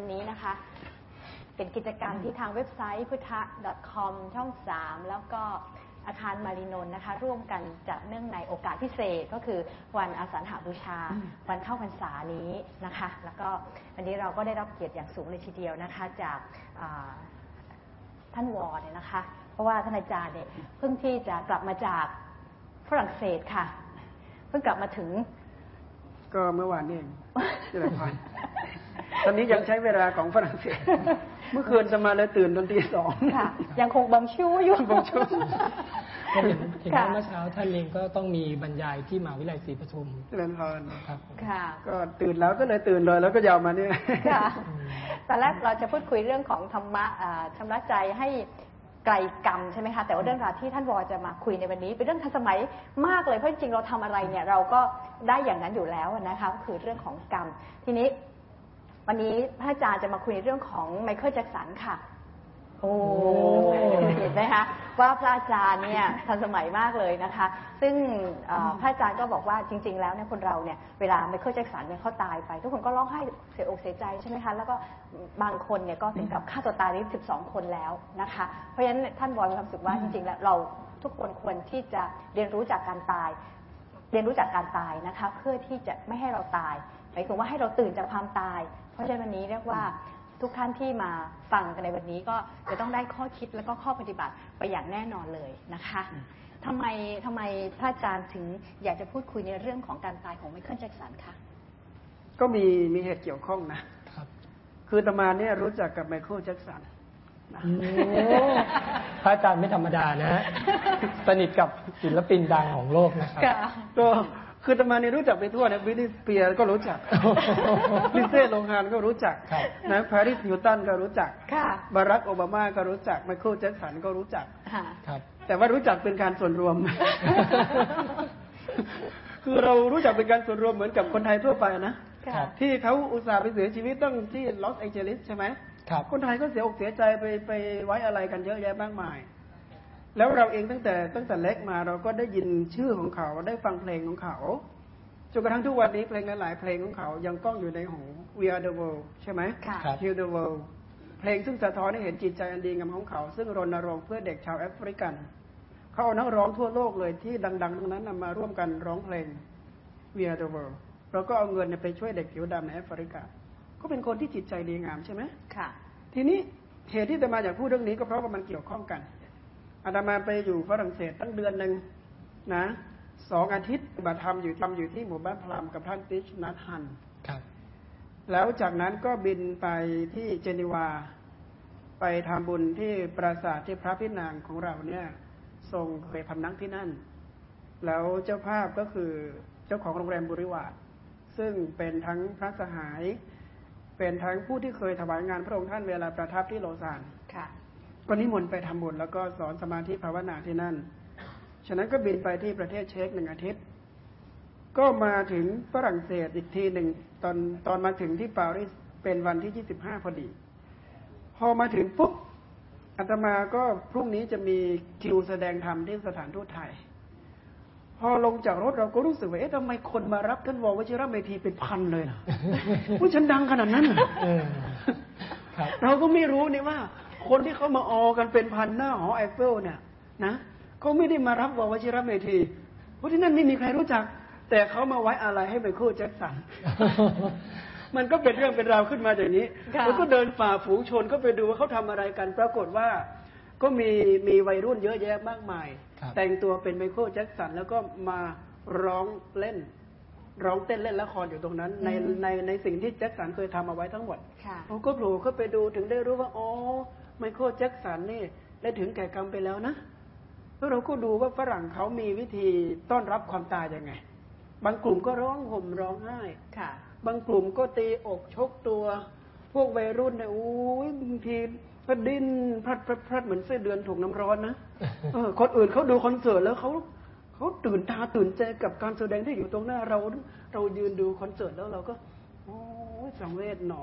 วันนี้นะคะ เป็นกิจกรรมที่ทางเว็บไซต์พุทธ .com ช่อง 3 แล้วก็อาคารมารีนนท์นะคะ ร่วมกันจัดเนื่องในโอกาสพิเศษก็คือวันอาสาฬหบูชา วันเข้าพรรษานี้นะคะ แล้วก็วันนี้เราก็ได้รับเกียรติอย่างสูงเลยทีเดียวนะคะ จากอ่าท่านวอเนี่ยนะคะ เพราะว่าท่านอาจารย์เนี่ยเพิ่งที่จะกลับมาจากฝรั่งเศสค่ะ เพิ่งกลับมาถึง ก็เมื่อวานนี่เองที่ละพร ตอนนี้ยังใช้เวลาของฝรั่งเศส เมื่อคืนจะมาเลยตื่นตอนตีสองค่ะ ยังคงบังชูอยู่บังชู้ก็เห็นเห็นค่ะว่าเมื่อเช้าท่านเองก็ต้องมีบรรยายที่มหาวิทยาลัยศรีปทุมที่ละพรครับค่ะ ก็ตื่นแล้วก็เลยตื่นเลยแล้วก็ยาวมาเนี่ยค่ะตอนแรกเราจะพูดคุยเรื่องของธรรมะอ่าชำระใจให้ไกลกรรมใช่ไหมคะแต่ว่าเรื่องราวที่ท่านวอจะมาคุยในวันนี้ เป็นเรื่องทันสมัยมากเลยเพราะจริงๆเราทำอะไรเนี่ยเราก็ได้อย่างนั้นอยู่แล้วนะคะก็คือเรื่องของกรรม ทีนี้ วันนี้พระอาจารย์จะมาคุยในเรื่องของไมเคิลแจ็คสันค่ะ โอ้เห็นไหมคะว่าพระอาจารย์เนี่ยทันสมัยมากเลยนะคะ ซึ่งเอ่อพระอาจารย์ก็บอกว่าจริง ๆ แล้วเนี่ยคนเราเนี่ยเวลาไมเคิลแจ็คสันเนี่ยเขาตายไป ทุกคนก็ร้องไห้เสียอกเสียใจใช่ไหมคะแล้วก็บางคนเนี่ยก็ถึงกับฆ่าตัวตายนี่12คนแล้วนะคะ เพราะฉะนั้นท่านบอยมีความรู้สึกว่าจริง ๆ แล้วเราทุกคนควรที่จะเรียนรู้จากการตาย เรียนรู้จากการตายนะคะ เพื่อที่จะไม่ให้เราตายหมายถึงว่าให้เราตื่นจากความตาย เพราะฉะนั้นวันนี้เรียกว่าทุกท่านที่มาฟังกันในวันนี้ก็จะต้องได้ข้อคิดและก็ข้อปฏิบัติไปอย่างแน่นอนเลยนะคะทำไมทำไมพระอาจารย์ถึงอยากจะพูดคุยในเรื่องของการตายของไมเคิลแจ็คสันคะก็มีมีเหตุเกี่ยวข้องนะครับ คืออาตมาเนี่ยรู้จักกับไมเคิลแจ็คสันนะโอ้พระอาจารย์ไม่ธรรมดานะฮะสนิทกับศิลปินดังของโลกนะครับก็ คือตมาเนี่ยรู้จักไปทั่วนะบริทนีย์สเปียร์สก็รู้จักลินด์เซย์โลฮานก็รู้จักครับนะปาริสฮิลตันก็รู้จักค่ะบารักโอบามาก็รู้จักไมเคิลแจ็คสันก็รู้จักค่ะครับ แต่ว่ารู้จักเป็นการส่วนรวม คือเรารู้จักเป็นการส่วนรวมเหมือนกับคนไทยทั่วไปนะค่ะครับที่เขาอุตส่าห์ไปเสียชีวิตตั้งที่ลอสแองเจลิสใช่ไหมครับคนไทยก็เสียอกเสียใจไปไปไว้อาลัยกันเยอะแยะมากมาย แล้วเราเองตั้งแต่ตั้งแต่เล็กมาเราก็ได้ยินชื่อของเขาได้ฟังเพลงของเขาจนกระทั่งทุกวันนี้เพลงหลาย ๆ เพลงของเขายังก้องอยู่ในหู We Are the World ใช่ไหมค่ะครับ Heal the World เพลงซึ่งสะท้อนให้เห็นจิตใจอันดีงามของเขา ซึ่งรณรงค์เพื่อเด็กชาวแอฟริกัน เขาเอานักร้องทั่วโลกเลยที่ดังๆตรงนั้นนะมาร่วมกันร้องเพลง We Are the World เราก็เอาเงินเนี่ยไปช่วยเด็กผิวดำในแอฟริกา ก็เป็นคนที่จิตใจดีงามใช่ไหมค่ะ ทีนี้เหตุที่จะมาอยากพูดเรื่องนี้ก็เพราะว่ามันเกี่ยวข้องกัน อาตมาไปอยู่ฝรั่งเศสตั้งเดือนหนึ่งนะสองอาทิตย์มาทำอยู่ทำอยู่ที่หมู่บ้านพรามกับท่านติชนัทฮันครับ แล้วจากนั้นก็บินไปที่เจนีวา ไปทำบุญที่ปราสาทที่พระพินางของเราเนี่ยทรงเคยพำนักที่นั่น แล้วเจ้าภาพก็คือเจ้าของโรงแรมบุริวาสซึ่งเป็นทั้งพระสหาย เป็นทั้งผู้ที่เคยถวายงานพระองค์ท่านเวลาประทับที่โลซานค่ะ ก็นิมนต์ไปทำบุญแล้วก็สอนสมาธิภาวนาที่นั่น ฉะนั้นก็บินไปที่ประเทศเช็กหนึ่งอาทิตย์ ก็มาถึงฝรั่งเศสอีกทีหนึ่งตอนตอนมาถึงที่ปารีสเป็นวันที่25พอดี พอมาถึงปุ๊บอาตมาก็พรุ่งนี้จะมีคิวแสดงธรรมที่สถานทูตไทย พอลงจากรถเราก็รู้สึกว่าเอ๊ะทำไมคนมารับท่านววชิระเมธีเป็นพันเลยนะผู้ฉันดังขนาดนั้นเหรอเออครับเราก็ไม่รู้นี่ว่า คนที่เขามาออกันเป็นพันหน้าหอไอเฟลเนี่ยนะก็ไม่ได้มารับววชิระเมธีเพราะที่นั่นไม่มีใครรู้จัก แต่เขามาไว้อะไรให้ไมเคิลแจ็คสันมันก็เป็นเรื่องเป็นราวขึ้นมาจากนี้ค่ะแล้วก็เดินฝ่าฝูงชนก็ไปดูว่าเขาทำอะไรกัน ปรากฏว่าก็มีมีวัยรุ่นเยอะแยะมากมายครับแต่งตัวเป็นไมเคิลแจ็คสันแล้วก็มาร้องเล่น ร้องเต้นเล่นละครอยู่ตรงนั้น ในในในสิ่งที่แจ็คสันเคยทำเอาไว้ทั้งหมดค่ะผมก็โผล่เข้าไปดูถึงได้รู้ว่าอ๋อ ไมเคิลแจ็คสันนี่ได้ถึงแก่กรรมไปแล้วนะแล้วเราก็ดูว่าฝรั่งเขามีวิธีต้อนรับความตายยังไง บางกลุ่มก็ร้องห่มร้องไห้ค่ะ บางกลุ่มก็ตีอกชกตัว พวกวัยรุ่นเนี่ยโอ้ยบางทีก็ดิ้นพลัดพลัดพลัดเหมือนไส้เดือนถูกน้ำร้อนนะเออคนอื่นเขาดูคอนเสิร์ตแล้วเขาเขาตื่นตาตื่นใจกับการแสดงที่อยู่ตรงหน้าเรา เรายืนดูคอนเสิร์ตแล้วเราก็โอ้ย สังเวชหนอ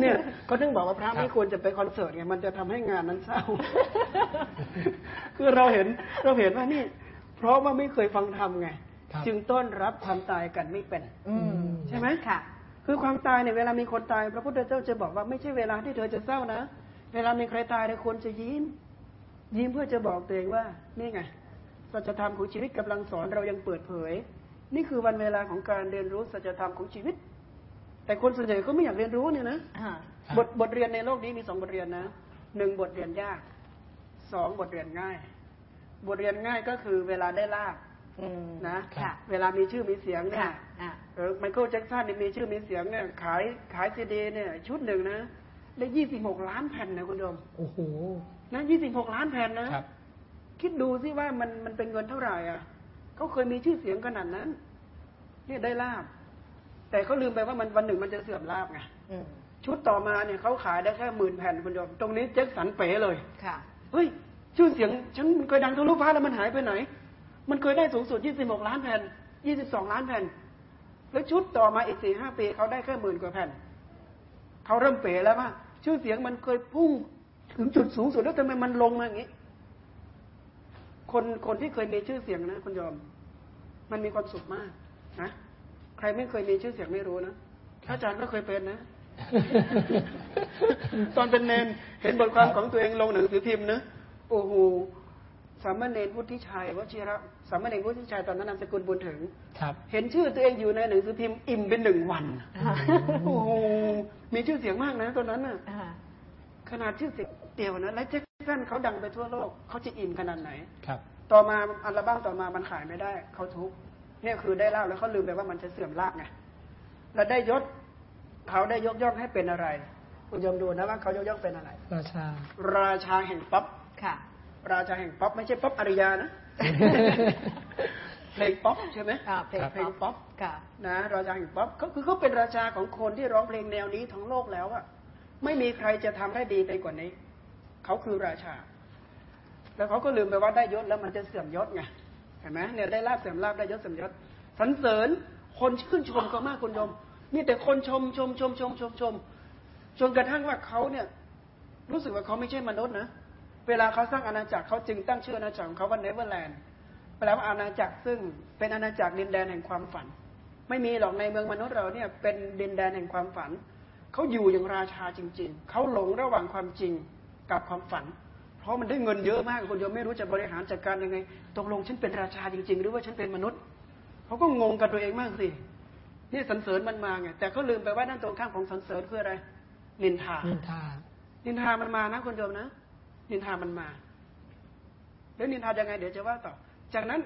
เนี่ยเขาถึงบอกว่าพระไม่ควรจะไปคอนเสิร์ตไงมันจะทำให้งานนั้นเศร้า คือเราเห็นเราเห็นว่านี่ เพราะว่าไม่เคยฟังธรรมไงครับจึงต้อนรับความตายกันไม่เป็นอืมใช่ไหมค่ะ คือความตายเนี่ยเวลามีคนตาย พระพุทธเจ้าจะบอกว่าไม่ใช่เวลาที่เธอจะเศร้านะเวลามีใครตายเธอควรจะยิ้ม ยิ้มเพื่อจะบอกตัวเองว่า นี่ไงสัจธรรมของชีวิตกำลังสอนเรายังเปิดเผย นี่คือวันเวลาของการเรียนรู้สัจธรรมของชีวิต แต่คนส่วนใหญ่ก็ไม่อยากเรียนรู้เนี่ยนะอ่าครับบทบทเรียนในโลกนี้มีสองบทเรียนนะหนึ่งบทเรียนยากสองบทเรียนง่าย บทเรียนง่ายก็คือเวลาได้ลาบอืมนะค่ะเวลามีชื่อมีเสียงเนี่ยค่ะอ่าเออไมเคิลแจ็คสันนี่มีชื่อมีเสียงเนี่ยขายขายซีดีเนี่ย ชุดหนึ่งนะได้ยี่สิบหกล้านแผ่นนะคุณโยมโอ้โหนะยี่สิบหกล้านแผ่นนะครับคิดดูสิว่ามันมันเป็นเงินเท่าไหร่อะเขาเคยมีชื่อเสียงขนาดนั้นเนี่ยได้ลาบ แต่เขาลืมไปว่ามันวันหนึ่งมันจะเสื่อมลาบไงอืมชุดต่อมาเนี่ยเขาขายได้แค่หมื่นแผ่นคุณโยมตรงนี้แจ็คสันเป๋เลยค่ะเฮ้ยชื่อเสียงฉันมันเคยดังทะลุฟ้าแล้วมันหายไปไหน มันเคยได้สูงสุด26ล้านแผ่น22ล้านแผ่น แล้วชุดต่อมาอีกสี่ห้าปีเขาได้แค่หมื่นกว่าแผ่นเขาเริ่มเป๋แล้วว่าชื่อเสียงมันเคยพุ่งถึงจุดสูงสุดแล้วทำไมมันลงมาอย่างนี้ คนคนที่เคยมีชื่อเสียงนะคุณยอม มันมีความสุขมากนะ ใครไม่เคยมีชื่อเสียงไม่รู้นะอาจารย์ก็เคยเป็นนะ ตอนเป็นเนนเห็นบทความของตัวเองลงหนังสือพิมพ์นะโอ้โหสามเณรพุทธิชัยวชิระสามเณรพุทธิชัยตอนนั้นนามสกุลบุญถึงครับเห็นชื่อตัวเองอยู่ในหนังสือพิมพ์อิ่มเป็นหนึ่งวันโอ้โหมีชื่อเสียงมากนะตอนนั้นน่ะอ่าขนาดชื่อเสียงเดียวนะและแจ็คสันเขาดังไปทั่วโลกเขาจะอิ่มขนาดไหนครับ ต่อมาอัลบั้มต่อมามันขายไม่ได้เขาทุกข์ เนี่ยคือได้ลาภแล้วเขาลืมไปว่ามันจะเสื่อมลาภไงแล้วได้ยศเขาได้ยกย่องให้เป็นอะไร คุณโยมดูนะว่าเขายกย่องเป็นอะไร ราชา ราชาแห่งป๊อปค่ะ ราชาแห่งป๊อปไม่ใช่ป๊อปอารียานะเพลงป๊อปใช่ไหมอ่าเพลงเพลงป๊อปค่ะนะราชาแห่งป๊อปก็คือเขาเป็นราชาของคนที่ร้องเพลงแนวนี้ทั้งโลกแล้วอะไม่มีใครจะทำได้ดีไปกว่านี้ เขาคือราชา แล้วเขาก็ลืมไปว่าได้ยศแล้วมันจะเสื่อมยศไง เห็นไหมเนี่ยได้ลาบเสื่อมลาบได้ยศเสื่อมยศสรรเสริญคนชื่นชมเขามากคุณโยมมีแต่คนชมชมชมชมชมชมจนกระทั่งว่าเขาเนี่ย รู้สึกว่าเขาไม่ใช่มนุษย์นะเวลาเขาสร้างอาณาจักรเขาจึงตั้งชื่ออาณาจักรของเขาว่าเนเวอร์แลนด์แปลว่าอาณาจักรซึ่งเป็นอาณาจักรดินแดนแห่งความฝัน ไม่มีหรอกในเมืองมนุษย์เราเนี่ยเป็นดินแดนแห่งความฝันเขาอยู่อย่างราชาจริง ๆเขาหลงระหว่างความจริงกับความฝัน เพราะมันได้เงินเยอะมากคนโยมไม่รู้จะบริหารจัดการยังไงตกลงฉันเป็นราชาจริง ๆ หรือว่าฉันเป็นมนุษย์เขาก็งงกับตัวเองมากสินี่สรรเสริญมันมาไงแต่เขาลืมไปว่าด้านตรงข้ามของสรรเสริญคืออะไรนินทานินทานินทามันมานะคนโยมนะนินทามันมาแล้วนินทายังไงเดี๋ยวจะว่าต่อ จากนั้น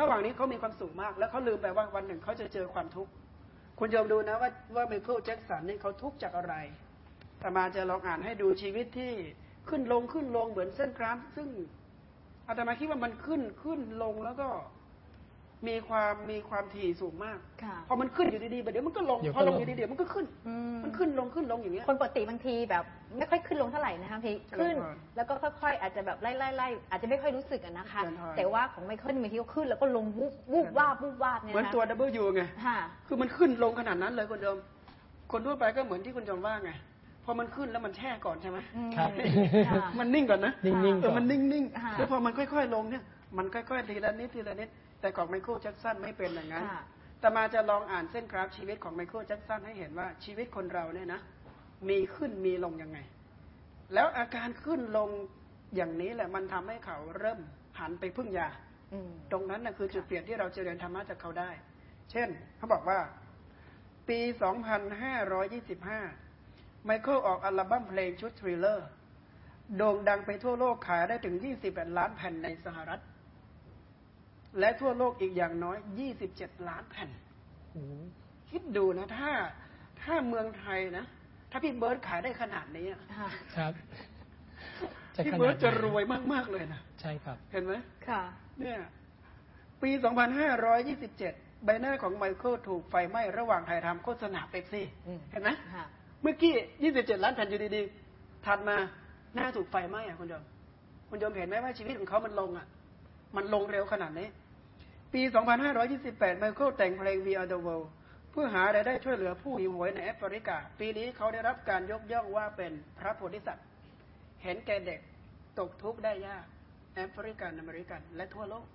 ระหว่างนี้เขามีความสุขมาก แล้วเขาลืมไปว่าวันหนึ่งเขาจะเจอความทุกข์คุณโยมดูนะว่าว่าไมเคิลแจ็คสันนี่เขาทุกข์จากอะไรแต่มาจะลองอ่านให้ดูชีวิตที่ ขึ้นลงขึ้นลงเหมือนเส้นกราฟ ซึ่งอาตมาคิดว่ามันขึ้นขึ้นลงแล้วก็มีความมีความถี่สูงมากค่ะพอมันขึ้นอยู่ดีๆเดี๋ยวมันก็ลงเดี๋ยวพก็อลงลงอยู่ดีๆเดี๋ยวมันก็ขึ้นอืมมันขึ้นลงขึ้นลงอย่างเงี้ย คนปกติบางทีแบบ ไม่ค่อยขึ้นลงเท่าไหร่นะคะพี่ ขึ้นเจริญพรแล้วก็ค่อยๆ อาจจะแบบไล่ๆไล่อาจจะไม่ค่อยรู้สึกอะนะคะเจริญพรแต่ว่าของไมเคิลบางทีก็ขึ้นแล้วก็ลงวูบวูบวาบวูบวาบเนี่ยเหมือนนะตัว W ไงค่ะคือมันขึ้นลงขนาดนั้นเลยคุณโยมคนทั่วไปก็เหมือนที่คุณโยมว่าไง พอมันขึ้นแล้วมันแช่ก่อนใช่ไหมอืมครับค่ะมันนิ่งก่อนนะนิ่งๆเออก่อนมันนิ่งค่ะๆแล้วพอมันค่อยๆลงเนี่ย มันค่อยๆทีละนิดทีละนิด แต่ของไมเคิลแจ็คสันไม่เป็นอย่างนั้นค่ะแต่มาจะลองอ่านเส้นกราฟชีวิตของไมเคิลแจ็คสันให้เห็นว่าชีวิตคนเราเนี่ยนะมีขึ้นมีลงยังไง แล้วอาการขึ้นลงอย่างนี้แหละมันทำให้เขาเริ่มหันไปพึ่งยาอืมตรงนั้นนะคือจุดเปลี่ยนที่เราจะเรียนธรรมะจากเขาได้ เช่นเขาบอกว่า ปี 2525 ไมเคิลออกอัลบั้มเพลงชุดทริลเลอร์ โด่งดังไปทั่วโลกขายได้ถึง 21 ล้านแผ่นในสหรัฐ และทั่วโลกอีกอย่างน้อย 27 ล้านแผ่นโอ้โหคิดดูนะถ้าถ้าเมืองไทยนะ ถ้าพี่เบิร์ดขายได้ขนาดนี้อะค่ะครับพี่ขนาดเบิร์ดจะไหนรวยมาก ๆ เลยนะ ใช่ครับ เห็นไหมค่ะ เนี่ย ปี 2527 ใบหน้าของไมเคิลถูกไฟไหม้ระหว่างถ่ายทำโฆษณาเป๊ปซี่อืมเห็นไหมค่ะ เมื่อกี้27ล้านแผ่นอยู่ดีๆถัดมาหน้าถูกไฟไหม้อะคุณโยมคุณโยมเห็นไหมว่าชีวิตของเขามันลงอะ มันลงเร็วขนาดนี้ปี 2528 ไมเคิลแต่งเพลง We Are the World เพื่อหารายได้ช่วยเหลือผู้หิวโหยในแอฟริกา ปีนี้เขาได้รับการยกย่องว่าเป็นพระโพธิสัตว์ เห็นแก่เด็กตกทุกข์ได้ยากแอฟริกันอเมริกัน และทั่วโลก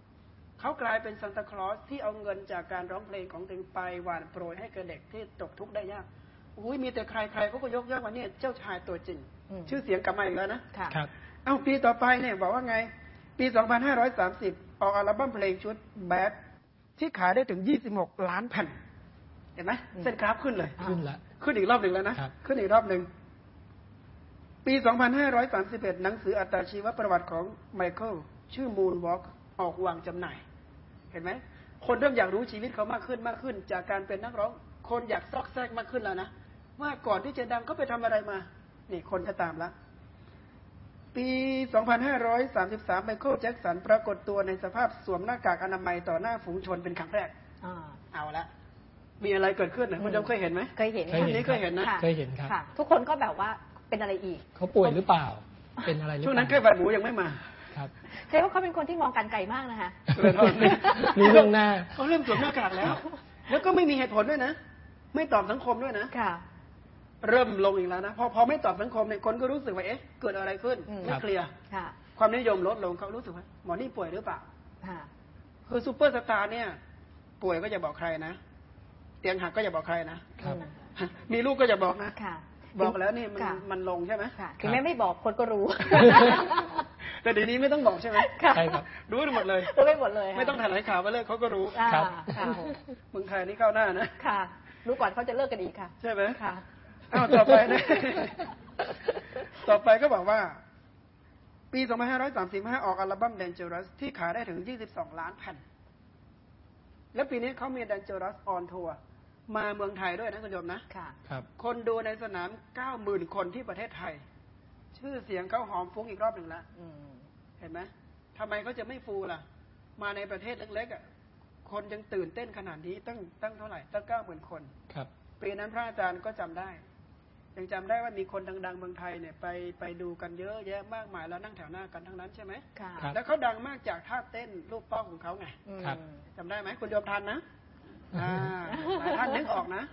เขากลายเป็นซานตาคลอสที่เอาเงินจากการร้องเพลงของตัวเองไปหวานโปรยให้แก่เด็กที่ตกทุกข์ได้ยาก อุ้ยมีแต่ใครใครเขาก็ยกย่องว่าเนี่ยเจ้าชายตัวจริงอืมชื่อเสียงกลับมาอีกแล้วนะค่ะครับเอ้าปีต่อไปเนี่ยบอกว่าไง ปี 2530 ออกอัลบั้มเพลงชุด Bad ที่ขายได้ถึง 26 ล้านแผ่น เห็นไหมอืมเส้นกราฟขึ้นเลยขึ้นละขึ้นอีกรอบหนึ่งแล้วนะครับขึ้นอีกรอบหนึ่งปี 2531 หนังสืออัตชีวประวัติของไมเคิลชื่อ Moonwalk ออกวางจำหน่าย เห็นไหม คนเริ่มอยากรู้ชีวิตเขามากขึ้นมากขึ้น จากการเป็นนักร้อง คนอยากซอกแซกมากขึ้นแล้วนะ ว่าก่อนที่จะดังเขาไปทำอะไรมา นี่คนก็ตามละ ปี 2533 ไมเคิลแจ็คสันปรากฏตัวในสภาพสวมหน้ากากอนามัยต่อหน้าฝูงชนเป็นครั้งแรกอ่าเอาละ มีอะไรเกิดขึ้นนะคุณผู้ชมเคยเห็นไหมเคยเห็นเคยเห็นอันนี้เคยเห็นนะค่ะเคยเห็นครับค่ะทุกคนก็แบบว่าเป็นอะไรอีก เขาป่วยหรือเปล่า เป็นอะไรหรือช่วงเปนั้นล่าเคยบัตรหมูยังไม่มาครับใช่ว่าเขาเป็นคนที่มองการไกลมากนะคะเลยโทษรู้เรื่องหน้าเขาเริ่มสวมหน้ากากแล้ว แล้วก็ไม่มีเหตุผลด้วยนะ ไม่ตอบสังคมด้วยนะค่ะ เริ่มลงอีกแล้วนะ พอพอไม่ตอบสังคมเนี่ยคนก็รู้สึกว่าเอ๊ะเกิดอะไรขึ้นอืมไม่เคลียร์ค่ะความนิยมลดลงเขารู้สึกว่าหมอนี่ป่วยหรือเปล่าค่ะคือซูเปอร์สตาร์เนี่ย ป่วยก็อย่าบอกใครนะเตียงหักก็อย่าบอกใครนะครับมีลูกก็อย่าบอกนะค่ะบอกแล้วนี่มันค่ะมันลงใช่ไหมค่ะถึงแม้ไม่บอกคนก็รู้ แต่เดี๋ยวนี้ไม่ต้องบอกใช่ไหมค่ะใช่ครับรู้หมดเลยรู้ไปหมดเลยค่ะไม่ต้องแถลงข่าวมาเลยเขาก็รู้อ่าครับค่ะเมืองไทยนี่เข้าหน้านะค่ะ รู้ก่อนเขาจะเลิกกันอีกค่ะ ใช่ไหมค่ะ อ้าวต่อไปนะ ต่อไปก็บอกว่า ปี 2535 ออกอัลบั้ม Dangerous ที่ขายได้ถึง 22 ล้านแผ่น แล้วปีนี้เขามี Dangerous on Tour มาเมืองไทยด้วยนะคุณผู้ชมนะ ค่ะ ครับ คนดูในสนาม 90,000 คนที่ประเทศไทย ชื่อเสียงเขาหอมฟุ้งอีกรอบหนึ่งแล้วอืมเห็นไหมทำไมเขาจะไม่ฟูล่ะ มาในประเทศเล็กๆอะคนยังตื่นเต้นขนาดนี้ตั้งตั้งเท่าไหร่ตั้ง90,000คน ครับ ปีนั้นพระอาจารย์ก็จำได้ ยังจำได้ว่ามีคนดัง ๆ เมืองไทยเนี่ยไปไปดูกันเยอะแยะมากมายแล้วนั่งแถวหน้ากันทั้งนั้นใช่ไหมค่ะครับแล้วเขาดังมากจากท่าเต้นรูปเป้าของเขาไงอืมครับจำได้ไหมคุณโยมทันนะอ่าหลายท่านนึกออกนะ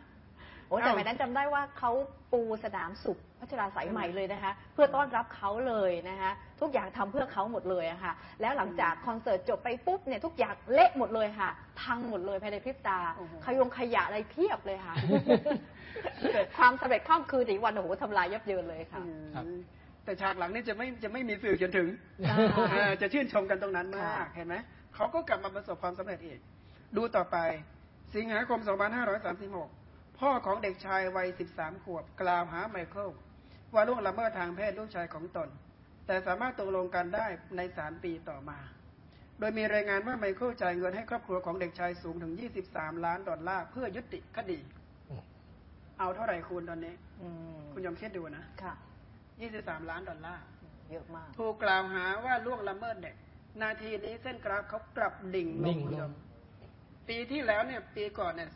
โอ้แต่เอ้าสมัยนั้นจำได้ว่าเขาปูสนามสุขพัชราสายใหม่เลยนะคะ เพื่อต้อนรับเขาเลยนะคะทุกอย่างทำเพื่อเขาหมดเลยอะค่ะ แล้วหลังจากคอนเสิร์ตจบไปปุ๊บเนี่ยทุกอย่างเละหมดเลยค่ะ พังหมดเลยภายในพริบตาโอ้โหขยงขยะอะไรเพียบเลยค่ะ ความสำเร็จข้ามคืนถึงวันโอ้โหทำลายยับเยินเลยค่ะอืมครับแต่ฉากหลังนี่จะไม่จะไม่มีสื่อจนถึงอ่าเออจะชื่นชมกันตรงนั้นมากค่ะเห็นไหมเขาก็กลับมาประสบความสำเร็จอีก ดูต่อไป สิงหาคม 2536 พ่อของเด็กชายวัย 13 ขวบ กล่าวหาไมเคิลว่าล่วงละเมิดทางเพศลูกชายของตน แต่สามารถตกลงกันได้ในสามปีต่อมา โดยมีรายงานว่าไมเคิลจ่ายเงินให้ครอบครัวของเด็กชายสูงถึง 23 ล้านดอลลาร์เพื่อยุติคดีอืม เอาเท่าไหร่คูณตอนนี้อืมคุณยอมคิดดูนะค่ะ23ล้านดอลลาร์เยอะมากถูกกล่าวหาว่าล่วงละเมิดเด็ก นาทีนี้เส้นกราฟเขากลับดิ่งลงดิ่งลงคุณลผู้ชมปีที่แล้วเนี่ย ปีก่อนเนี่ย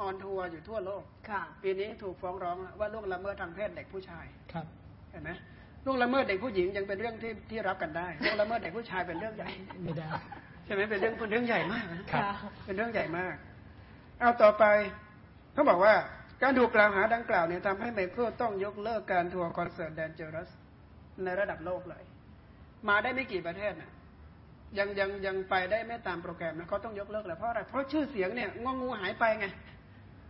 on tour อยู่ทั่วโลกค่ะปีนี้ถูกฟ้องร้องแล้วว่าล่วงละเมิดทางเพศเด็กผู้ชายครับเห็นไหมล่วงละเมิดเด็กผู้หญิงยังเป็นเรื่องที่ที่รับกันได้ล่วงละเมิดเด็กผู้ชายเป็นเรื่องใหญ่ไม่ได้ใช่ไหมเป็นเรื่องเป็นเรื่องใหญ่มากนะครับเป็นเรื่องใหญ่มาก เอาต่อไปเขาบอกว่า การถูกกล่าวหาดังกล่าวเนี่ยทำให้ไมเคิลต้องยกเลิกการทัวร์คอนเสิร์ต Dangerousในระดับโลกเลย มาได้ไม่กี่ประเทศนะยังยังยังไปได้ไม่ตามโปรแกรมนะเขาต้องยกเลิกเลยเพราะอะไรเพราะชื่อเสียงเนี่ยงองูหายไปไง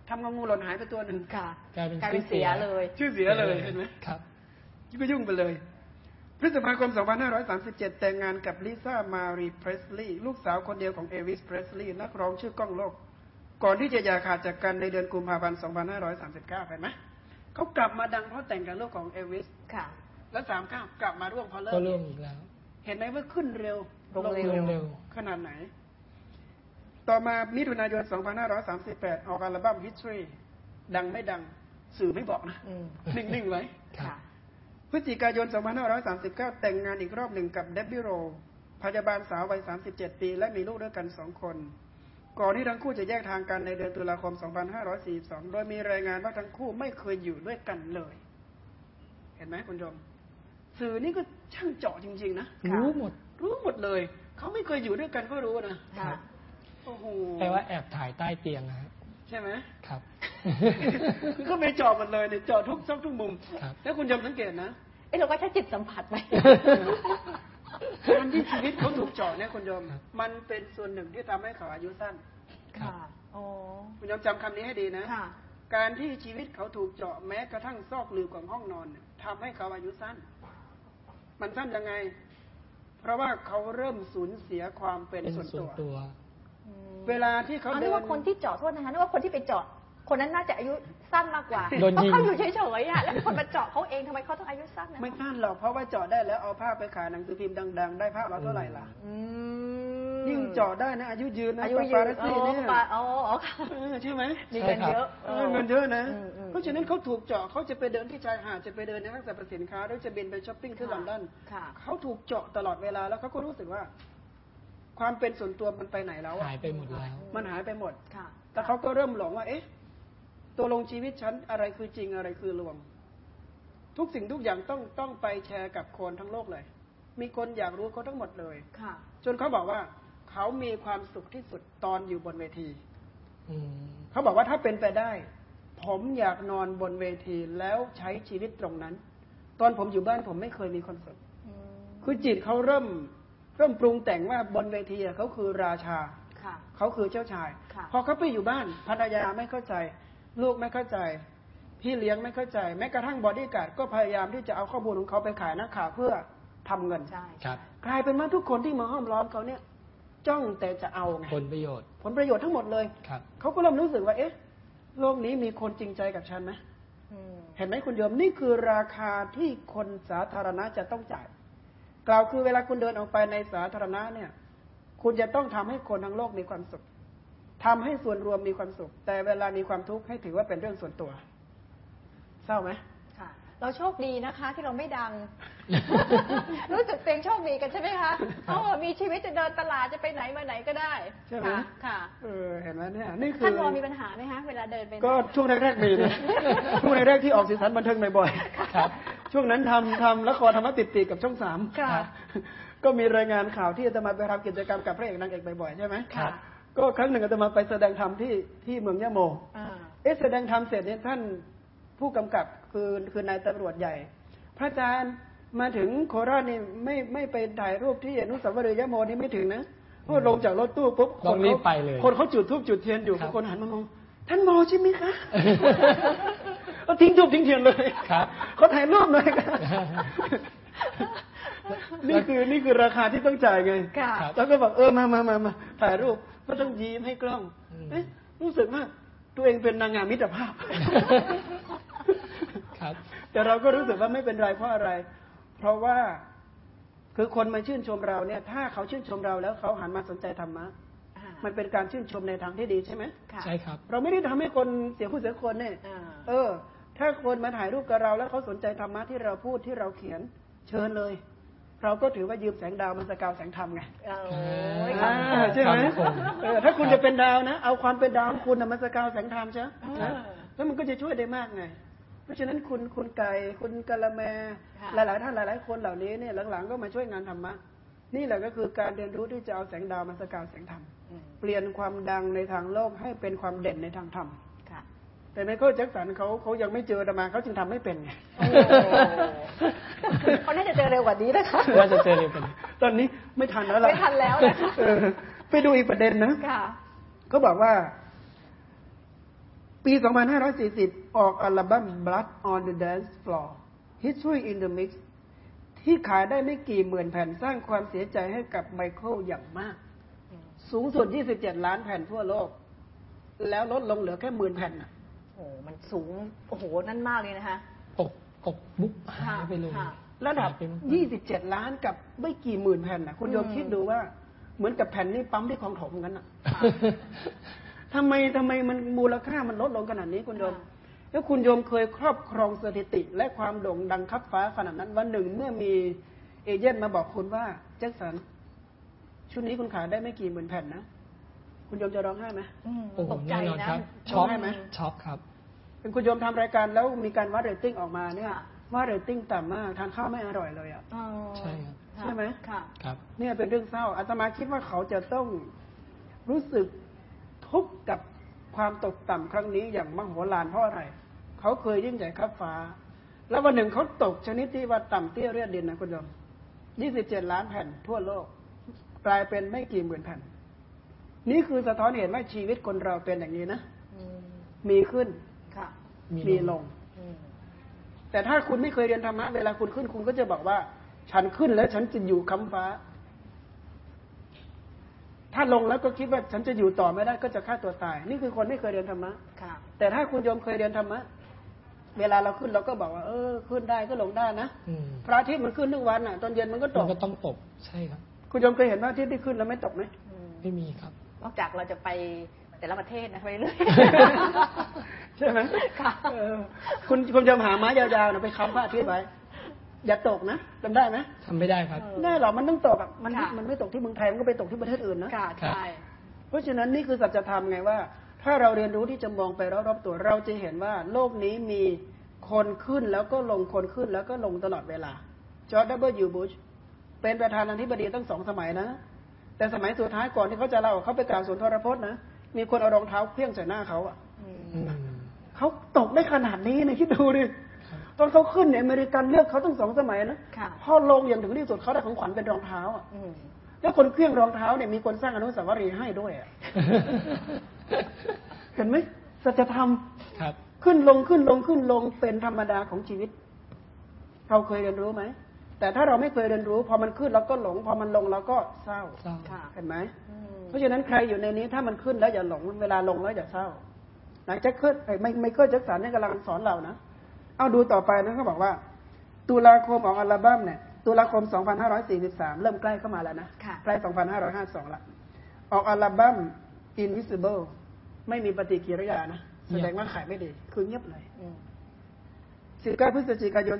ทำงองูหล่นหายไปตัวหนึ่งค่ะกลายเป็นกลายเป็นชื่อเสีเสียยเลย ชื่อเสียเลยเห็นไหมครับก็ยุ่งไปเลย พฤษภาคม 2537 แต่งงานกับลิซ่ามารีเพรสลีย์ลูกสาวคนเดียวของเอวิสเพรสลีย์นักร้องชื่อก้องโลก ก่อนที่จะอย่าขาดจากกันในเดือนกุมภาพันธ์ 2539เห็นไหมเขากลับมาดังเพราะแต่งกับลูกของเอวิส ค่ะ และ39กลับมาร่วงเพราะเลิก็กเรื่องอีกแล้ว เห็นไหมว่าขึ้นเร็วลงเร็วลงเร็ว ขนาดไหน ต่อมามิถุนายน 2538 ออกอัลบั้ม History ดังไม่ดังสื่อไม่บอกนะอืมนิ่งๆไว้ครับค่ะพฤศจิกายน 2539 แต่งงานอีกรอบหนึ่งกับเดบบิโร พยาบาลสาววัย 37 ปี และมีลูกด้วยกันสองคน ก่อนที่ทั้งคู่จะแยกทางกันในเดือนตุลาคม 2542 โดยมีรายงานว่าทั้งคู่ไม่เคยอยู่ด้วยกันเลย เห็นไหมคุณผู้ชมสื่อนี่ก็ช่างเจาะจริง ๆนะค่ะรู้หมด รู้หมดเลย เขาไม่เคยอยู่ด้วยกันก็รู้นะค่ะโอ้โหแปลว่าแอบถ่ายใต้เตียงนะฮะใช่ไหมครับ คือเขาไม่เจาะหมดเลยเนี่ยเจาะทุกซอกทุกมุมครับแล้วคุณผู้ชมสังเกตนะเอ้เราก็ใช้จิตสัมผัสไหม การที่ชีวิตเขาถูกเจาะเนี่ยคุณโยมครับมันเป็นส่วนหนึ่งที่ทำให้เขาอายุสั้นครับค่ะโอ้คุณโยมจำคำนี้ให้ดีนะค่ะการที่ชีวิตเขาถูกเจาะแม้กระทั่งซอกหลืบของห้องนอนเนี่ยทำให้เขาอายุสั้น มันสั้นยังไง เพราะว่าเขาเริ่มสูญเสียความเป็นเป็นส่วนส่วนตัวตัวเวลาที่เขาเขาเดินึกนว่าคนที่เจาะโทษนะคะนึกว่าคนที่ไปเจาะ คนนั้นน่าจะอายุ สั้นมากกว่าโดนยิงเพราะเขาอยู่เฉยๆอะแล้วมีคนมาเจาะเขาเองทำไมเขาต้องอายุสั้นนะไม่สั้นหรอกเพราะว่าเจาะได้แล้วเอาภาพไปขายหนังสือพิมพ์ดัง ๆ ได้ภาพละเท่าไหร่ล่ะ อืมยิ่งเจาะได้นะอายุยืนนะอายุยืปานราซี่เนี่ยปาอ๋ออ๋อค่ะเออใช่ไหมมีเงินเยอะ เออเงินเยอะนะ อืมอืมเพราะฉะนั้นเขาถูกเจาะเขาจะไปเดินที่ชายหาดจะไปเดินในห้างสรรพสินค้าหรือจะบินไปช้อปปิ้งที่ลอนดอนค่ะ เขาถูกเจาะตลอดเวลาแล้วเขาก็รู้สึกว่า ความเป็นส่วนตัวมันไปไหนแล้วอะหายไปหมดแล้ว มันหายไปหมด ค่ะ แล้วเขาก็เริ่มหลงว่า เอ๊ะ ตัวลงชีวิตฉันอะไรคือจริงอะไรคือลวง ทุกสิ่งทุกอย่างต้องต้องไปแชร์กับคนทั้งโลกเลย มีคนอยากรู้เขาทั้งหมดเลยค่ะ จนเขาบอกว่า เขามีความสุขที่สุดตอนอยู่บนเวทีอืมเขาบอกว่าถ้าเป็นไปได้ ผมอยากนอนบนเวทีแล้วใช้ชีวิตตรงนั้น ตอนผมอยู่บ้านผมไม่เคยมีความสุขอืมคือจิตเขาเริ่มเริ่มปรุงแต่งว่าบนเวทีอะเขาคือราชาค่ะเขาคือเจ้าชายค่ะพอเขาไปอยู่บ้านภรรยาไม่เข้าใจ ลูกไม่เข้าใจ พี่เลี้ยงไม่เข้าใจ แม้กระทั่งบอดี้การ์ดก็พยายามที่จะเอาข้อมูลของเขาไปขายนักข่าวเพื่อทำเงินใช่ครับ กลายเป็นว่าทุกคนที่มาห้อมล้อมเขาเนี่ย จ้องแต่จะเอาไงผลประโยชน์ ผลประโยชน์ทั้งหมดเลยครับเขาก็เริ่มรู้สึกว่า เอ๊ะ โลกนี้มีคนจริงใจกับฉันไหมอืมเห็นไหมคุณโยมนี่คือราคาที่คนสาธารณะจะต้องจ่าย กล่าวคือเวลาคุณเดินออกไปในสาธารณะเนี่ย คุณจะต้องทำให้คนทั้งโลกมีความสุข ทำให้ส่วนรวมมีความสุข แต่เวลามีความทุกข์ให้ถือว่าเป็นเรื่องส่วนตัว เศร้าไหมค่ะ เราโชคดีนะคะ ที่เราไม่ดัง รู้สึกตัวเองโชคดีกันใช่ไหมคะเออมีชีวิตจะเดินตลาดจะไปไหนมาไหนก็ได้ใช่ไหมค่ะค่ะเออเห็นไหมเนี่ยนี่คือท่านวอมีปัญหาไหมคะเวลาเดินไปไหนก็ช่วงแรกๆมีนะช่วงแรกๆที่ออกสีสันบันเทิงบ่อยๆครับ ช่วงนั้นทำทำละครธรรมะติดติดกับช่องสามค่ะก็มีรายงานข่าวที่อาตมาไปทำกิจกรรมกับพระเอกนางเอกบ่อยๆใช่ไหมครับ ก็ครั้งหนึ่งอาตมาไปแสดงธรรมที่ที่เมืองยะโมอ่าเอ๊ะแสดงธรรมเสร็จเนี่ยท่านผู้กำกับคือคือนายตำรวจใหญ่ พระอาจารย์มาถึงโคราชนี่ไม่ไม่ไปถ่ายรูปที่อนุสาวรีย์ยะโมนี่ไม่ถึงนะเพราะลงจากรถตู้ปุ๊บต้องรีบไปเลย คนเขาจุดธูปจุดเทียนอยู่ครับคนหันมามองท่านมองใช่ไหมคะเอาทิ้งทูบทิ้งเทียนเลยครับเขาถ่ายรูปหน่อยกันนี่คือนี่คือราคาที่ต้องจ่ายไงค่ะครับแล้วก็บอกเออมามามามาถ่ายรูป ก็ต้องยิ้มให้กล้องอืมเอ๊ะรู้สึกว่าตัวเองเป็นนางงามมิตรภาพ ครับ แต่เราก็รู้สึกว่าไม่เป็นไรเพราะอะไร เพราะว่าคือคนมาชื่นชมเราเนี่ย ถ้าเขาชื่นชมเราแล้วเขาหันมาสนใจธรรมะอ่ามันเป็นการชื่นชมในทางที่ดีใช่ไหมค่ะใช่ครับ เราไม่ได้ทำให้คนเสียผู้เสียคนเนี่ยอ่าเออ ถ้าคนมาถ่ายรูปกับเราแล้วเขาสนใจธรรมะที่เราพูดที่เราเขียนเชิญเลย เราก็ถือว่ายืมแสงดาวมันสกาวแสงธรรมไงโอ้ยครัอ่าบใช่ไหมครับผมเออถ้าคุณจะเป็นดาวนะ เอาความเป็นดาวของคุณน่ะมาสกาวแสงธรรมใช่ไหมครับแล้วมันก็จะช่วยได้มากไง เพราะฉะนั้นคุณคุณไก่คุณกะละแมค่ะหลาย ๆ ท่านหลาย ๆ คนเหล่านี้เนี่ยหลังๆ ก็มาช่วยงานธรรมะนี่แหละก็คือการเรียนรู้ที่จะเอาแสงดาวมาสกาวแสงธรรมอืมเปลี่ยนความดังในทางโลกให้เป็นความเด่นในทางธรรมค่ะ แต่ไมเคิลแจ็คสันเขาเขายังไม่เจออาตมาเขาจึงทำไม่เป็นไงโอ้เขาน่าจะเจอเร็วกว่านี้นะคะว่าจะเจอเร็วกันตอนนี้ไม่ทันแล้วล่ะไม่ทันแล้วนะคะเออไปดูอีกประเด็นนะค่ะเขาบอกว่า ปี 2540 ออกอัลบั้ม Blood on the Dance Floor History in the Mix ที่ขายได้ไม่กี่หมื่นแผ่นสร้างความเสียใจให้กับไมเคิลอย่างมาก สูงสุด 27 ล้านแผ่นทั่วโลก แล้วลดลงเหลือแค่หมื่นแผ่นน่ะโอ้ มันสูง โอ้โห นั่นมากเลยนะคะตกตกบุ๊บหายไปเลยค่ะระดับหายไปหมด27 ล้านกับไม่กี่หมื่นแผ่นน่ะคุณโยมอืมคิดดูว่า เหมือนกับแผ่นนี้ปั๊มที่คลองถมกันน่ะทำไมทำไมมันมูลค่ามันลดลงขนาดนี้คุณโยมค่ะแล้วคุณโยมเคยครอบครองสถิติ และความโด่งดังคับฟ้าขนาดนั้น วันหนึ่งเมื่อมี agent มาบอกคุณว่าแจ็คสันชุดนี้คุณขายได้ไม่กี่หมื่นแผ่นนะ คุณโยมจะร้องไห้ไหมอืมโอ้โหตกใจแน่นอนนะครับช็อกได้ไหมช็อกครับ เป็นคุณโยมทำรายการแล้วมีการวัดเรตติ้งออกมาเนี่ยค่ะว่าเรตติ้งต่ำมากทานข้าวไม่อร่อยเลยอะอ๋อใช่ครับค่ะใช่ไหมค่ะครับ เนี่ยเป็นเรื่องเศร้าอาตมาคิดว่าเขาจะต้องรู้สึกทุกข์กับความตกต่ำครั้งนี้อย่างมโหฬารเพราะอะไรเขาเคยยิ่งใหญ่ครับฟ้า แล้ววันหนึ่งเขาตกชนิดที่ว่าต่ำเตี้ยเรียดดินนะคุณโยม27ล้านแผ่นทั่วโลก กลายเป็นไม่กี่หมื่นแผ่น นี่คือสะท้อนเห็นว่าชีวิตคนเราเป็นอย่างนี้นะอืมมีขึ้นค่ะ มีมีลลงงแต่ถ้าคุณไม่เคยเรียนธรรมะเวลาคุณขึ้นคุณก็จะบอกว่า ฉันขึ้นแล้วฉันจะอยู่คำฟ้า ถ้าลงแล้วก็คิดว่าฉันจะอยู่ต่อไม่ได้ก็จะฆ่าตัวตาย นี่คือคนไม่เคยเรียนธรรมะค่ะแต่ถ้าคุณโยมเคยเรียนธรรมะเวลาเราขึ้นเราก็บอกว่า เออ ขึ้นได้ก็ลงได้นะอืมพระอาทิตย์มันขึ้นทุกวันอะ ตอนเย็นมันก็ตมันกก็ต้องตกใช่ครับ คุณโยมเคยเห็นพระอาทิตย์ที่ขึ้นแล้วไม่ตกไหมไม่มีครับนอกจากเราจะไป แต่ละประเทศนะไปเรื่อยใช่ไหมค่ะเออคุณคุณโยมหาไม้ยาวๆนะไปค้ำพระอาทิตย์ไว้อย่าตกนะจำได้ไหมทำไม่ได้ครับเออไม่ได้หรอกมันต้องตกอะมันค่ะมันไม่ตกที่เมืองไทยมันก็ไปตกที่ประเทศอื่นนะค่ะครับใช่เพราะฉะนั้นนี่คือสัจธรรมไงว่า ถ้าเราเรียนรู้ที่จะมองไปรอบๆตัวเราจะเห็นว่าโลกนี้มีคนขึ้นแล้วก็ลงคนขึ้นแล้วก็ลงตลอดเวลาจอร์จดับเบิลยูบุชเป็นประธานาธิบดีตั้งสองสมัยนะ แต่สมัยสุดท้ายก่อนที่เขาจะลาออกเขาไปกล่าวสุนทรพจน์นะ มีคนเอารองเท้าเขวี้ยงใส่หน้าเขาอะอืมเขาตกได้ขนาดนี้นะคิดดูดิตอนเขาขึ้นเนี่ยอเมริกันเลือกเขาตั้งสองสมัยนะค่ะพอลงอย่างถึงที่สุดเขาได้ของขวัญเป็นรองเท้าอะอืมแล้วคนเคลื่องรองเท้าเนี่ยมีคนสร้างอนุสาวรีย์ให้ด้วยอะเห็นไหมสัจธรรมครับขึ้นลงขึ้นลงขึ้นลงเป็นธรรมดาของชีวิต เราเคยเรียนรู้ไหมแต่ถ้าเราไม่เคยเรียนรู้ พอมันขึ้นเราก็หลง พอมันลงเราก็เศร้าเศร้าค่ะเห็นไหมอืม เพราะฉะนั้นใครอยู่ในนี้ถ้ามันขึ้นแล้วอย่าหลงเวลาลงแล้วอย่าเศร้าหลังจากขึ้นไอ้ไม่ไมเคิลแจ็คสันเนี่ยกำลังสอนเรานะเอาดูต่อไปนะเขาบอกว่า ตุลาคมออกอัลบั้มเนี่ยตุลาคม 2543 เริ่มใกล้เข้ามาแล้วนะค่ะใกล้ 2552 ละ ออกอัลบั้ม Invincible ไม่มีปฏิกิริยานะ แสดงว่าขายไม่ดี คือเงียบเลยอืม 19 พฤศจิกายน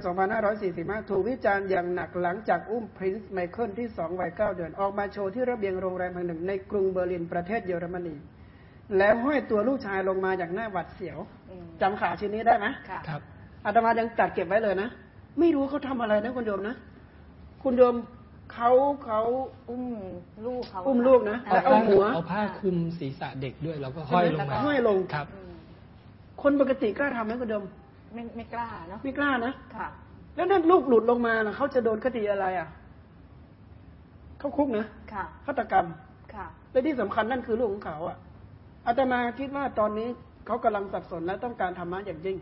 2545 ถูกวิจารณ์อย่างหนักหลังจากอุ้มพรินซ์ไมเคิลที่สองวัยเก้าเดือน ออกมาโชว์ที่ระเบียงโรงแรมแห่งหนึ่งในกรุงเบอร์ลินประเทศเยอรมนี แล้วห้อยตัวลูกชายลงมาอย่างหน้าหวัดเสียวอืมจำข่าวชิ้นนี้ได้ไหมค่ะครับอาตมายังจัดเก็บไว้เลยนะ ไม่รู้เขาทำอะไรนะคุณโยมนะ คุณโยมเขาเขาอุ้มลูกเขาอุ้มลูกนะค่แล้วเอาหัวเอาผ้าคลุมศีรษะเด็กด้วยแล้วก็ห้อยลงมาห้อยลงครับอืมคนปกติกล้าทำไหมคุณโยม ไม่ไม่กล้าเนาะไม่กล้านะค่ะ แล้วนั่นลูกหลุดลงมานะเขาจะโดนคดีอะไรอะเขาคุกนะค่ะฆาตกรรมค่ะ และที่สำคัญนั่นคือลูกของเขาอะอาตมาคิดว่าตอนนี้เขากำลังสับสนและต้องการธรรมะอย่างยิ่ง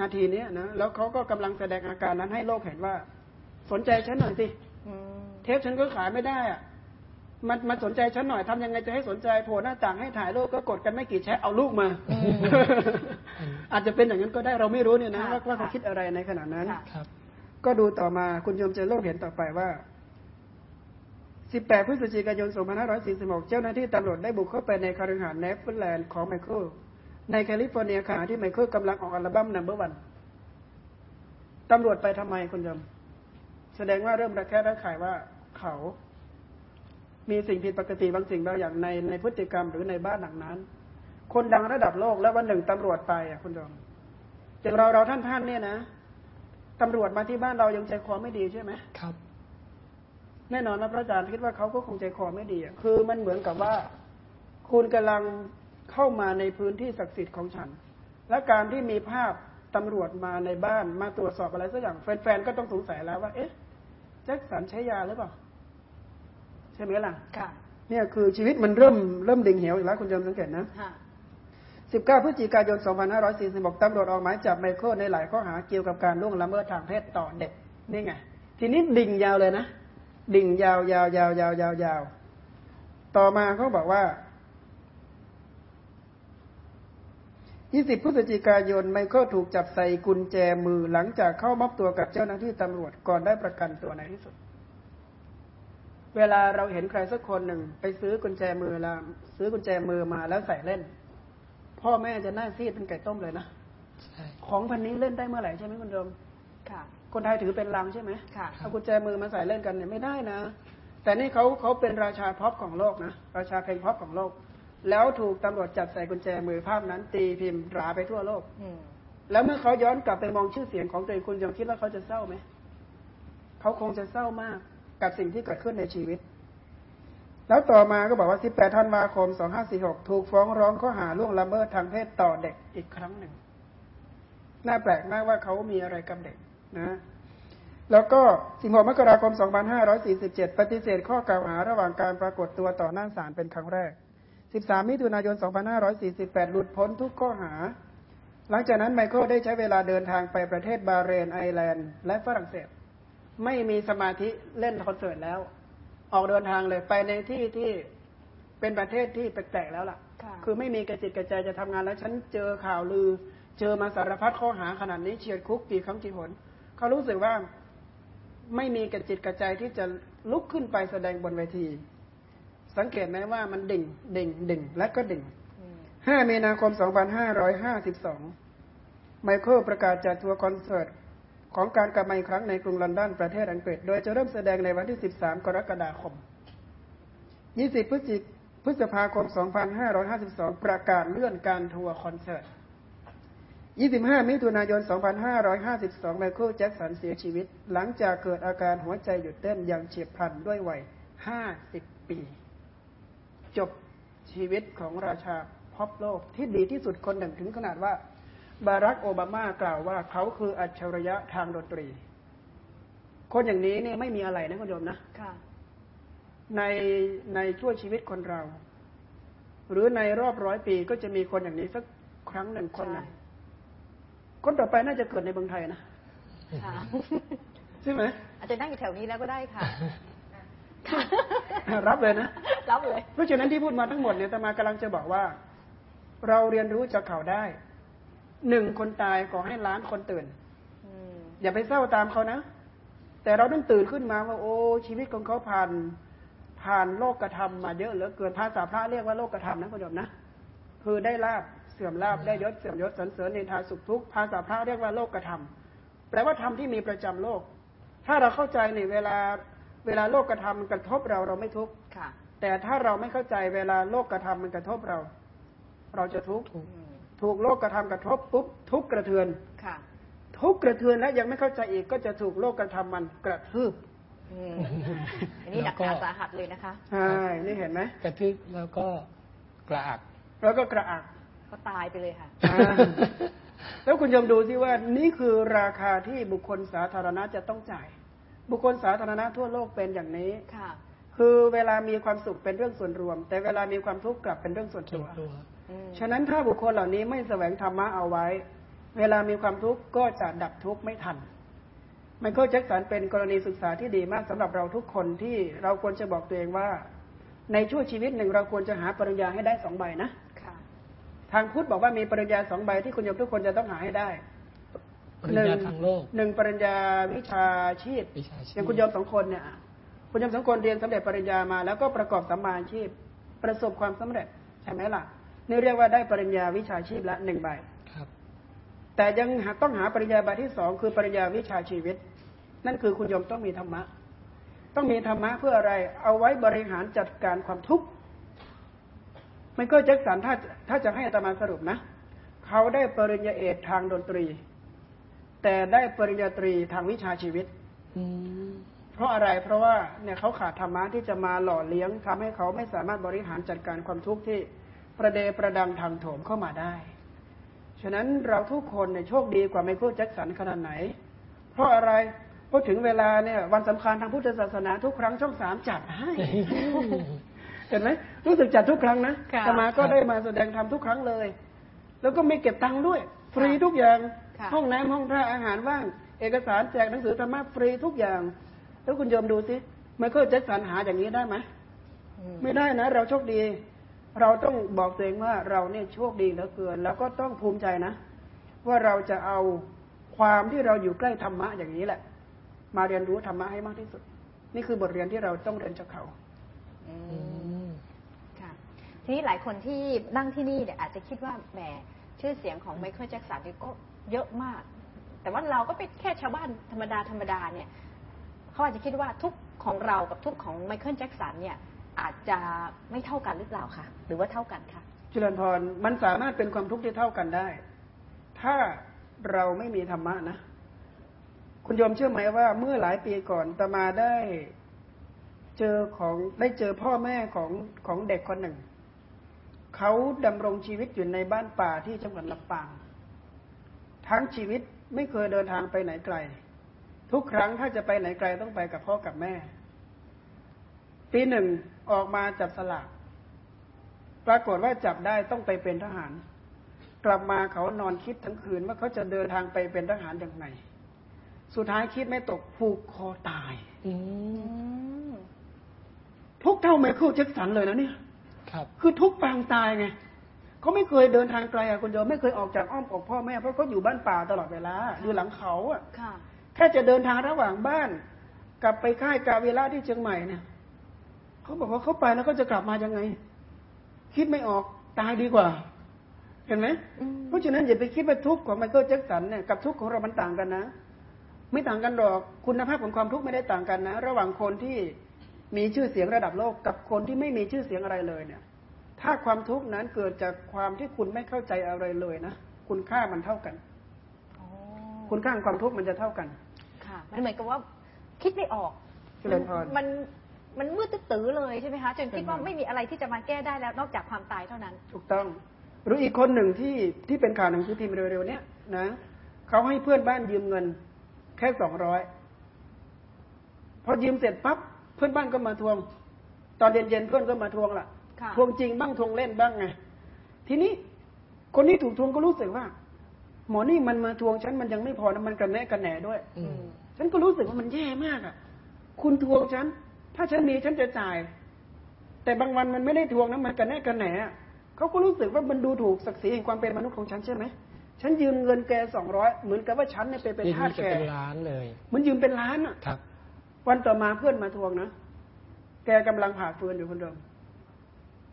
นาทีเนี้ยนะแล้วเขาก็กำลังแสดงอาการนั้นให้โลกเห็นว่า สนใจฉันหน่อยสิอืมเทปฉันก็ขายไม่ได้อะ มันมาสนใจฉันหน่อยทำยังไงจะให้สนใจโผล่หน้าต่างให้ถ่ายรูปก็กดกันไม่กี่แชะเอาลูกมา อาจจะเป็นอย่างนั้นก็ได้เราไม่รู้เนี่ยนะว่าว่าเขาคิดอะไรในขณะนั้นค่ะครับ ก็ดูต่อมาคุณโยมจะโลกเห็นต่อไปว่า 18 พฤศจิกายน 2546 เจ้าหน้าที่ตำรวจได้บุกเข้าไปในคาริหาสน์เนฟเวอร์แลนด์ของไมเคิลในแคลิฟอร์เนียขณะที่ไมเคิลกำลังออกอัลบั้ม Number One ตำรวจไปทำไมคุณโยม แสดงว่าเริ่มระแคะระคายว่าเขา มีสิ่งผิดปกติบางสิ่งบางอย่างในในพฤติกรรมหรือในบ้านหลังนั้น คนดังระดับโลกแล้ววันหนึ่งตำรวจไปอะคุณโยมอย่างเราเราท่านท่านๆเนี่ยนะตำรวจมาที่บ้านเรายังใจคอไม่ดีใช่ไหมครับ แน่นอนนะพระอาจารย์คิดว่าเขาก็คงใจคอไม่ดีอะคือมันเหมือนกับว่า คุณกำลังเข้ามาในพื้นที่ศักดิ์สิทธิ์ของฉัน และการที่มีภาพตำรวจมาในบ้านมาตรวจสอบอะไรสักอย่างแฟนๆก็ต้องสงสัยแล้วว่า เอ๊ะแจ็คสันใช้ยาหรือเปล่า ใช่ไหมล่ะค่ะเนี่ยคือชีวิตมันเริ่มเริ่มดิ่งเหวอีกแล้วคุณจำสังเกตนะค่ะ19พฤศจิกายน2546ตำรวจออกหมายจับไมเคิลในหลายข้อหาเกี่ยวกับการล่วงละเมิดทางเพศต่อเด็กนี่ไง ทีนี้ดิ่งยาวเลยนะ ดิ่งยาวยาวยาวยาวยาวยาวต่อมาเขาบอกว่า20พฤศจิกายนไมเคิลถูกจับใส่กุญแจมือหลังจากเข้ามอบตัวกับเจ้าหน้าที่ตำรวจก่อนได้ประกันตัวในที่สุด เวลาเราเห็นใครสักคนหนึ่งไปซื้อกุญแจมือแล้วซื้อกุญแจมือมาแล้วใส่เล่น พ่อแม่จะหน้าซีดเป็นไก่ต้มเลยนะใช่ของพรรค์นี้เล่นได้เมื่อไหร่ใช่ไหมคุณโยมค่ะ คนไทยถือเป็นลางใช่ไหมค่ะเอากุญแจมือมาใส่เล่นกันเนี่ยไม่ได้นะ แต่นี่เขาเขาเป็นราชาพ็อปของโลกนะราชาเพลงพ็อปของโลก แล้วถูกตำรวจจับใส่กุญแจมือภาพนั้น ตีพิมพ์หราไปทั่วโลกอืมแล้วเมื่อเขาย้อนกลับไปมองชื่อเสียงของตัวเองคุณโยมคิดว่าเขาจะเศร้าไหมเขาคงจะเศร้ามาก กับสิ่งที่เกิดขึ้นในชีวิต แล้วต่อมาก็บอกว่า 18 ธันวาคม 2546 ถูกฟ้องร้องข้อหาล่วงละเมิดทางเพศต่อเด็กอีกครั้งหนึ่ง น่าแปลกมากว่าเขามีอะไรกับเด็กนะ แล้วก็ 16 มกราคม 2547 ปฏิเสธข้อกล่าวหาระหว่างการปรากฏตัวต่อหน้าศาลเป็นครั้งแรก 13 มิถุนายน 2548 หลุดพ้นทุกข้อหาหลังจากนั้นไมเคิลได้ใช้เวลาเดินทางไปประเทศบาเรนไอร์แลนด์ และฝรั่งเศส ไม่มีสมาธิเล่นคอนเสิร์ตแล้ว ออกเดินทางเลยไปในที่ที่เป็นประเทศที่แปลกๆแล้วล่ะค่ะคือไม่มีกระจิตกระใจจะทำงานแล้ว ฉันเจอข่าวลือ เจอมาสารพัดข้อหาขนาดนี้เฉียดคุกกี่ครั้งกี่หนเขารู้สึกว่าไม่มีกระจิตกระใจที่จะลุกขึ้นไปแสดงบนเวที สังเกตไหมว่ามันดิ่งดิ่งดิ่งและก็ดิ่งอืม5มีนาคม2552ไมเคิลประกาศจัดทัวร์คอนเสิร์ต ของการกลับมาอีกครั้งในกรุงลอนดอนประเทศอังกฤษ โดยจะเริ่มแสดงในวันที่ 13 กรกฎาคม 20 พฤศจิพฤษภาคม 2552 ประกาศเลื่อนการทัวร์คอนเสิร์ต 25 มิถุนายน 2552 ไมเคิลแจ็คสันเสียชีวิต หลังจากเกิดอาการหัวใจหยุดเต้นอย่างเฉียบพลันด้วยวัย 50 ปี จบชีวิตของราชาพอปโลกที่ดีที่สุดคนหนึ่งถึงขนาดว่า บารักโอบามากล่าวว่าเขาคืออัจฉริยะทางดนตรี คนอย่างนี้เนี่ยไม่มีอะไรนะคุณโยมนะค่ะในในช่วชีวิตคนเรา หรือในรอบร้อยปีก็จะมีคนอย่างนี้สักครั้งหนึ่งคนหนึ่งใช่คนต่อไปน่าจะเกิดในเมืองไทยนะค่ะใช่ไหมอาจจะนั่งอยู่แถวนี้แล้วก็ได้ค่ะ รับเลยนะรับเลยเพราะฉะนั้นที่พูดมาทั้งหมดเนี่ยอาตมากำลังจะบอกว่า เราเรียนรู้จากเขาได้ หนึ่งคนตายขอให้ล้านคนตื่นอืมอย่าไปเศร้าตามเขานะ แต่เราต้องตื่นขึ้นมาว่า โอ้ชีวิตของเขาผ่านผ่านโลกกระทำมาเยอะเหลือเกินภาษาพระเรียกว่าโลกกระทำนะคุณโยมนะคือได้ลาบเสื่อมลาบได้ยศเสื่อมยศสรรเสริญในทางสุขทุกข์ภาษาพระเรียกว่าโลกกระทำแปลว่าธรรมที่มีประจำโลก ถ้าเราเข้าใจเนี่ยเวลาเวลาโลกกระทำมันกระทบเราเราไม่ทุกข์ค่ะแต่ถ้าเราไม่เข้าใจเวลาโลกกระทำมันกระทบเรา เราจะทุกข์อืม ถูกโลกกระทำกระทบปุ๊บทุกข์กระเทือนค่ะทุกข์กระเทือนแล้วยังไม่เข้าใจอีกก็จะถูกโลกกระทำมันกระทืบอืมอันนี้หนักหนาสาหัสเลยนะคะใช่นี่เห็นไหมกระทึกแล้วก็กระอัก แล้วก็กระอักก็ตายไปเลยค่ะอ่าแล้วคุณยมดูสิว่านี่คือราคาที่บุคคลสาธารณะจะต้องจ่าย บุคคลสาธารณะทั่วโลกเป็นอย่างนี้ค่ะ คือเวลามีความสุขเป็นเรื่องส่วนรวม แต่เวลามีความทุกข์กลับเป็นเรื่องส่วนส่ตัววนตัวอืม ฉะนั้นถ้าบุคคลเหล่านี้ไม่แสวงธรรมะเอาไว้ เวลามีความทุกข์ก็จะดับทุกข์ไม่ทันไมเคิลแจ็คสันเป็นกรณีศึกษาที่ดีมากสำหรับเราทุกคนที่เราควรจะบอกตัวเองว่า ในช่วงชีวิตหนึ่งเราควรจะหาปริญญาให้ได้สองใบนะค่ะทางพุทธบอกว่ามีปริญญาสองใบที่คุณโยมทุกคนจะต้องหาให้ได้ปริญญาทางโลกหนึ่งปริญญาวิชาชีพวิชาชีพอย่างคุณโยมสองคนเนี่ยคุณโยมสองคนเรียนสำเร็จปริญญามาแล้วก็ประกอบสัมมาอาชีพ ประสบความสำเร็จใช่ไหมล่ะ นี่เรียกว่าได้ปริญญาวิชาชีพละหนึ่งใบครับแต่ยังหาต้องหาปริญญาใบที่สองคือปริญญาวิชาชีวิต นั่นคือคุณโยมต้องมีธรรมะ ต้องมีธรรมะเพื่ออะไร เอาไว้บริหารจัดการความทุกข์ไมเคิลแจ็คสันถ้าถ้าจะให้อาตมาสรุปนะ เขาได้ปริญญาเอกทางดนตรี แต่ได้ปริญญาตรีทางวิชาชีวิตอืมเพราะอะไรเพราะว่าเนี่ยเขาขาดธรรมะที่จะมาหล่อเลี้ยงทำให้เขาไม่สามารถบริหารจัดการความทุกข์ที่ ประเดประดังทางโถมเข้ามาได้ ฉะนั้นเราทุกคนเนี่ยโชคดีกว่าไมเคิลแจ็คสันขนาดไหน เพราะอะไรเพราะถึงเวลาเนี่ย วันสำคัญทางพุทธศาสนาทุกครั้งช่องสามจัดให้เห็นไหมรู้สึกจัดทุกครั้งนะค่ะอาตมาก็ได้มาแสดงธรรมทุกครั้งเลย แล้วก็ไม่เก็บตังค์ด้วย ฟรีทุกอย่างค่ะห้องน้ำห้องท่าอาหารว่าง เอกสารแจกหนังสือธรรมะฟรีทุกอย่าง แล้วคุณโยมดูสิไมเคิลแจ็คสันหาอย่างนี้ได้ไหมอืมไม่ได้นะ เราโชคดี เราต้องบอกตัวเองว่าเราเนี่ยโชคดีเหลือเกิน แล้วก็ต้องภูมิใจนะ ว่าเราจะเอาความที่เราอยู่ใกล้ธรรมะอย่างนี้แหละ มาเรียนรู้ธรรมะให้มากที่สุด นี่คือบทเรียนที่เราต้องเรียนจากเขาอืมค่ะทีนี้หลายคนที่นั่งที่นี่เนี่ยอาจจะคิดว่าแหมชื่อเสียงของไมเคิลแจ็คสันนี่ก็เยอะมาก แต่ว่าเราก็เป็นแค่ชาวบ้านธรรมดาธรรมดาเนี่ยเขาอาจจะคิดว่าทุกของเรากับทุกข์ของไมเคิลแจ็คสันเนี่ย อาจจะไม่เท่ากันหรือเปล่าคะหรือว่าเท่ากันคะจุลันพรมันสามารถเป็นความทุกข์ที่เท่ากันได้ ถ้าเราไม่มีธรรมะนะ คุณโยมเชื่อไหมว่าเมื่อหลายปีก่อนตมาได้เจอของได้เจอพ่อแม่ของของเด็กคนหนึ่ง เขาดำรงชีวิตอยู่ในบ้านป่าที่จังหวัดลำปาง ทั้งชีวิตไม่เคยเดินทางไปไหนไกล ทุกครั้งถ้าจะไปไหนไกลต้องไปกับพ่อกับแม่ ปีหนึ่งออกมาจับสลากปรากฏว่าจับได้ต้องไปเป็นทหาร กลับมาเขานอนคิดทั้งคืนว่าเขาจะเดินทางไปเป็นทหารอย่างไรสุดท้ายคิดไม่ตกผูกคอตายอืมอืมทุกเท่าไมเคิลแจ็คสันเลยนะเนี่ยครับ คือทุกปางตายไงเขาไม่เคยเดินทางไกลอะคนเดียวไม่เคยออกจากอ้อมอกพ่อแม่เพราะเขาอยู่บ้านป่าตลอดเวลาอยู่หลังเขาอะค่ะแค่จะเดินทางระหว่างบ้าน กลับไปค่ายกาเวล่าที่เชียงใหม่เนี่ย เขาบอกว่าเขาไปแล้วเขาจะกลับมายังไง คิดไม่ออกตายดีกว่า เห็นไหมอืมเพราะฉะนั้นอย่าไปคิดว่าทุกข์ของไมเคิลแจ็คสันเนี่ยกับทุกข์ของเรามันต่างกันนะ ไม่ต่างกันหรอกคุณภาพของความทุกข์ไม่ได้ต่างกันนะ ระหว่างคนที่มีชื่อเสียงระดับโลกกับคนที่ไม่มีชื่อเสียงอะไรเลยเนี่ย ถ้าความทุกข์นั้นเกิดจากความที่คุณไม่เข้าใจอะไรเลยนะคุณค่ามันเท่ากันอ๋อคุณค่าของความทุกข์มันจะเท่ากัน ค่ะ มันเหมือนกับว่าคิดไม่ออกเจริญพรมัน มันมืดตื้อๆเลยใช่ไหมคะจนคิดว่าเจริญพรไม่มีอะไรที่จะมาแก้ได้แล้วนอกจากความตายเท่านั้น ถูกต้อง หรืออีกคนหนึ่งที่ที่เป็นข่าวหนังสือพิมพ์เร็วๆเนี้ยนะเขาให้เพื่อนบ้านยืมเงิน แค่สองร้อยพอยืมเสร็จปั๊บเพื่อนบ้านก็มาทวง ตอนเย็นๆเพื่อนก็มาทวงล่ะค่ะ ทวงจริงบ้างทวงเล่นบ้างไงทีนี้คนที่ถูกทวงก็รู้สึกว่า หมอนี่มันมาทวงฉันมันยังไม่พอนะมันกระแนะกระแหน่ด้วยอืมฉันก็รู้สึกว่ามันแย่มากอะ คุณทวงฉัน ถ้าฉันมีฉันจะจ่าย แต่บางวันมันไม่ได้ทวงนะมันกระแนะกระแหน่อะเขาก็รู้สึกว่ามันดูถูกศักดิ์ศรีแห่งความเป็นมนุษย์ของฉันใช่ไหมฉันยืมเงินแกสองร้อยเหมือนกับว่าฉันเนี่ยไปเป็นยินทาดีสจะแกเป็นล้านเลยมันยืมเป็นล้านอะครับ วันต่อมาเพื่อนมาทวงนะแกกำลังผ่าฟืนอยู่คนเดิม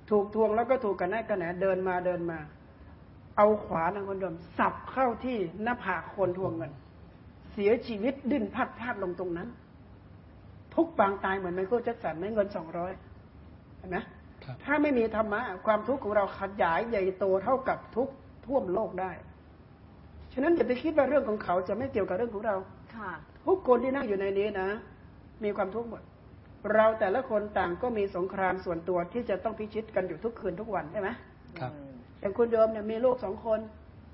ถูกทวงแล้วก็ถูกกระแนะกระแหนเดินมาเดินมา เอาขวานของคนเดิมสับเข้าที่หน้าผากคนทวงเงิน เสียชีวิตดิ้นพลัดพลาดลงตรงนั้น ทุกปางตายเหมือนไมเคิลแจ็คสันไม่เงินสองร้อยเห็นไหมครับถ้าไม่มีธรรมะความทุกข์ของเราขยายใหญ่โตเท่ากับทุกข์ท่วมโลกได้ ฉะนั้นอย่าไปคิดว่าเรื่องของเขาจะไม่เกี่ยวกับเรื่องของเราค่ะทุกคนที่นั่งอยู่ในนี้นะ มีความทุกข์หมด เราแต่ละคนต่างก็มีสงครามส่วนตัวที่จะต้องพิชิตกันอยู่ทุกคืนทุกวันใช่ไหมครับอย่างคุณโยมเนี่ยมีลูกสองคน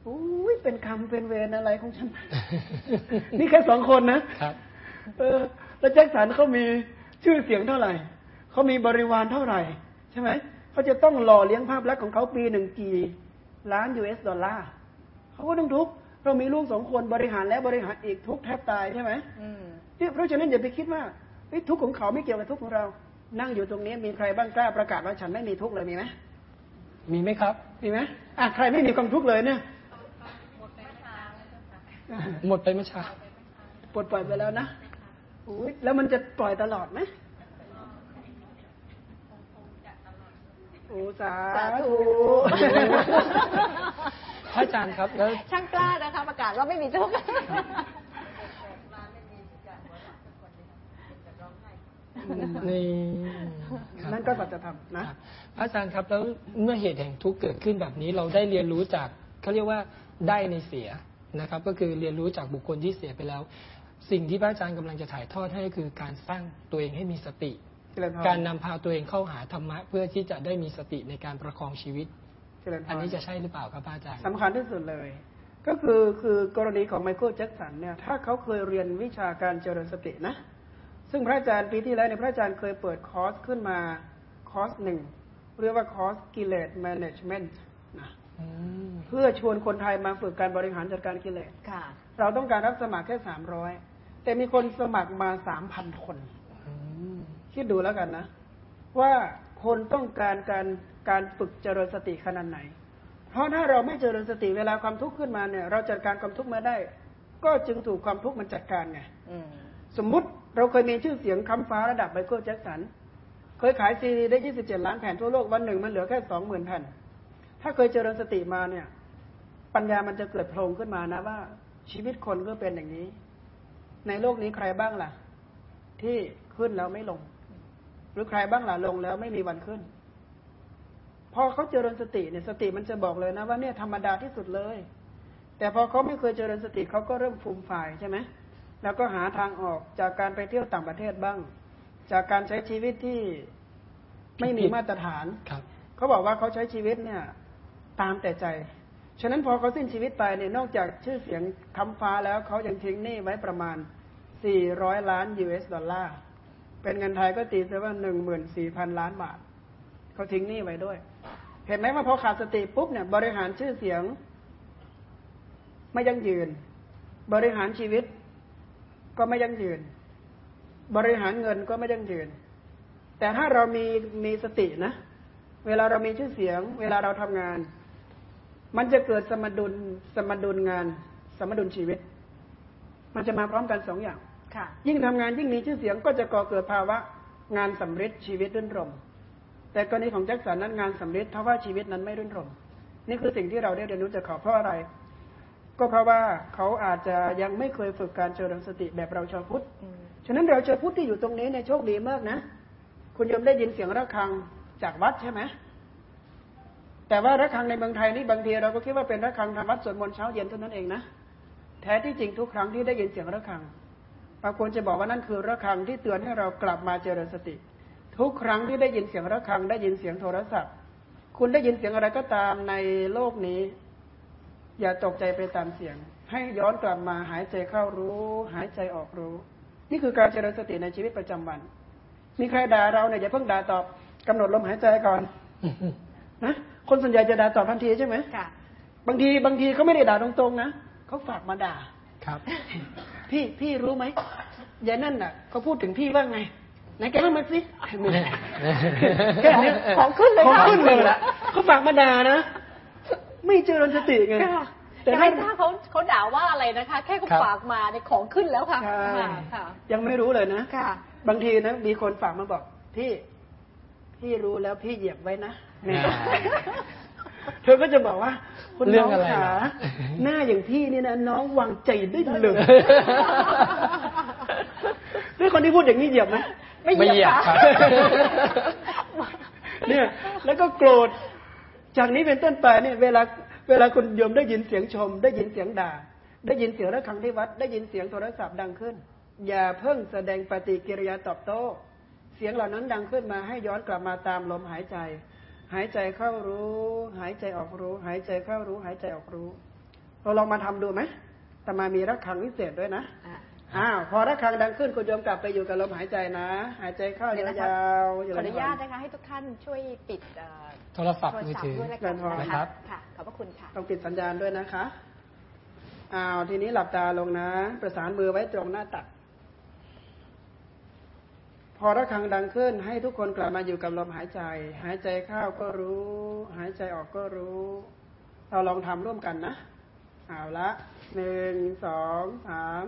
อุ้ยเป็นคำเป็นเวรอะไรของฉัน นี่แค่สองคนนะครับ เออ แล้วแจ็คสันเขามีชื่อเสียงเท่าไหร่เขามีบริวารเท่าไหร่ ใช่ไหมเขาจะต้องหล่อเลี้ยงภาพลักษณ์ของเขาปีหนึ่งกี่ ล้านยูเอสดอลลาร์เขาก็ต้องทุกข์เรามีลูกสองคนบริหารแล้วบริหารอีกทุกข์แทบตายใช่ไหมอืมเนี่ยเพราะฉะนั้นอย่าไปคิดว่าเฮ้ยทุกข์ของเขาไม่เกี่ยวกับทุกข์ของเรา นั่งอยู่ตรงนี้มีใครบ้างกล้าประกาศว่าฉันไม่มีทุกข์เลยมีไหมมีไหมครับ มีไหมอะใครไม่มีความทุกข์เลยเนี่ยหมดไปเมื่อเช้าปลดปล่อยไปแล้วนะ อุ๊ยแล้วมันจะปล่อยตลอดไหมโอ้สาสาธุธุพระอาจารย์ครับแล้วช่างกล้านะคะ ประกาศว่าไม่มีทุกข์นี่ครับนั่นก็สัจธรรมนะครับพระอาจารย์ครับแล้วเมื่อเหตุแห่งทุกข์เกิดขึ้นแบบนี้เราได้เรียนรู้จากเขาเรียกว่าได้ในเสียนะครับ ก็คือเรียนรู้จากบุคคลที่เสียไปแล้ว สิ่งที่พระอาจารย์กำลังจะถ่ายทอดให้คือการสร้างตัวเองให้มีสติเจริญพรการนำพาตัวเองเข้าหาธรรมะ เพื่อที่จะได้มีสติในการประคองชีวิตเจริญพรอันนี้จะใช่หรือเปล่าครับพระอาจารย์สำคัญที่สุดเลย ก็คือคือกรณีของไมเคิลแจ็คสันเนี่ยถ้าเขาเคยเรียนวิชาการเจริญสตินะ ซึ่งพระอาจารย์ปีที่แล้วเนี่ยพระอาจารย์เคยเปิดคอร์สขึ้นมาคอร์สหนึ่งเรียกว่าคอร์สกิเลส management นะอืม เพื่อชวนคนไทยมาฝึกการบริหารจัดการกิเลสค่ะเราต้องการรับสมัครแค่สามร้อยแต่มีคนสมัครมาสามพันคนอืมคิดดูแล้วกันนะ ว่าคนต้องการการการฝึกเจริญสติขนาดไหน เพราะถ้าเราไม่เจริญสติเวลาความทุกข์ขึ้นมาเนี่ย เราจัดการความทุกข์ไม่ได้ ก็จึงถูกความทุกข์มันจัดการไงอืมสมมุติเราเคยมีชื่อเสียงค้ำฟ้าระดับไมเคิลแจ็คสัน เคยขายซีดีได้27ล้านแผ่นทั่วโลกวันหนึ่งมันเหลือแค่20,000แผ่น ถ้าเคยเจริญสติมาเนี่ย ปัญญามันจะเกิดโผล่ขึ้นมานะว่า ชีวิตคนก็เป็นอย่างนี้ ในโลกนี้ใครบ้างล่ะ ที่ขึ้นแล้วไม่ลง หรือใครบ้างล่ะลงแล้วไม่มีวันขึ้น พอเขาเจริญสติเนี่ยสติมันจะบอกเลยนะว่าเนี่ยธรรมดาที่สุดเลย แต่พอเขาไม่เคยเจริญสติเขาก็เริ่มฟูมฝ่ายใช่ไหมแล้วก็หาทางออกจากการไปเที่ยวต่างประเทศบ้าง จากการใช้ชีวิตที่ไม่มีมาตรฐานครับเขาบอกว่าเขาใช้ชีวิตเนี่ย ตามแต่ใจ ฉะนั้นพอเขาสิ้นชีวิตไปเนี่ยนอกจากชื่อเสียงคำฟ้าแล้วเขายังทิ้งหนี้ไว้ประมาณ 400 ล้าน US ดอลลาร์ เป็นเงินไทยก็ตีซะว่า 14,000 ล้านบาท เขาทิ้งหนี้ไว้ด้วย เห็นไหมว่าพอขาดสติปุ๊บเนี่ย บริหารชื่อเสียง ไม่ยั่งยืน บริหารชีวิตก็ไม่ยั่งยืน บริหารเงินก็ไม่ยั่งยืน แต่ถ้าเรามีมีสตินะ เวลาเรามีชื่อเสียง เวลาเราทำงาน มันจะเกิดสมดุลสมดุลงาน สมดุลชีวิต มันจะมาพร้อมกันสองอย่างค่ะยิ่งทำงานยิ่งมีชื่อเสียงก็จะก่อเกิดภาวะงานสำเร็จชีวิตรื่นรม แต่กรณีของแจ็คสันนั้นงานสำเร็จทว่าชีวิตนั้นไม่รื่นรม นี่คือสิ่งที่เราได้เรียนรู้จากเขาเพราะอะไร ก็เพราะว่าเขาอาจจะยังไม่เคยฝึกการเจริญสติแบบเราชาวพุทธอืมฉะนั้นเราชาวพุทธที่อยู่ตรงนี้ในยโชคดีมากนะ คุณโยมได้ยินเสียงระฆังจากวัดใช่ไหม แต่ว่าระฆังในเมืองไทยนี่บางทีเราก็คิดว่าเป็นระฆังทำวัดสวดมนต์เช้าเย็นเท่านั้นเองนะแท้ที่จริงทุกครั้งที่ได้ยินเสียงระฆังเราควรจะบอกว่านั่นคือระฆังที่เตือนให้เรากลับมาเจริญสติ ทุกครั้งที่ได้ยินเสียงระฆัง ได้ยินเสียงโทรศัพท์ คุณได้ยินเสียงอะไรก็ตามในโลกนี้ อย่าตกใจไปตามเสียง ให้ย้อนกลับมาหายใจเข้ารู้ หายใจออกรู้ นี่คือการเจริญสติในชีวิตประจำวัน มีใครด่าเราเนี่ยอย่าเพิ่งด่าตอบกำหนดลมหายใจก่อนนะ คนส่วนใหญ่จะด่าตอบทันทีใช่ไหมค่ะบางทีบางทีเขาไม่ได้ด่าตรงๆนะเขาฝากมาด่าครับ พี่พี่รู้ไหมยายนั่นน่ะเขาพูดถึงพี่ว่าไงไหนแกเล่ามาสิไม่ได้แค่นี้ของขึ้นเลยของค่ะขึ้นเลยละเขาฝากมาด่านะไม่เจริญสติไงค่ะแต่แต่ถ้าไม่ทราบเขาเขาด่าว่าอะไรนะคะ แค่เขาครับฝากมาในยของขึ้นแล้วค่ะใช่ค่ะค่ะยังไม่รู้เลยนะค่ะ บางทีนะมีคนฝากมาบอก พี่ พี่รู้แล้วพี่เหยียบไว้นะนี่อ่า เธอก็จะบอกว่าคุณเรื่น้อองงอะไรขาเหรอหน้าอย่างพี่นี่นะน้องวางใจได้เลยด้วยคนที่พูดอย่างนี้เหยียบไหมไม่เหยียบครับเนี่ย แล้วก็โกรธ จากนี้เป็นต้นไปเนี่ย เวลาเวลาคุณโยมได้ยินเสียงชม ได้ยินเสียงด่า ได้ยินเสียงระฆังที่วัด ได้ยินเสียงโทรศัพท์ดังขึ้น อย่าเพิ่งแสดงปฏิกิริยาตอบโต้ เสียงเหล่านั้นดังขึ้นมาให้ย้อนกลับมาตามลมหายใจ หายใจเข้ารู้ หายใจออกรู้ หายใจเข้ารู้ หายใจออกรู้เราลองมาทำดูไหมแต่มามีระฆังวิเศษด้วยนะอะอ้าวพอระฆังดังขึ้นคุณโยมกลับไปอยู่กับลมหายใจนะ หายใจเข้าเดี๋ยวนะคะยาวๆขออนุญาตนะคะให้ทุกท่านช่วยปิดเอ่อโทรศัพท์มือถือด้วยแล้วกันนะนะคะคะค่ะขอบพระคุณค่ะต้องปิดสัญญาณด้วยนะคะอ้าวทีนี้หลับตาลงนะ ประสานมือไว้ตรงหน้าตัก พอระฆังดังขึ้น ให้ทุกคนกลับมาอยู่กับลมหายใจ หายใจเข้าก็รู้ หายใจออกก็รู้ เราลองทำร่วมกันนะเอาละหนึ่งสองสาม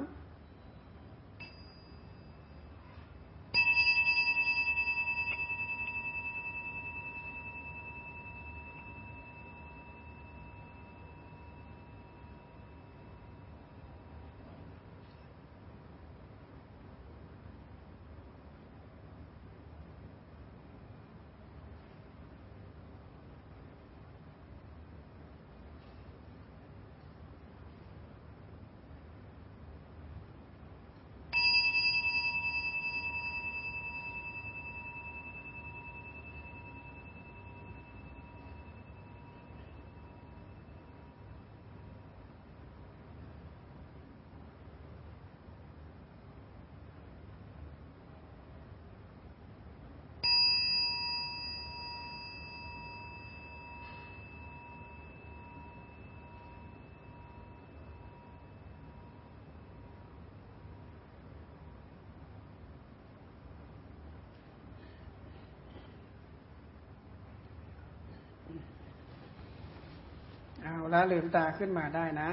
เอาละลืมตาขึ้นมาได้นะ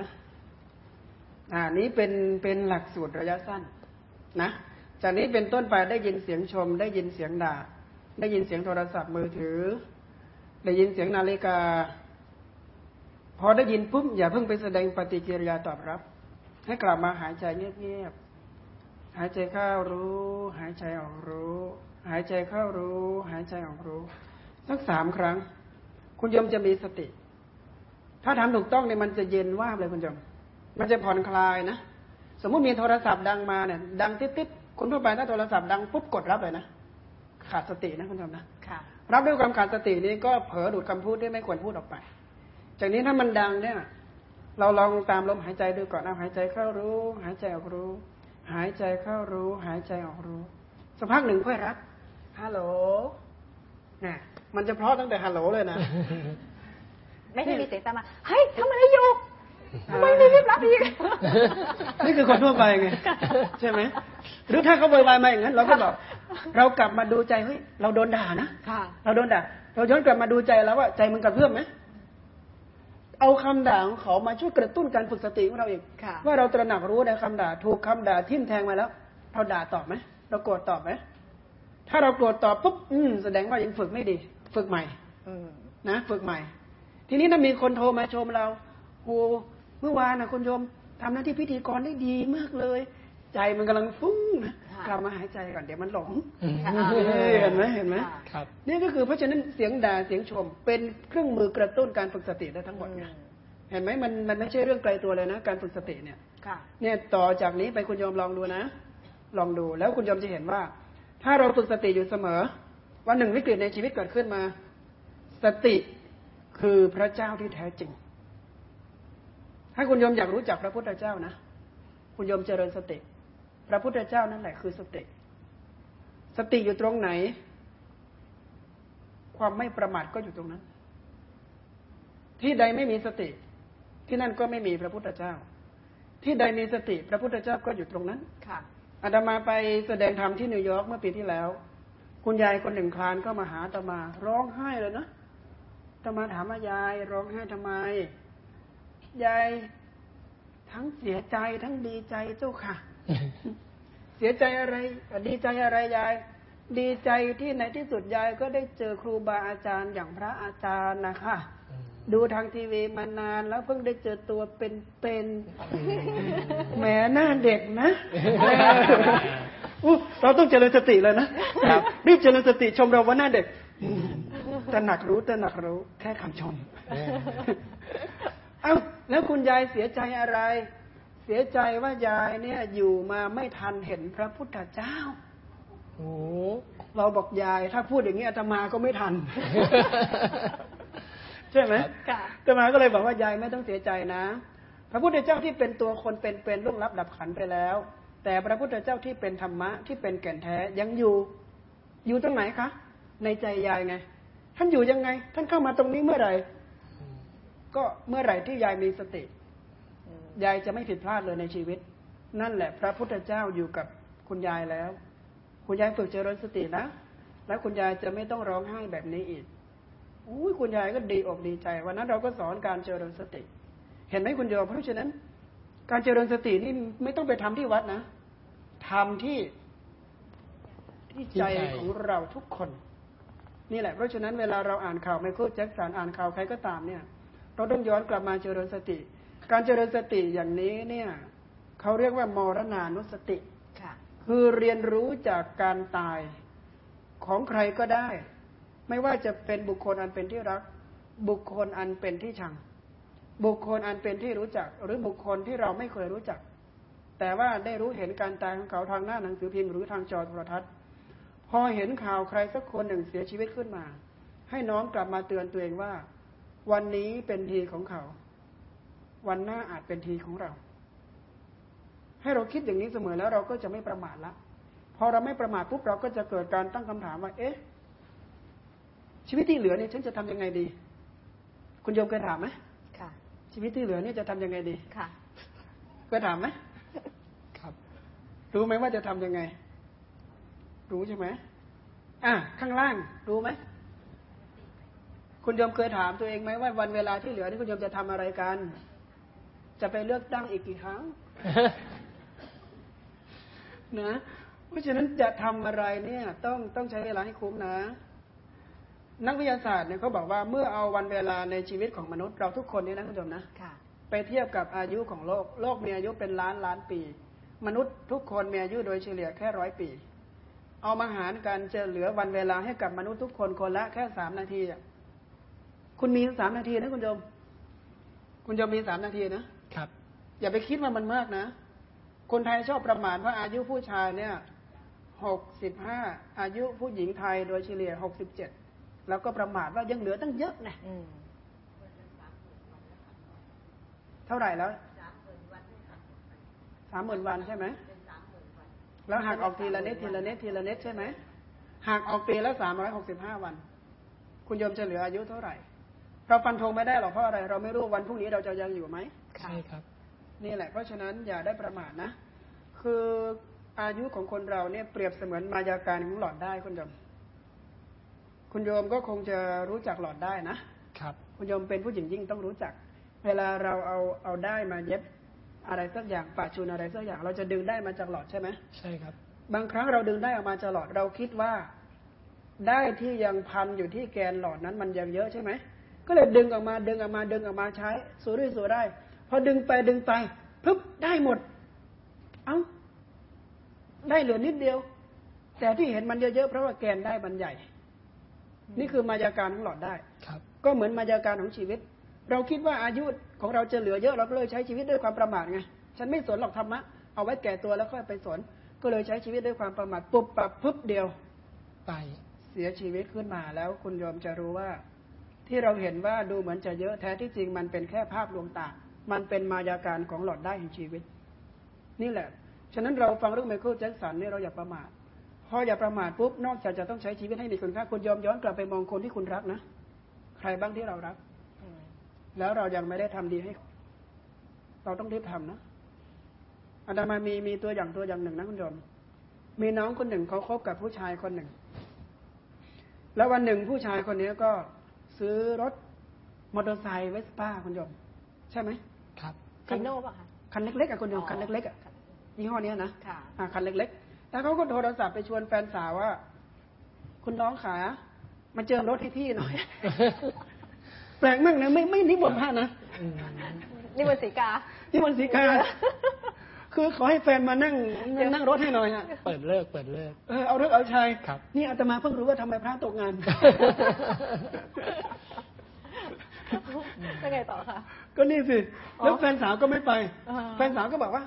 อ่านี้เป็นเป็นหลักสูตรระยะสั้นนะ จากนี้เป็นต้นไปได้ยินเสียงชม ได้ยินเสียงด่า ได้ยินเสียงโทรศัพท์มือถือ ได้ยินเสียงนาฬิกา พอได้ยินปุ๊บอย่าเพิ่งไปแสดงปฏิกิริยาตอบรับ ให้กลับมาหายใจเงียบๆ หายใจเข้ารู้ หายใจออกรู้ หายใจเข้ารู้ หายใจออกรู้ สักสามครั้ง คุณโยมจะมีสติ ถ้าทำถูกต้องเนี่ยมันจะเย็นว่าบเลยคุณโยมมันจะผ่อนคลายนะ สมมุติมีโทรศัพท์ดังมาเนี่ย ดังติ๊ดๆคนทั่วไปถ้าโทรศัพท์ดังปุ๊บกดรับเลยนะขาดสตินะคุณโยมนะค่ะรับด้วยความขาดสตินี้ก็เผลอดูดคำพูดที่ไม่ควรพูดออกไป จากนี้ถ้ามันดังเนี่ย เราลองตามลมหายใจดูก่อนนะหายใจเข้ารู้ หายใจออกรู้ หายใจเข้ารู้ หายใจออกรู้สักพักหนึ่งค่อยรับฮัลโหลเนี่ยมันจะเพราะตั้งแต่ฮัลโหลเลยนะ ไม่ใช่มีเสียงตามมาเฮ้ยทำอะไรอยู่ไม่มีรีบรับอีกนี่คือคนทั่วไปไงใช่ไหมหรือถ้าเขาโวยวายมาอย่างนั้น เราก็บอกเรากลับมาดูใจเฮ้ยเราโดนด่านะค่ะเราโดนด่าเราย้อนกลับมาดูใจแล้วว่าใจมึงกระเพื่อมไหมเอาคำด่าของเขามาช่วยกระตุ้นการฝึกสติของเราอีกค่ะว่าเราตระหนักรู้ในคำด่า ถูกคำด่าทิ่มแทงมาแล้ว เราด่าตอบไหมเราโกรธตอบไหมถ้าเราโกรธตอบปุ๊บอืมแสดงว่ายังฝึกไม่ดี ฝึกใหม่อืมนะฝึกใหม่ ทีนี้ถ้ามีคนโทรมาชมเราโอ้เมื่อวานนะคุณโยมทำหน้าที่พิธีกรได้ดีมากเลย ใจมันกำลังฟุ้งนะค่ะกลับมาหายใจก่อนเดี๋ยวมันหลงอืมค่ะเห็นไหมเห็นไหมค่ะครับนี่ก็คือเพราะฉะนั้นเสียงด่าเสียงชม เป็นเครื่องมือกระตุ้นการฝึกสติได้ทั้งหมดไงเห็นไหมมันมันไม่ใช่เรื่องไกลตัวเลยนะ การฝึกสติเนี่ยค่ะเนี่ยต่อจากนี้ไปคุณโยมลองดูนะ ลองดูแล้วคุณโยมจะเห็นว่า ถ้าเราฝึกสติอยู่เสมอ วันหนึ่งวิกฤตในชีวิตเกิดขึ้นมา สติ คือพระเจ้าที่แท้จริง ถ้าคุณโยมอยากรู้จักพระพุทธเจ้านะ คุณโยมเจริญสติ พระพุทธเจ้านั่นแหละคือสติ สติอยู่ตรงไหน ความไม่ประมาทก็อยู่ตรงนั้น ที่ใดไม่มีสติ ที่นั่นก็ไม่มีพระพุทธเจ้า ที่ใดมีสติ พระพุทธเจ้าก็อยู่ตรงนั้น ค่ะอาตมาไปแสดงธรรมที่นิวยอร์กเมื่อปีที่แล้ว คุณยายคนหนึ่งคลานก็มาหาอาตมา ร้องไห้เลยนะอา ตมาถามว่ายายร้องไห้ทำไม ยายทั้งเสียใจทั้งดีใจเจ้าค่ะ เสียใจอะไร ดีใจอะไรยาย ดีใจที่ในที่สุดยายก็ได้เจอครูบาอาจารย์อย่างพระอาจารย์นะคะดูทางทีวีมานานแล้วเพิ่งได้เจอตัวเป็นๆแหมหน้าเด็กนะอู้เราต้องเจริญสติเลยนะครับรีบเจริญสติชมเราว่าหน้าเด็ก แต่หนักรู้แต่หนักรู้แค่คำชม เอ้าแล้วคุณยายเสียใจอะไร เสียใจว่ายายเนี่ยอยู่มาไม่ทันเห็นพระพุทธเจ้าโอ้เราบอกยายถ้าพูดอย่างนี้อาตมาก็ไม่ทัน ใช่ไหมค่ะอาตมาก็เลยบอกว่ายายไม่ต้องเสียใจนะ พระพุทธเจ้าที่เป็นตัวคนเป็นเป็นล่วงลับดับขันไปแล้ว แต่พระพุทธเจ้าที่เป็นธรรมะที่เป็นแก่นแท้ยังอยู่ อยู่ตรงไหนคะ ในใจยายไง ท่านอยู่ยังไง ท่านเข้ามาตรงนี้เมื่อไหร่ ก็เมื่อไหร่ที่ยายมีสติ ยายจะไม่ผิดพลาดเลยในชีวิต นั่นแหละ พระพุทธเจ้าอยู่กับคุณยายแล้ว คุณยายฝึกเจริญสตินะ แล้วคุณยายจะไม่ต้องร้องไห้แบบนี้อีกอุ้ยคุณยายก็ดีอกดีใจ วันนั้นเราก็สอนการเจริญสติ เห็นไหมคุณโยมเพราะฉะนั้น การเจริญสตินี่ไม่ต้องไปทำที่วัดนะทำที่ที่ใจของเราทุกคน นี่แหละเพราะฉะนั้นเวลาเราอ่านข่าวไมเคิลแจ็คสันอ่านข่าวใครก็ตามเนี่ย เราต้องย้อนกลับมาเจริญสติ การเจริญสติอย่างนี้เนี่ยเขาเรียกว่ามรณานุสติค่ะคือเรียนรู้จากการตายของใครก็ได้ ไม่ว่าจะเป็นบุคคลอันเป็นที่รัก บุคคลอันเป็นที่ชัง บุคคลอันเป็นที่รู้จัก หรือบุคคลที่เราไม่เคยรู้จัก แต่ว่าได้รู้เห็นการตายของเขาทางหน้าหนังสือพิมพ์หรือทางจอโทรทัศน์ พอเห็นข่าวใครสักคนหนึ่งเสียชีวิตขึ้นมา ให้น้อมกลับมาเตือนตัวเองว่า วันนี้เป็นทีของเขา วันหน้าอาจเป็นทีของเรา ให้เราคิดอย่างนี้เสมอแล้วเราก็จะไม่ประมาทละพอเราไม่ประมาทปุ๊บเราก็จะเกิดการตั้งคำถามว่า เอ๊ะ ชีวิตที่เหลือเนี่ยฉันจะทำยังไงดี คุณโยมเคยถามไหมค่ะ ชีวิตที่เหลือเนี่ยจะทำยังไงดี ค่ะเคยถามไหมครับ รู้ไหมว่าจะทำยังไง รู้ใช่ไหมอะข้างล่างรู้ไหมคุณโยมเคยถามตัวเองไหมว่าวันเวลาที่เหลือนี่คุณโยมจะทำอะไรกัน จะไปเลือกตั้งอีกกี่ครั้งนะเพราะฉะนั้นจะทำอะไรเนี่ย ต้องต้องใช้เวลาให้คุ้มนะ นักวิทยาศาสตร์เนี่ยเขาบอกว่าเมื่อเอาวันเวลาในชีวิตของมนุษย์เราทุกคนเนี่ยนะคุณผู้ชมนะค่ะไปเทียบกับอายุของโลก โลกมีอายุเป็นล้านล้านปี มนุษย์ทุกคนมีอายุโดยเฉลี่ยแค่ร้อยปี เอามาหารกันจะเหลือวันเวลาให้กับมนุษย์ทุกคนคนละแค่สามนาทีอะคุณมีสามนาทีนะคุณโยม คุณโยมมีสามนาทีนะครับ อย่าไปคิดว่ามันมากนะ คนไทยชอบประมาทว่าอายุผู้ชายเนี่ยหกสิบห้าอายุผู้หญิงไทยโดยเฉลี่ยหกสิบเจ็ดแล้วก็ประมาทว่ายังเหลือตั้งเยอะนะอืมเท่าไหร่แล้วสามหมื่นวันใช่ไหม แล้วหักออกทีละนิดทีละนิดทีละนิดใช่ไหมหักออกปีละสามร้อยหกสิบห้าวัน คุณโยมจะเหลืออายุเท่าไหร่ เราฟันธงไม่ได้หรอกเพราะอะไร เราไม่รู้วันพรุ่งนี้เราจะยังอยู่ไหมใช่ครับ นี่แหละ เพราะฉะนั้นอย่าได้ประมาทนะ คืออายุของคนเราเนี่ยเปรียบเสมือนมายาการของหลอดได้คุณโยม คุณโยมก็คงจะรู้จักหลอดได้นะครับ คุณโยมเป็นผู้หญิงยิ่งต้องรู้จัก เวลาเราเอาเอาได้มาเย็บ อะไรสักอย่างปะชูนอะไรสักอย่าง เราจะดึงได้มาจากหลอดใช่ไหมใช่ครับ บางครั้งเราดึงได้ออกมาจากหลอดเราคิดว่า ได้ที่ยังพันอยู่ที่แกนหลอดนั้นมันยังเยอะใช่ไหมก็เลยดึงออกมาดึงออกมาดึงออกมาใช้สูรื่สูได้พอดึงไปดึงไปปึ๊บได้หมด เอ้าได้เหลือนิดเดียว แต่ที่เห็นมันเยอะๆเพราะว่าแกนได้มันใหญ่ นี่คือมายาการของหลอดได้ครับ ก็เหมือนมายาการของชีวิต เราคิดว่าอายุของเราจะเหลือเยอะเราก็เลยใช้ชีวิตด้วยความประมาทไงฉันไม่สนหรอกธรรมะเอาไว้แก่ตัวแล้วค่อยไปสน ก็เลยใช้ชีวิตด้วยความประมาทปุบปับปุ๊บเดียวไปเสียชีวิตขึ้นมาแล้วคุณโยมจะรู้ว่า ที่เราเห็นว่าดูเหมือนจะเยอะแท้ที่จริงมันเป็นแค่ภาพลวงตา มันเป็นมายาการของหลอดได้แห่งชีวิต นี่แหละ ฉะนั้นเราฟังเรื่องไมเคิลแจ็คสันเนี่ยเราอย่าประมาทพออย่าประมาทปุ๊บนอกจากจะต้องใช้ชีวิตให้มีคุณค่าคุณยอมย้อนกลับไปมองคนที่คุณรักนะ ใครบ้างที่เรารัก แล้วเรายังไม่ได้ทำดีให้ เราต้องรีบทำนะอาตมามีมีตัวอย่างตัวอย่างหนึ่งนะคุณโยมมีน้องคนหนึ่งเขาคบกับผู้ชายคนหนึ่ง แล้ววันหนึ่งผู้ชายคนนี้ก็ซื้อรถมอเตอร์ไซค์เวสป้าคุณโยม ใช่ไหมครับจิโน่ป่ะคะคันเล็กๆอะคุณโยมอ๋อคันเล็กๆอะยี่ห้อเนี้ยนะค่ะอ่าคันเล็กๆ แล้วเขาก็โทรศัพท์ไปชวนแฟนสาวว่า คุณน้องขามาเจอรถให้พี่หน่อย แปลกมากนะไม่ไม่นิบนต์พระนะอืมนี่มันสีกานิมนต์สีกา คือขอให้แฟนมานั่งนั่งรถให้หน่อยฮะเปิดเลิกเปิดเลิกเออเอาเรื่องเอาชัยครับนี่อาตมาเพิ่งรู้ว่าทำไมพระตกงานแล้วไงต่อคะก็นี่สิอ๋อแล้วแฟนสาวก็ไม่ไปอ่าแฟนสาวก็บอกว่า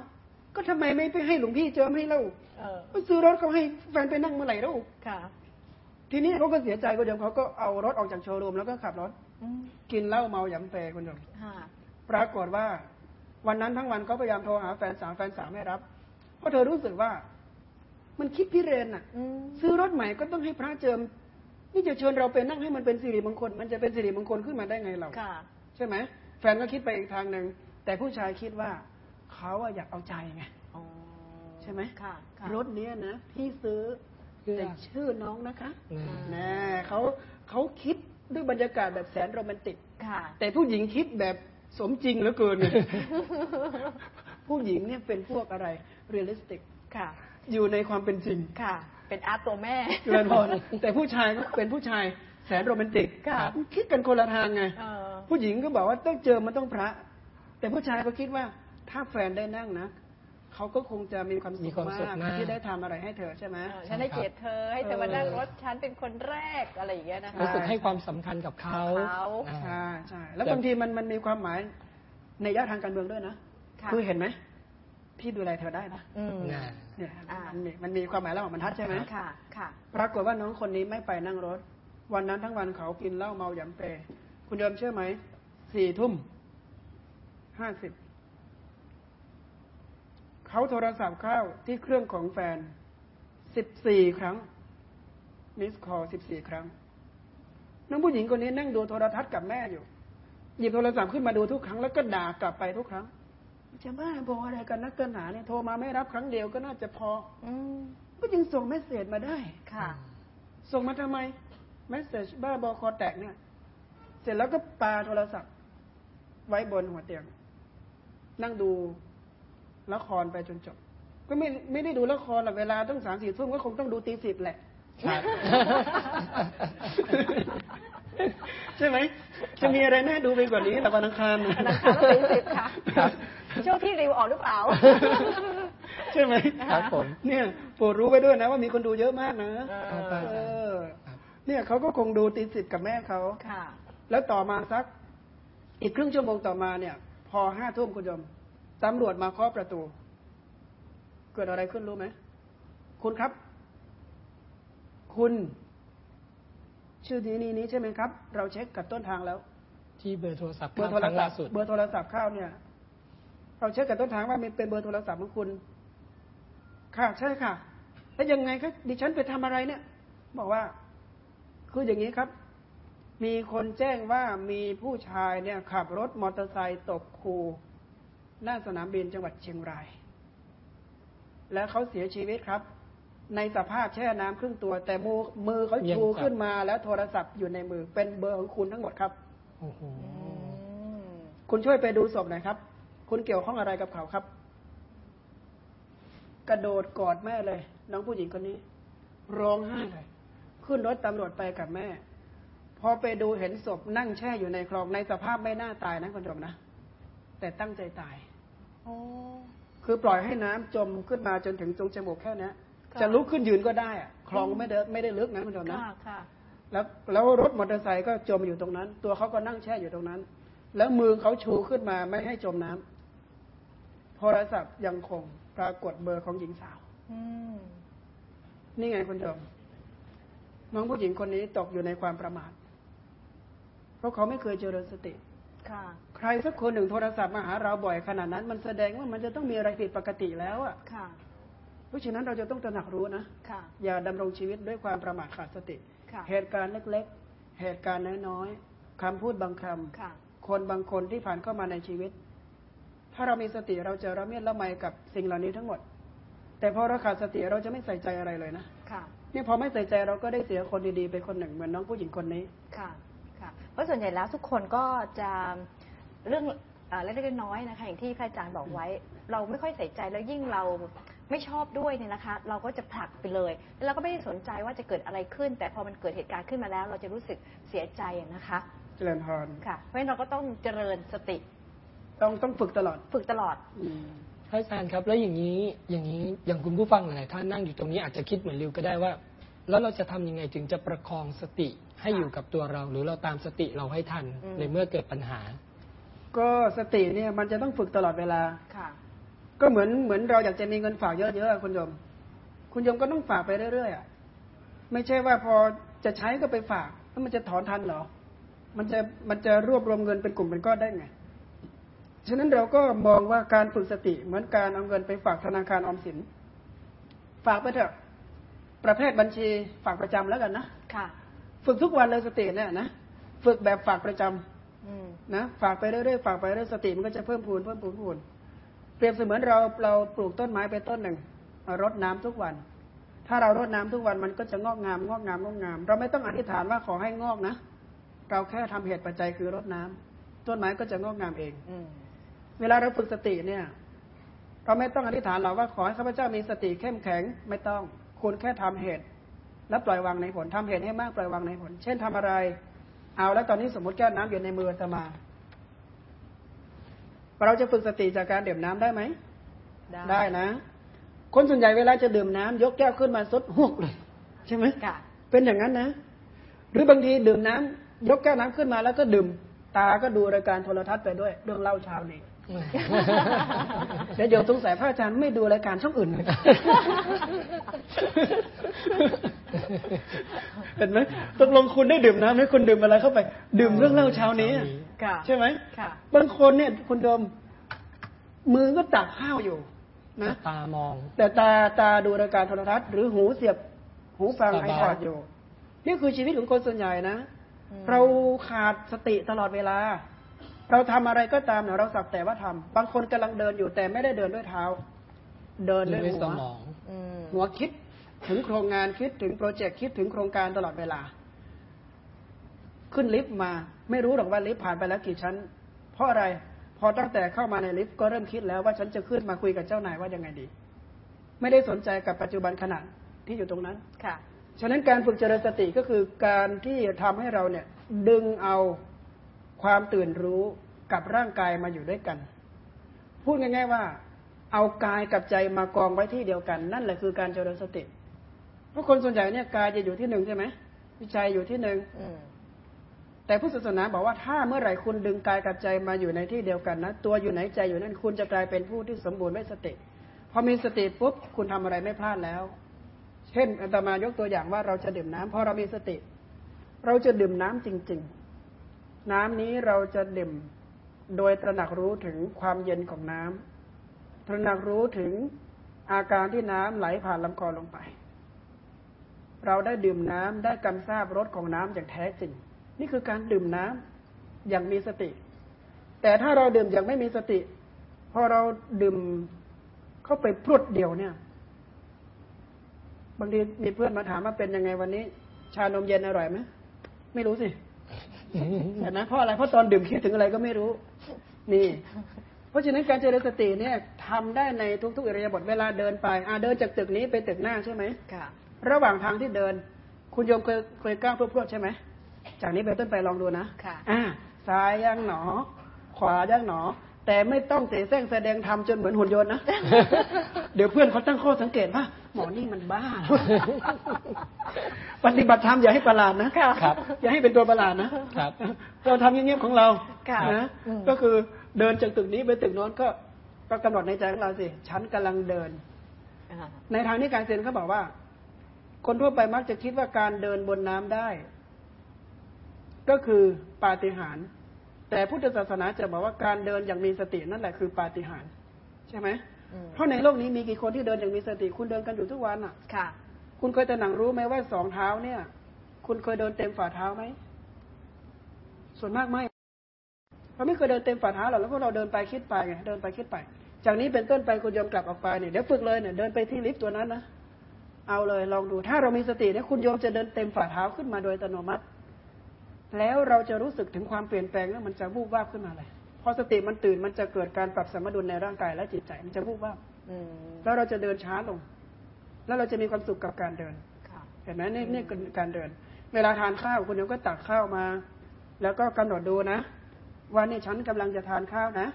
ก็ทำไมไม่ไปให้หลวงพี่เจิมให้เล่าเออก็ซื้อรถเขาให้แฟนไปนั่งเมื่อไหร่แล้วค่ะ ทีนี้เขาก็เสียใจคุณโยมเขาก็เอารถออกจากโชว์รูมแล้วก็ขับรถอืม กินเหล้าเมาหยำเปคุณโยมค่ะปรากฏว่า วันนั้นทั้งวันเขาพยายามโทรหาแฟนสาวแฟนสาวไม่รับ เพราะเธอรู้สึกว่า มันคิดพิเรนน่ะอืมซื้อรถใหม่ก็ต้องให้พระเจิม นี่จะเชิญเราไปนั่งให้มันเป็นสิริมงคล มันจะเป็นสิริมงคลขึ้นมาได้ไงเราค่ะใช่ไหมแฟนก็คิดไปอีกทางหนึ่งแต่ผู้ชายคิดว่าเขาอะอยากเอาใจไงอ๋อใช่ไหมค่ะค่ะรถเนี้ยนะพี่ซื้อเพื่อแต่ชื่อน้องนะคะอืมแน่เขาเขาคิด ด้วยบรรยากาศแบบแสนโรแมนติกค่ะ แต่ผู้หญิงคิดแบบสมจริงเหลือเกินผู้หญิงเนี่ยเป็นพวกอะไร realisticค่ะ อยู่ในความเป็นจริงค่ะ เป็นอาร์ตตัวแม่เจริญพรแต่ผู้ชายก็เป็นผู้ชายแสนโรแมนติกค่ะคิดกันคนละทางไงเออผู้หญิงก็บอกว่าต้องเจอมันต้องพระ แต่ผู้ชายก็คิดว่าถ้าแฟนได้นั่งนะ เขาก็คงจะมีความมีสุขความมาสุขกมาก ที่ได้ทำอะไรให้เธอใช่ไหม เออฉันให้เกียรติเธอให้เธอมานั่งรถฉันเป็นคนแรกอะไรอย่างเงี้ยนะคะรู้สึกให้ความสำคัญกับเขาเขา อ่า ใช่ใช่แล้วแต่ บางทีมันมันมีความหมายในยะทางการเมืองด้วยนะค่ะคือเห็นไหมพี่ดูแลเธอได้นะอืมน่ะเนี่ยอ่ามั มันมีมันมีความหมายแล้วมันทัดใช่ไหมค่ะ ค่ะ ปรากฏว่าน้องคนนี้ไม่ไปนั่งรถ วันนั้นทั้งวันเขากินเหล้าเมาหยำเปคุณโยมเชื่อไหมสี่ทุ่มห้าสิบ เขาโทรศัพท์เข้าที่เครื่องของแฟนสิบสี่ครั้งมิสคอลสิบสี่ครั้งน้องผู้หญิงคนนี้นั่งดูโทรทัศน์กับแม่อยู่ หยิบโทรศัพท์ขึ้นมาดูทุกครั้งแล้วก็ด่ากลับไปทุกครั้ง จะบ้าบออะไรกันนักกันหนาเนี่ยโทรมาไม่รับครั้งเดียวก็น่าจะพอ อืมก็ยังส่งเมสเซจมาได้ ค่ะ ส่งมาทำไมเมสเซจบ้าบอคอแตกเนี่ย เสร็จแล้วก็ปาโทรศัพท์ ไว้บนหัวเตียง นั่งดู ละครไปจนจบ ก็ไม่ไม่ได้ดูละครหรอกเวลาต้องสามสี่ทุ่มก็คงต้องดูตีสิบแหละครับใช่ไหมจะมีอะไรน่าดูไปกว่านี้แต่วันอังคารวันอังคารก็ตีสิบค่ะครับช่วงที่ริวออกหรือเปล่าใช่ไหมครับผมเนี่ยโปรดรู้ไว้ด้วยนะว่ามีคนดูเยอะมากนะเออครับเออครับเนี่ยเขาก็คงดูตีสิบกับแม่เขาค่ะ แล้วต่อมาสัก อีกครึ่งชั่วโมงต่อมาเนี่ย พอห้าทุ่มคุณโยม ตำรวจมาเคาะประตู เกิดอะไรขึ้นรู้ไหม คุณครับ คุณ ชื่อนี้นี้นี้ใช่ไหมครับ เราเช็คกับต้นทางแล้ว ที่เบอร์โทรศัพท์เบอร์โทรครั้งศัล่าพท์สุดเบอร์โทรศัพท์เข้าเนี่ย เราเช็คกับต้นทางว่ามันเป็นเบอร์โทรศัพท์ของคุณ ค่ะ ใช่ค่ะแล้วยังไงครับดิฉันไปทำอะไรเนี่ย บอกว่า คืออย่างนี้ครับ มีคนแจ้งว่ามีผู้ชายเนี่ยขับรถมอเตอร์ไซค์ตกคู หน้าสนามบินจังหวัดเชียงราย และเขาเสียชีวิตครับ ในสภาพแช่น้ำครึ่งตัว แต่มือมือเขาชูขึ้นมา แล้วโทรศัพท์อยู่ในมือเป็นเบอร์ของคุณทั้งหมดครับโอ้โหคุณช่วยไปดูศพหน่อยครับ คุณเกี่ยวข้องอะไรกับเขาครับ กระโดดกอดแม่เลย น้องผู้หญิงคนนี้ ร้องไห้เลยขึ้นรถตำรวจไปกับแม่ พอไปดูเห็นศพนั่งแช่อยู่ในคลองในสภาพไม่น่าตายนะคุณผู้ชมนะ แต่ตั้งใจตายโอ้ คือปล่อยให้น้ำจมขึ้นมาจนถึงตรงจมูกแค่เนี้ยค่ะจะลุกขึ้นยืนก็ได้อะคลองไม่ได้ไม่ได้ลึกนะคุณผู้ชมนะค่ะค่ะแล้วแล้วรถมอเตอร์ไซค์ก็จมอยู่ตรงนั้น ตัวเขาก็นั่งแช่อยู่ตรงนั้น แล้วมือเขาชูขึ้นมาไม่ให้จมน้ำโทรศัพท์ยังคงปรากฏเบอร์ของหญิงสาวอืมนี่ไงคุณผู้ชมน้องผู้หญิงคนนี้ตกอยู่ในความประมาท เพราะเขาไม่เคยเจริญสติค่ะ ใครสักคนหนึ่งโทรศัพท์มาหาเราบ่อยขนาดนั้น มันแสดงว่ามันจะต้องมีอะไรผิดปกติแล้วอะค่ะเพราะฉะนั้นเราจะต้องตระหนักรู้นะค่ะอย่าดำรงชีวิตด้วยความประมาทขาดสติค่ะเหตุการณ์เล็ก ๆ เหตุการณ์น้อยๆคำพูดบางคค่ะำคนบางคนที่ผ่านเข้ามาในชีวิต ถ้าเรามีสติเราจะระเมียดละไมกับสิ่งเหล่านี้ทั้งหมด แต่พอเราขาดสติเราจะไม่ใส่ใจอะไรเลยนะค่ะนี่พอไม่ใส่ใจเราก็ได้เสียคนดีๆไปคนหนึ่งเหมือนน้องผู้หญิงคนนี้ค่ะค่ะ เพราะส่วนใหญ่แล้วทุกคนก็จะเรื่องเอ่อเล็กๆน้อยๆนะคะ อย่างที่พระอาจารย์บอกไว้ เราไม่ค่อยใส่ใจแล้วยิ่งเราไม่ชอบด้วยเนี่ยนะคะ เราก็จะผลักไปเลย แล้วเราก็ไม่ได้สนใจว่าจะเกิดอะไรขึ้น แต่พอมันเกิดเหตุการณ์ขึ้นมาแล้ว เราจะรู้สึกเสียใจอะนะคะเจริญพรค่ะ เพราะฉะนั้นเราก็ต้องเจริญสติ ต้องต้องฝึกตลอดฝึกตลอดอืมพระอาจารย์ครับ แล้วอย่างนี้อย่างนี้อย่างคุณผู้ฟังหลายๆท่านนั่งอยู่ตรงนี้อาจจะคิดเหมือนริวก็ได้ว่า แล้วเราจะทำยังไงถึงจะประคองสติ ให้อยู่กับตัวเรา หรือเราตามสติเราให้ทันอืมในเมื่อเกิดปัญหา ก็สติเนี่ยมันจะต้องฝึกตลอดเวลาค่ะ ก็เหมือนเหมือนเราอยากจะมีเงินฝากเยอะๆอะคุณโยม คุณโยมก็ต้องฝากไปเรื่อยๆอะไม่ใช่ว่าพอจะใช้ก็ไปฝากแล้วมันจะถอนทันเหรอ มันจะมันจะรวบรวมเงินเป็นกลุ่มเป็นก้อนได้ไงฉะนั้นเราก็มองว่าการฝึกสติเหมือนการเอาเงินไปฝากธนาคารออมสิน ฝากไปเถอะ ประเภทบัญชีฝากประจำแล้วกันนะค่ะ ฝึกทุกวันเลยสติเนี่ยนะฝึกแบบฝากประจำอืมนะฝากไปเรื่อยๆฝากไปเรื่อยๆสติมันก็จะเพิ่มพูนเพิ่มพูนเพิ่มพูนเปรียบเสมือนเราเราปลูกต้นไม้ไปต้นหนึ่งรดน้ำทุกวัน ถ้าเรารดน้ำทุกวันมันก็จะงอกงามงอกงามงอกงาม เราไม่ต้องอธิษฐานว่าขอให้งอกนะเราแค่ทำเหตุปัจจัยคือรดน้ำต้นไม้ก็จะงอกงามเองอืมเวลาเราฝึกสติเนี่ย เราไม่ต้องอธิษฐานหรอกว่าขอให้ข้าพเจ้ามีสติเข้มแข็งไม่ต้องคุณแค่ทำเหตุ แล้วปล่อยวางในผลทำเหตุให้มากปล่อยวางในผล เช่นทำอะไร เอาแล้วตอนนี้สมมติแก้วน้ำอยู่ในมืออาตมา เราจะฝึกสติจากการดื่มน้ำได้ไหม ได้นะ คนส่วนใหญ่เวลาจะดื่มน้ำยกแก้วขึ้นมาซดหวกเลย ใช่ไหมค่ะเป็นอย่างนั้นนะ หรือบางทีดื่มน้ำยกแก้วน้ำขึ้นมาแล้วก็ดื่ม ตาก็ดูรายการโทรทัศน์ไปด้วย เรื่องเล่าเช้านี้ เดี๋ยวโยมสงสัยพระอาจารย์ไม่ดูรายการช่องอื่นเลยเห็นไหมตกลงคุณได้ดื่มน้ำไหมคุณดื่มอะไรเข้าไป ดื่มเรื่องเล่าเช้านี้ค่ะใช่ไหมค่ะบางคนเนี่ยคุณโยมมือก็ตักข้าวอยู่นะตามอง แต่ตาตาดูรายการโทรทัศน์หรือหูเสียบหูฟังสไอบายพอดอยู่ นี่คือชีวิตของคนส่วนใหญ่นะอืมเราขาดสติตลอดเวลา เราทำอะไรก็ตามเนี่ยเราสักแต่ว่าทำบางคนกำลังเดินอยู่แต่ไม่ได้เดินด้วยเท้า เดินด้วยด้วยหัสวมองอืมหัวคิดถึงโครงงานคิดถึงโปรเจกต์คิดถึงโครงการตลอดเวลา ขึ้นลิฟต์มา ไม่รู้หรอกว่าลิฟต์ผ่านไปแล้วกี่ชั้น เพราะอะไร พอตั้งแต่เข้ามาในลิฟต์ก็เริ่มคิดแล้วว่าฉันจะขึ้นมาคุยกับเจ้านายว่ายังไงดี ไม่ได้สนใจกับปัจจุบันขณะที่อยู่ตรงนั้นค่ะ ฉะนั้นการฝึกเจริญสติก็คือการที่ทำให้เราเนี่ย ดึงเอา ความตื่นรู้กับร่างกายมาอยู่ด้วยกัน พูดง่ายๆว่า เอากายกับใจมากองไว้ที่เดียวกัน นั่นแหละคือการเจริญสติเพราะคนส่วนใหญ่เนี่ยกายจะอยู่ที่หนึ่งใช่ไหมใจอยู่ที่หนึ่งแต่พุทธศาสนาบอกว่าถ้าเมื่อไหร่คุณดึงกายกับใจมาอยู่ในที่เดียวกันนะตัวอยู่ไหนใจอยู่นั่นคุณจะกลายเป็นผู้ที่สมบูรณ์ด้วยสติพอมีสติปุ๊บคุณทำอะไรไม่พลาดแล้ว เช่นอาตมายกตัวอย่างว่าเราจะดื่มน้ำพอเรามีสติ เราจะดื่มน้ำจริง ๆ น้ำนี้เราจะดื่มโดยตระหนักรู้ถึงความเย็นของน้ำตระหนักรู้ถึงอาการที่น้ำไหลผ่านลำคอลงไป เราได้ดื่มน้ำได้กำทราบรสของน้ำอย่างแท้จริง นี่คือการดื่มน้ำอย่างมีสติ แต่ถ้าเราดื่มอย่างไม่มีสติพอเราดื่มเข้าไปพรวดเดียวเนี่ย บางทีมีเพื่อนมาถามว่าเป็นยังไงวันนี้ ชานมเย็นอร่อยไหมไม่รู้สิ เห็นไหมเพราะอะไรเพราะตอนดื่มคิดถึงอะไรก็ไม่รู้ นี่ เพราะฉะนั้นการเจริญสติเนี่ยทำได้ในทุกๆอิริยาบถเวลาเดินไปอ่าเดินจากตึกนี้ไปตึกหน้าใช่ไหมค่ะ ระหว่างทางที่เดิน คุณโยมเคยเคยก้าวพรวดๆใช่ไหมจากนี้ไปนต้นไปลองดูนะค่ะ อ่าซ้ายย่างหนอ ขวาย่างหนอ แต่ไม่ต้องเสแสร้งแสดงทำจนเหมือนหุ่นยนต์นะ เดี๋ยวเพื่อนเขาตั้งข้อสังเกตว่าหมอนี่มันบ้า ปฏิบัติธรรมอย่าให้ประหลาดนะค่ะครับ อย่าให้เป็นตัวประหลาดนะ ครับ เราทำเงียบๆของเราค่ะนะอืมก็คือเดินจากตึกนี้ไปตึกโน้นก็ก็กำหนดในใจของเราสิ ฉันกำลังเดินอ่าในทางนี้การเซนเขาบอกว่า คนทั่วไปมักจะคิดว่าการเดินบนน้ำได้ ก็คือปาฏิหาริย์ แต่พุทธศาสนาจะบอกว่าการเดินอย่างมีสตินั่นแหละคือปาฏิหาริย์ใช่ไหมอืมเพราะในโลกนี้มีกี่คนที่เดินอย่างมีสติ คุณเดินกันอยู่ทุกวันอะ ค่ะ คุณเคยแต่หนังรู้ไหมว่าสองเท้าเนี่ย คุณเคยเดินเต็มฝ่าเท้าไหมส่วนมากไม่เราไม่เคยเดินเต็มฝ่าเท้าหรอกแล้วพวกเราเดินไปคิดไปไงเดินไปคิดไป จากนี้เป็นต้นไปคุณโยมกลับออกไปเนี่ยเดี๋ยวฝึกเลยเนี่ยเดินไปที่ลิฟต์ตัวนั้นนะเอาเลยลองดูถ้าเรามีสติเนี่ยคุณโยมจะเดินเต็มฝ่าเท้าขึ้นมาโดยอัตโนมัติ แล้วเราจะรู้สึกถึงความเปลี่ยนแปลงแล้วมันจะวูบวาบขึ้นมาเลย พอสติมันตื่นมันจะเกิดการปรับสมดุลในร่างกายและจิตใจ มันจะวูบวาบอืมแล้วเราจะเดินช้าลง แล้วเราจะมีความสุขกับการเดินค่ะเห็นไหมนี่นี่คือการเดิน เวลาทานข้าวคุณโยมก็ตักข้าวมา แล้วก็กำหนดดูนะ ว่านี่ฉันกำลังจะทานข้าวนะ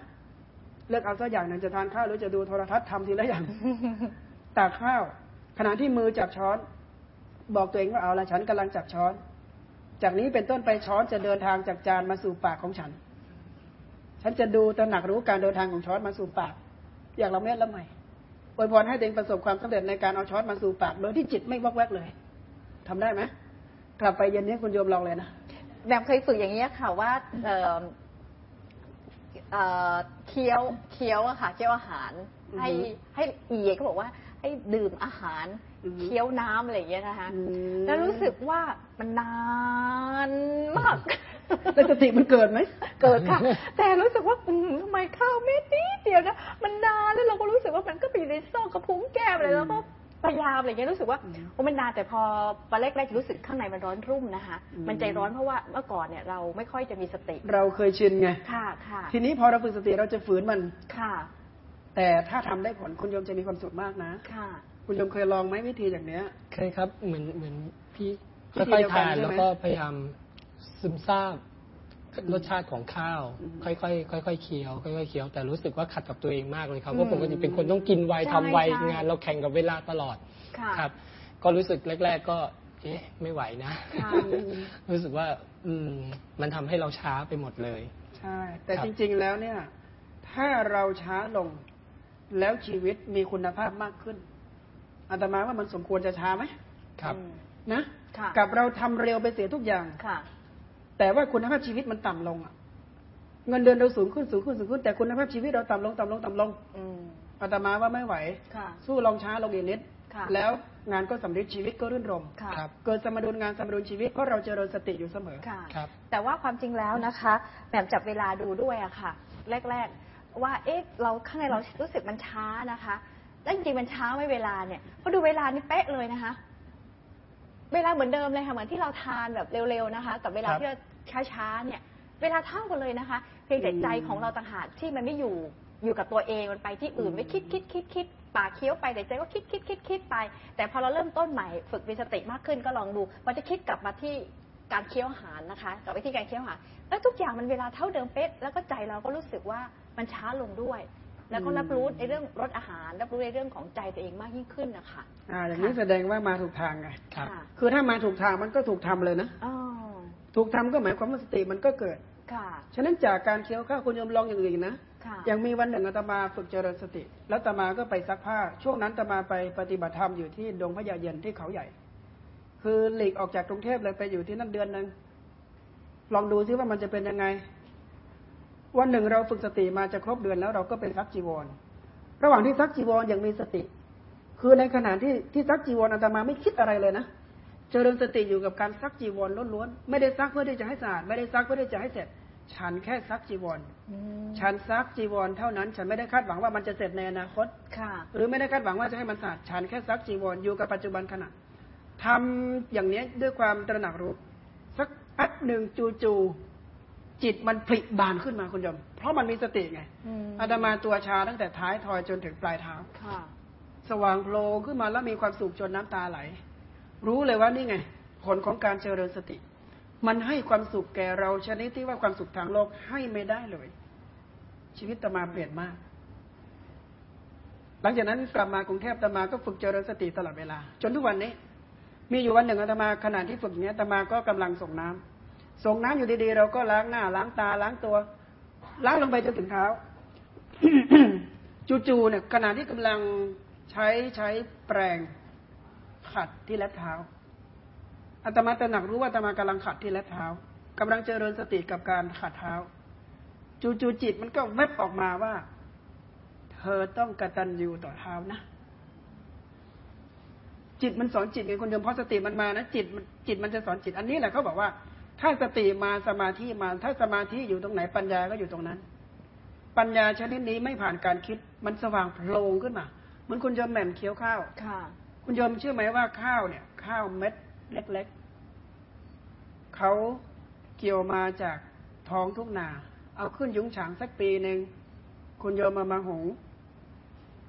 เลือกเอาสักอย่างหนึ่งจะทานข้าวหรือจะดูโทรทัศน์ทำทีละอย่างตักข้าว ขณะที่มือจับช้อน บอกตัวเองว่าเอาละฉันกำลังจับช้อน จากนี้เป็นต้นไปช้อนจะเดินทางจากจานมาสู่ปากของฉัน ฉันจะดูตระหนักรู้การเดินทางของช้อนมาสู่ปาก อย่างละเม็ดละไม่อวยพรให้ตัวเองประสบความสำเร็จในการเอาช้อนมาสู่ปาก โดยที่จิตไม่วอกแวกเลยทำได้ไหมกลับไปเย็นนี้คุณโยมลองเลยนะแบบเคยฝึกอย่างนี้ยค่ะว่าเอ่อเอ่อเคี้ยวเคี้ยวอะค่ะเคี้ยวอาหารอือฮึให้ให้ละเอียดเขาบอกว่าให้ดื่มอาหารอือฮึ เคี้ยวน้ำอะไรอย่างเงี้ยนะคะอืมแล้วรู้สึกว่ามันนานมากแล้วสติมันเกิดไหมเกิดค่ะ แต่รู้สึกว่าอืมทำไมข้าวเม็ดนิดเดียวนะมันนานแล้วเราก็รู้สึกว่ามันก็ไปอยู่ในซอกกระพุ้งแก้มเลยแล้วก็พยายามอะไรเงี้ยรู้สึกว่าอืมโอ้มันนานแต่พอตอนแรกๆรู้สึกข้างในมันร้อนรุ่มนะคะอืมมันใจร้อนเพราะว่าเมื่อก่อนเนี่ยเราไม่ค่อยจะมีสติ เราเคยชินไงค่ะค่ะ ทีนี้พอเราฝึกสติเราจะฝืนมันค่ะ แต่ถ้าทำได้ผลคุณโยมจะมีความสุขมากนะค่ะ คุณโยมเคยลองไหมวิธีอย่างเนี้ย เคยครับ เหมือนเหมือนพี่วิธีค่อยเดียวๆกันทานใช่ไหมแล้วก็พยายามซึมซาบรสชาติของข้าวอืมค่อยๆค่อยๆเคี้ยวค่อยๆเคี้ยวแต่รู้สึกว่าขัดกับตัวเองมากเลยครับอืมเพราะปกติเป็นคนต้องกินไวใช่ทำไวใช่งานเราแข่งกับเวลาตลอดค่ะครับ ก็รู้สึกแรก ๆ ก็ เอ๊ะ ไม่ไหวนะค่ะรู้สึกว่า อืม มันทำให้เราช้าไปหมดเลย ใช่ แต่ครับจริง ๆแล้วเนี่ย ถ้าเราช้าลงแล้วชีวิตมีคุณภาพมากขึ้น อาตมาว่ามันสมควรจะช้าไหมครับอืมนะค่ะกับเราทำเร็วไปเสียทุกอย่างค่ะ แต่ว่าคุณภาพชีวิตมันต่ำลงอะเงินเดือนเราสูงขึ้นสูงขึ้นสูงขึ้นแต่คุณภาพชีวิตเราต่ำลงต่ำลงต่ำลงอืมอาตมาว่าไม่ไหวค่ะสู้ลองช้าลงอีกนิดค่ะแล้วงานก็สำเร็จชีวิตก็รื่นรมค่ะครับเกิดสมดุลงานสมดุลชีวิตเพราะเราเจริญสติอยู่เสมอค่ะครับ แต่ว่าความจริงแล้วนะคะแบบจับเวลาดูด้วยอะค่ะ แรก ๆ ว่าเอ๊ะเราข้างในเรารู้สึกมันช้านะคะ แล้วจริงๆมันช้าไหม่เวลาเนี่ยพอดูเวลานี่เป๊ะเลยนะคะ เวลาเหมือนเดิมเลยค่ะเหมือนที่เราทานแบบเร็วๆนะคะ กับเวลาครับที่เราช้าๆเนี่ย เวลาเท่ากันเลยนะคะ เพียงแต่ใจของเราต่างหากที่มันไม่อยู่อยู่กับตัวเองมันไปที่อื่นไปคิดคิดคิดคิดปากเคี้ยวไปแต่ใจก็คิดคิดคิดคิดไป แต่พอเราเริ่มต้นใหม่ฝึกมีสติมากขึ้นก็ลองดู มันจะคิดกลับมาที่การเคี้ยวอาหารนะคะกลับไปที่การเคี้ยวอาหารแล้วทุกอย่างมันเวลาเท่าเดิมเป๊ะแล้วก็ใจเราก็รู้สึกว่ามันช้าลงด้วย แล้วก็รับรู้ในเรื่องรสอาหาร รับรู้ในเรื่องของใจตัวเองมากยิ่งขึ้นนะคะอ่าอย่างนี้แสดงว่ามาถูกทางไงครับค่ะคือถ้ามาถูกทางมันก็ถูกทำเลยนะอ๋อถูกทำก็หมายความว่าสติมันก็เกิดค่ะฉะนั้นจากการเคี้ยวข้าวคุณโยมลองอย่างอื่นนะค่ะอย่างมีวันหนึ่งอาตมาฝึกเจริญสติ แล้วอาตมาก็ไปซักผ้า ช่วงนั้นอาตมาไปปฏิบัติธรรมอยู่ที่ดงพญาเย็นที่เขาใหญ่ คือหลีกออกจากกรุงเทพเลยไปอยู่ที่นั่นเดือนหนึ่งลองดูซิว่ามันจะเป็นยังไง วันหนึ่งเราฝึกสติมาจะครบเดือนแล้วเราก็ไปซักจีวร ระหว่างที่ซักจีวรอย่างมีสติ คือในขณะที่ที่ซักจีวรอาตมาไม่คิดอะไรเลยนะเจริญสติอยู่กับการซักจีวรล้วนๆไม่ได้ซักเพื่อที่จะให้สะอาดไม่ได้ซักเพื่อที่จะให้เสร็จ ฉันแค่ซักจีวรอืมฉันซักจีวรเท่านั้น ฉันไม่ได้คาดหวังว่ามันจะเสร็จในอนาคตค่ะ หรือไม่ได้คาดหวังว่าจะให้มันสะอาดฉันแค่ซักจีวรอยู่กับปัจจุบันขณะทำอย่างนี้ด้วยความตระหนักรู้สักอัดหนึ่งจู่ๆ จิตมันผลิบานขึ้นมาคุณโยม เพราะมันมีสติไงอืมอาตมาตัวชาตั้งแต่ท้ายทอยจนถึงปลายเท้าค่ะสว่างโพลงขึ้นมาแล้วมีความสุขจนน้ำตาไหล รู้เลยว่านี่ไง ผลของการเจริญสติ มันให้ความสุขแก่เราชนิดที่ว่าความสุขทางโลกให้ไม่ได้เลย ชีวิตตมาเปลี่ยนมาก หลังจากนั้นกลับมากรุงเทพตมาก็ฝึกเจริญสติตลอดเวลา จนทุกวันนี้ มีอยู่วันหนึ่งอาตมาขณะที่ฝึกอย่างนี้ยอาตมาก็กำลังส่งน้ำ ส่งน้ำอยู่ดีๆ เราก็ล้างหน้า ล้างตาล้างตัว ล้างลงไปจนถึงเท้าจู่ๆเนี่ยขณะที่กำลังใช้ใช้แปรงขัดที่เล็บเท้าอาตมาตระหนักรู้ว่าอาตมากำลังขัดที่เล็บเท้ากำลังเจริญสติกับการขัดเท้า จู่ๆจิตมันก็แวบออกมาว่า เธอต้องกระตัญญูต่อเท้านะจิตมันสอนจิตไงคนเดิมเพราะสติมันมานะจิตจิตมันจะสอนจิต อันนี้แหละเขาบอกว่า ถ้าสติมาสมาธิมา ถ้าสมาธิอยู่ตรงไหนปัญญาก็อยู่ตรงนั้น ปัญญาชนิดนี้ไม่ผ่านการคิด มันสว่างโพลงขึ้นมาเหมือนคุณโยมแหม่มเคี้ยวข้าวค่ะ คุณโยมเชื่อไหมว่าข้าวเนี่ย ข้าวเม็ดเล็กๆเขาเกี่ยวมาจากท้องทุ่งนา เอาขึ้นยุ้งฉางสักปีหนึ่งคุณโยมมามาหุง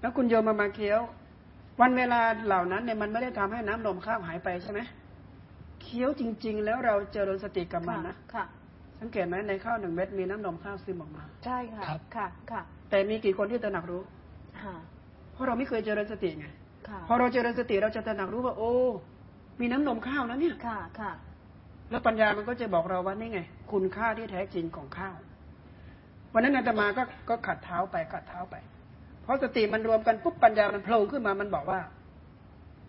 แล้วคุณโยมมามาเคี้ยว วันเวลาเหล่านั้นเนี่ยมันไม่ได้ทำให้น้ำนมข้าวหายไปใช่ไหม เคี้ยวจริง ๆ แล้วเราเจริญสติกับมันนะค่ะ สังเกตไหมในข้าวหนึ่งเม็ดมีน้ำนมข้าวซึมออกมา ใช่ค่ะครับค่ะ ค่ะ แต่มีกี่คนที่ตระหนักรู้ค่ะเพราะเราไม่เคยเจริญสติไงค่ะพอเราเจริญสติเราจะตระหนักรู้ว่า โอ้ มีน้ำนมข้าวนะเนี่ยค่ะ ค่ะ แล้วปัญญามันก็จะบอกเราว่านี่ไง คุณค่าที่แท้จริงของข้าว วันนั้นอาตมาก็ก็ขัดเท้าไปขัดเท้าไป เพราะสติมันรวมกันปุ๊บปัญญามันโผล่ขึ้นมามันบอกว่า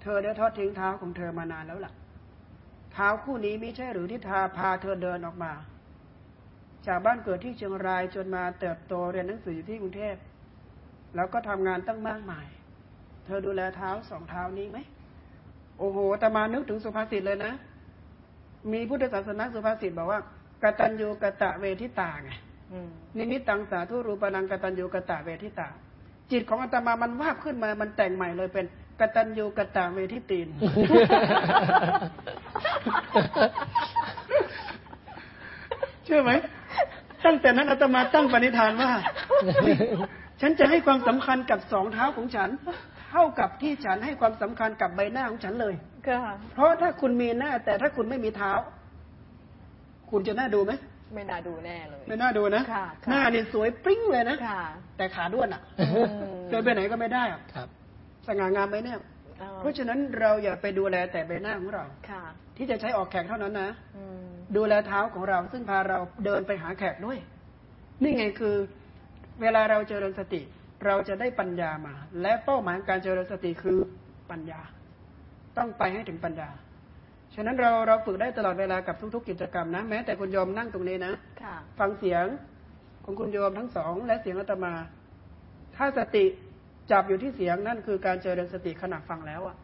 เธอได้ทอดทิ้งเท้าของเธอมานานแล้วล่ะ เท้าคู่นี้ไม่ใช่หรือที่ทาพาเธอเดินออกมา จากบ้านเกิดที่เชียงรายจนมาเติบโตเรียนหนังสืออยู่ที่กรุงเทพแล้วก็ทำงานตั้งมากมาย เธอดูแลเท้าสองเท้านี้ไหม โอ้โหอาตมานึกถึงสุภาษิตเลยนะ มีพุทธศาสนาสุภาษิตบอกว่ากตัญญูกะตะเวทิตาไงอืมนิมิตตังสาธุรูปนังกตัญญูกะตะเวทิตา จิตของอาตมามันวาบขึ้นมา มันแต่งใหม่เลยเป็น กตัญญูกะตะเวทิตีน เชื่อไหม ตั้งแต่นั้นอาตมาตั้งปณิธานว่า ฉันจะให้ความสำคัญกับสองเท้าของฉัน เท่ากับที่ฉันให้ความสำคัญกับใบหน้าของฉันเลยค่ะเพราะถ้าคุณมีหน้า แต่ถ้าคุณไม่มีเท้า คุณจะน่าดูไหมไม่น่าดูแน่เลย ไม่น่าดูนะค่ะค่ะหน้านี่สวยปริ้งเลยนะค่ะแต่ขาด้วนอะอืมเดินไปไหนก็ไม่ได้อะครับ สง่างามไหมเนี่ยเอ่อเพราะฉะนั้นเราอย่าไปดูแลแต่ใบหน้าของเราค่ะ ที่จะใช้ออกแขกเท่านั้นนะอืมดูแลเท้าของเราซึ่งพาเราเดินไปหาแขกด้วย นี่ไงคือ เวลาเราเจริญสติ เราจะได้ปัญญามา และเป้าหมายของการเจริญสติคือปัญญา ต้องไปให้ถึงปัญญาฉะนั้นเราเราฝึกได้ตลอดเวลากับทุก ๆ กิจกรรมนะแม้แต่คุณโยมนั่งตรงนี้นะค่ะฟังเสียงของคุณโยมทั้งสอง และเสียงอาตมา ถ้าสติ จับอยู่ที่เสียงนั่นคือการเจริญสติขณะฟังแล้วอะ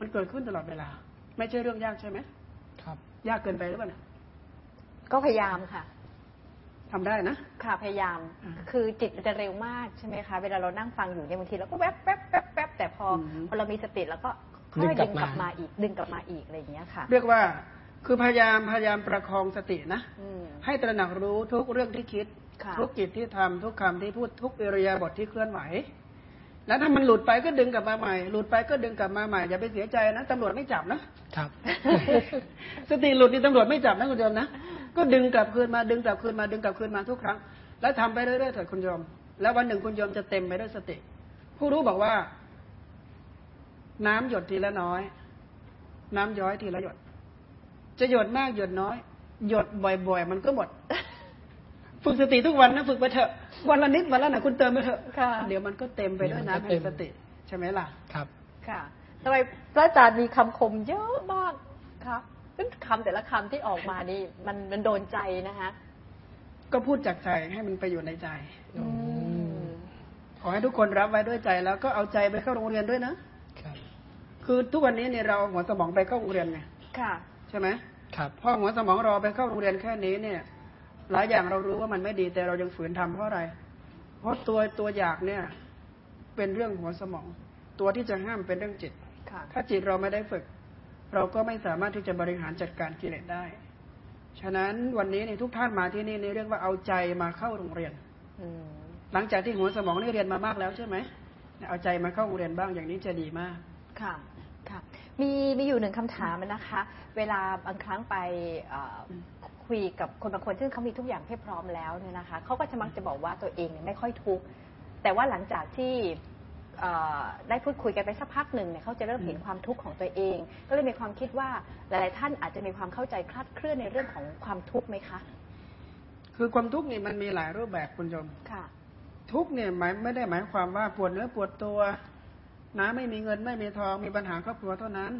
มันเกิดขึ้นตลอดเวลา ไม่ใช่เรื่องยากใช่ไหมครับ ยากเกินไปหรือเปล่าเนี่ยก็พยายามค่ะทำได้นะ ค่ะพยายามอืมคือจิตมันจะเร็วมากใช่ไหมคะ เวลาเรานั่งฟังอยู่เนี่ยบางทีเราก็แวบแวบแวบแวบแต่พออมพอเรามีสติแล้วก็ค่อยดึดึงงกกลัลับบมามาอีกดึงกลับมาอีกอะไรอย่างเงี้ยค่ะ เรียกว่าคือพยายามพยายามประคองสตินะอืมให้ตระหนักรู้ทุกเรื่องที่คิดค่ะทุกกิจที่ทำทุกคำที่พูดทุกอิริยาบถที่เคลื่อนไหว แล้วถ้ามันหลุดไปก็ดึงกลับมาใหม่ หลุดไปก็ดึงกลับมาใหม่ อย่าไปเสียใจนะตำรวจไม่จับนะครับ สติหลุดนี่ตำรวจไม่จับนะคุณโยมนะ ก็ดึงกลับคืนมา ดึงกลับคืนมา ดึงกลับคืนมาทุกครั้ง แล้วทำไปเรื่อยๆเถิดคุณโยม แล้ววันหนึ่งคุณโยมจะเต็มไปด้วยสติ ผู้รู้บอกว่า น้ำหยดทีละน้อย น้ำย้อยทีละหยด จะหยดมากหยดน้อย หยดบ่อยๆ มันก็หมด ฝึกสติทุกวันนะฝึกไปเถอะวันละนิดวันละหน่อยคุณเติมไปเถอะค่ะเดี๋ยวมันก็เต็มไปด้วยน้ำแห่งสติ ใช่ไหมล่ะครับ ค่ะทำไมพระอาจารย์มีคำคมเยอะมากครับซึ่งคำแต่ละคำที่ออกมานี่ มันมันโดนใจนะคะก็พูดจากใจให้มันไปอยู่ในใจอืมขอให้ทุกคนรับไว้ด้วยใจแล้วก็เอาใจไปเข้าโรงเรียนด้วยนะครับคือทุกวันนี้เนี่ยเราเอาหัวสมองไปเข้าโรงเรียนไงค่ะ ใช่ไหมครับพ่อหัวสมองเราไปเข้าโรงเรียนแค่นี้เนี่ย หลายอย่างเรารู้ว่ามันไม่ดีแต่เรายังฝืนทำเพราะอะไร เพราะตัวตัวอยากเนี่ย เป็นเรื่องหัวสมอง ตัวที่จะห้ามเป็นเรื่องจิตค่ะถ้าจิตเราไม่ได้ฝึก เราก็ไม่สามารถที่จะบริหารจัดการกิเลสได้ ฉะนั้นวันนี้ในยทุกท่านมาที่นี่ในเรื่องว่าเอาใจมาเข้าโรงเรียนอืมหลังจากที่หัวสมองนี่เรียนมามากแล้วใช่ไหมเอาใจมาเข้าโรงเรียนบ้างอย่างนี้จะดีมาก ค่ะค่ะ มีมีอยู่หนึ่งคำถามนะคะ เวลาบางครั้งไปเอ่อ คุยกับคนบางคนซึ่งเขามีทุกอย่างเพียบพร้อมแล้วเนี่ยนะคะเขาก็จะมักจะบอกว่าตัวเองเนี่ยไม่ค่อยทุกข์แต่ว่าหลังจากที่เอ่อได้พูดคุยกันไปสักพักหนึ่งเนี่ยเขาจะเริ่มเห็นความทุกข์ของตัวเอง ก็เลยมีความคิดว่าหลาย ๆ ท่านอาจจะมีความเข้าใจคลาดเคลื่อนในเรื่องของความทุกข์ไหมคะ คือความทุกข์นี่มันมีหลายรูปแบบคุณโยมค่ะ ทุกข์เนี่ยหมายไม่ได้หมายความว่าปวดเนื้อปวดตัวนะไม่มีเงินไม่มีทองมีปัญหาครอบครัวเท่านั้น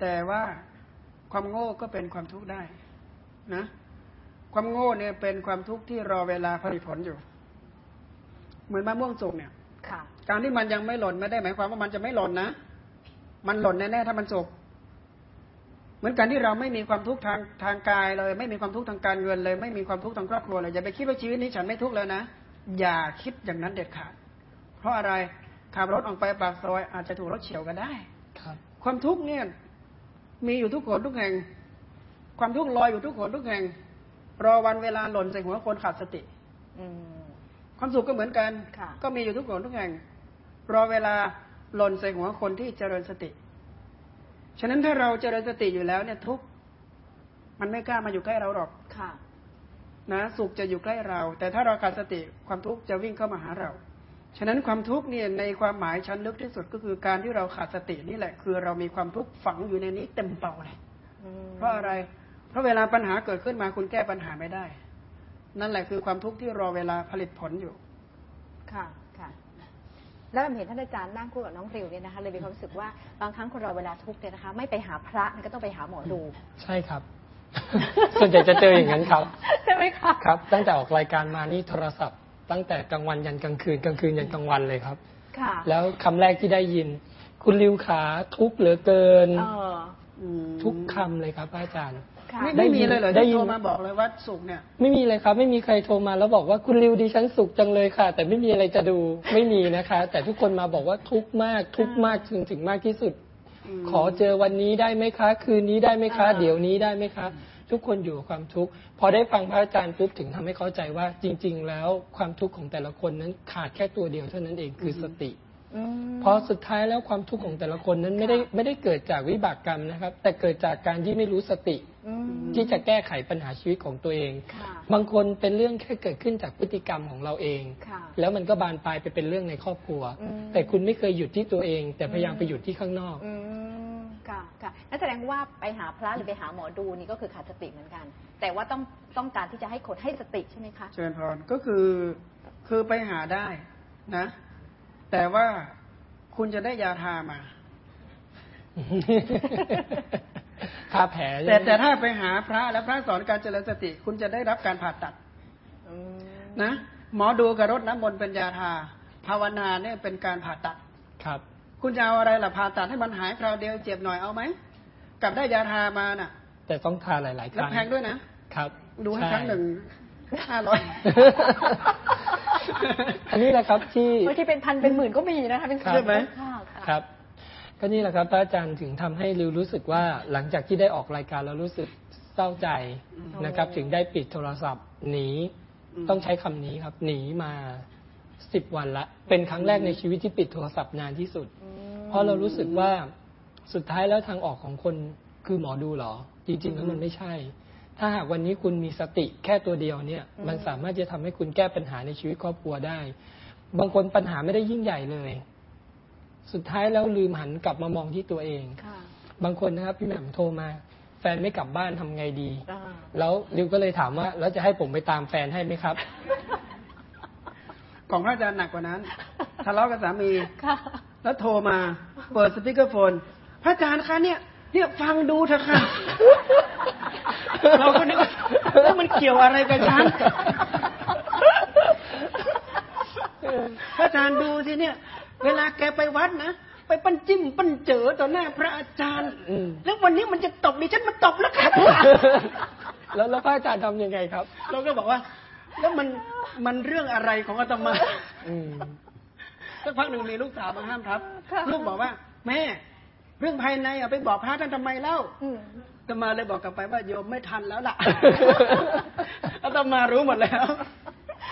แต่ว่าความโง่ก็เป็นความทุกข์ได้ นะความโง่เนี่ยเป็นความทุกข์ที่รอเวลาผลิตผลอยู่ เหมือนมะม่วงสุกเนี่ยค่ะการที่มันยังไม่หล่นไม่ได้หมายความว่ามันจะไม่หล่นนะ มันหล่นแน่ๆถ้ามันสุกเหมือนกันที่เราไม่มีความทุกข์ทางทางกายเลย ไม่มีความทุกข์ทางการเงินเลย ไม่มีความทุกข์ทางครอบครัวเลยอย่าไปคิดว่าชีวิตนี้ฉันไม่ทุกข์แล้วนะอย่าคิดอย่างนั้นเด็ดขาด เพราะอะไรขับรถออกไปปากซอยอาจจะถูกรถเฉียวก็ได้ครับ ความทุกข์เนี่ยมีอยู่ทุกคนทุกแห่ง ความทุกข์ลอยอยู่ทุกคนทุกแห่ง รอวันเวลาหล่นใส่หัวคนขาดสติอืมความสุขก็เหมือนกันค่ะก็มีอยู่ทุกคนทุกแห่ง รอเวลาหล่นใส่หัวคนที่เจริญสติ ฉะนั้นถ้าเราเจริญสติอยู่แล้วเนี่ยทุกข์มันไม่กล้ามาอยู่ใกล้เราหรอกค่ะ นะสุขจะอยู่ใกล้เรา แต่ถ้าเราขาดสติความทุกข์จะวิ่งเข้ามาหาเรา ฉะนั้นความทุกข์เนี่ยในความหมายชั้นลึกที่สุดก็คือการที่เราขาดสตินี่แหละ คือเรามีความทุกข์ฝังอยู่ในนี้เต็มเป่าเลยอืมเพราะอะไร เพราะเวลาปัญหาเกิดขึ้นมาคุณแก้ปัญหาไม่ได้ นั่นแหละคือความทุกข์ที่รอเวลาผลิตผลอยู่ ค่ะค่ะแล้วเราเห็นท่านอาจารย์นั่งคู่กับน้องริวเนี่ยนะคะเลยมีความรู้สึกว่าบางครั้งคนเราเวลาทุกข์เนี่ยนะคะ ไม่ไปหาพระมันก็ต้องไปหาหมอดู ใช่ครับ ส่วนใหญ่จะเจออย่างนั้นครับใช่ไหมคะครับ ตั้งแต่ออกรายการมานี่โทรศัพท์ ตั้งแต่กลางวันยันกลางคืนกลางคืนยันกลางวันเลยครับ ค่ะ แล้วคำแรกที่ได้ยิน คุณริวขาทุกข์เหลือเกินเออทุกคำเลยครับพระอาจารย์ค่ะ ไม่ได้ไม่ยินมีเลยเหรอได้ที่ยินโทรมาบอกเลยว่าสุขเนี่ย ไม่มีเลยครับ ไม่มีใครโทรมาแล้วบอกว่าคุณริวดิฉันสุขจังเลยค่ะ แต่ไม่มีอะไรจะดูไม่มีนะคะ แต่ทุกคนมาบอกว่าทุกข์มาก ทุกข์มากถึงถึงมากที่สุดอืมขอเจอวันนี้ได้ไหมคะ คืนนี้ได้ไหมคะอ่าเดี๋ยวนี้ได้ไหมคะ ทุกคนอยู่กับความทุกข์พอได้ฟังพระอาจารย์ปุ๊บถึงทำให้เข้าใจว่า จริง ๆ แล้วความทุกข์ของแต่ละคนนั้นขาดแค่ตัวเดียวเท่านั้นเองคือสติอืมเพราะสุดท้ายแล้วความทุกข์ของแต่ละคนนั้นไม่ได้ไม่ได้เกิดจากวิบากกรรมนะครับ แต่เกิดจากการที่ไม่รู้สติอืม ที่จะแก้ไขปัญหาชีวิตของตัวเองค่ะบางคนเป็นเรื่องแค่เกิดขึ้นจากพฤติกรรมของเราเองค่ะแล้วมันก็บานปลายไปเป็นเรื่องในครอบครัวอืมแต่คุณไม่เคยหยุดที่ตัวเอง แต่พยายามไปหยุดที่ข้างนอกอืมค่ะค่ะนั่นแสดงว่าไปหาพระหรือไปหาหมอดูนี่ก็คือขาดสติเหมือนกัน แต่ว่าต้องต้องการที่จะให้คนให้สติใช่ไหมคะเชิญพรก็คือคือไปหาได้นะ แต่ว่าคุณจะได้ยาทามา ทาแผลแต่แต่ถ้าไปหาพระแล้วพระสอนการเจริญสติ คุณจะได้รับการผ่าตัดอืมนะหมอดูกับรถน้ำมนต์เป็นยาทา ภาวนาเนี่ยเป็นการผ่าตัดครับ คุณจะเอาอะไรล่ะผ่าตัดให้มันหายคราวเดียวเจ็บหน่อยเอาไหมกลับได้ยาทามาน่ะ แต่ต้องทาหลายๆคแล้วรั้งแพงด้วยนะครับ ดูให้ช่ครั้งหนึ่งห้าร้อยอันนี้แหละครับที่บางทีเป็นพันเป็นหมื่นก็มีนะคะเป็นครับใช่ไหมค่ะค่ะครับ ก็นี่แหละครับพระอาจารย์ถึงทำให้ริวรู้สึกว่าหลังจากที่ได้ออกรายการแล้วรู้สึกเศร้าใจนะครับ ถึงได้ปิดโทรศัพท์หนีต้องใช้คำนี้ครับ หนีมาสิบวันละ เป็นครั้งแรกในชีวิตที่ปิดโทรศัพท์นานที่สุด เพราะเรารู้สึกว่าสุดท้ายแล้วทางออกของคนคือหมอดูเหรอ จริงๆแล้วมันไม่ใช่ ถ้าหากวันนี้คุณมีสติแค่ตัวเดียวเนี่ยมมันสามารถจะทำให้คุณแก้ปัญหาในชีวิตครอบครัวได้ บางคนปัญหาไม่ได้ยิ่งใหญ่เลย สุดท้ายแล้วลืมหันกลับมามองที่ตัวเองค่ะบางคนนะครับพี่แหม่มโทรมา แฟนไม่กลับบ้านทำไงดีอ่าแล้วริวก็เลยถามว่า แล้วจะให้ผมไปตามแฟนให้ไหมครับ ของพระอาจารย์หนักกว่านั้นทะเลาะกับสามีค่ะแล้วโทรมา เปิดสปีกเกอร์โฟน พระอาจารย์คะเนี่ย เนี่ยฟังดูเถอะค่ะเราก็นึกว่าแล้วมันเกี่ยวอะไรกับฉันพระอาจารย์ดูสิเนี่ย เวลาแกไปวัดนะไปปั้นจิ้มปั้นเจอต่อหน้าพระอาจารย์อืมแล้ววันนี้มันจะตบดิฉันมาตบแล้วครับแล้วแล้วพระอาจารย์ทำยังไงครับ เราก็บอกว่า แล้วมันมันเรื่องอะไรของอาตมาอืมสักพักหนึ่งมีลูกสาวมาห้ามทับค่ะลูกบอกว่า แม่ เรื่องภายในอะไปบอกพระท่านทำไมเล่าอืมอาตมาเลยบอกกลับไปว่าโยมไม่ทันแล้วล่ะอาตมารู้หมดแล้ว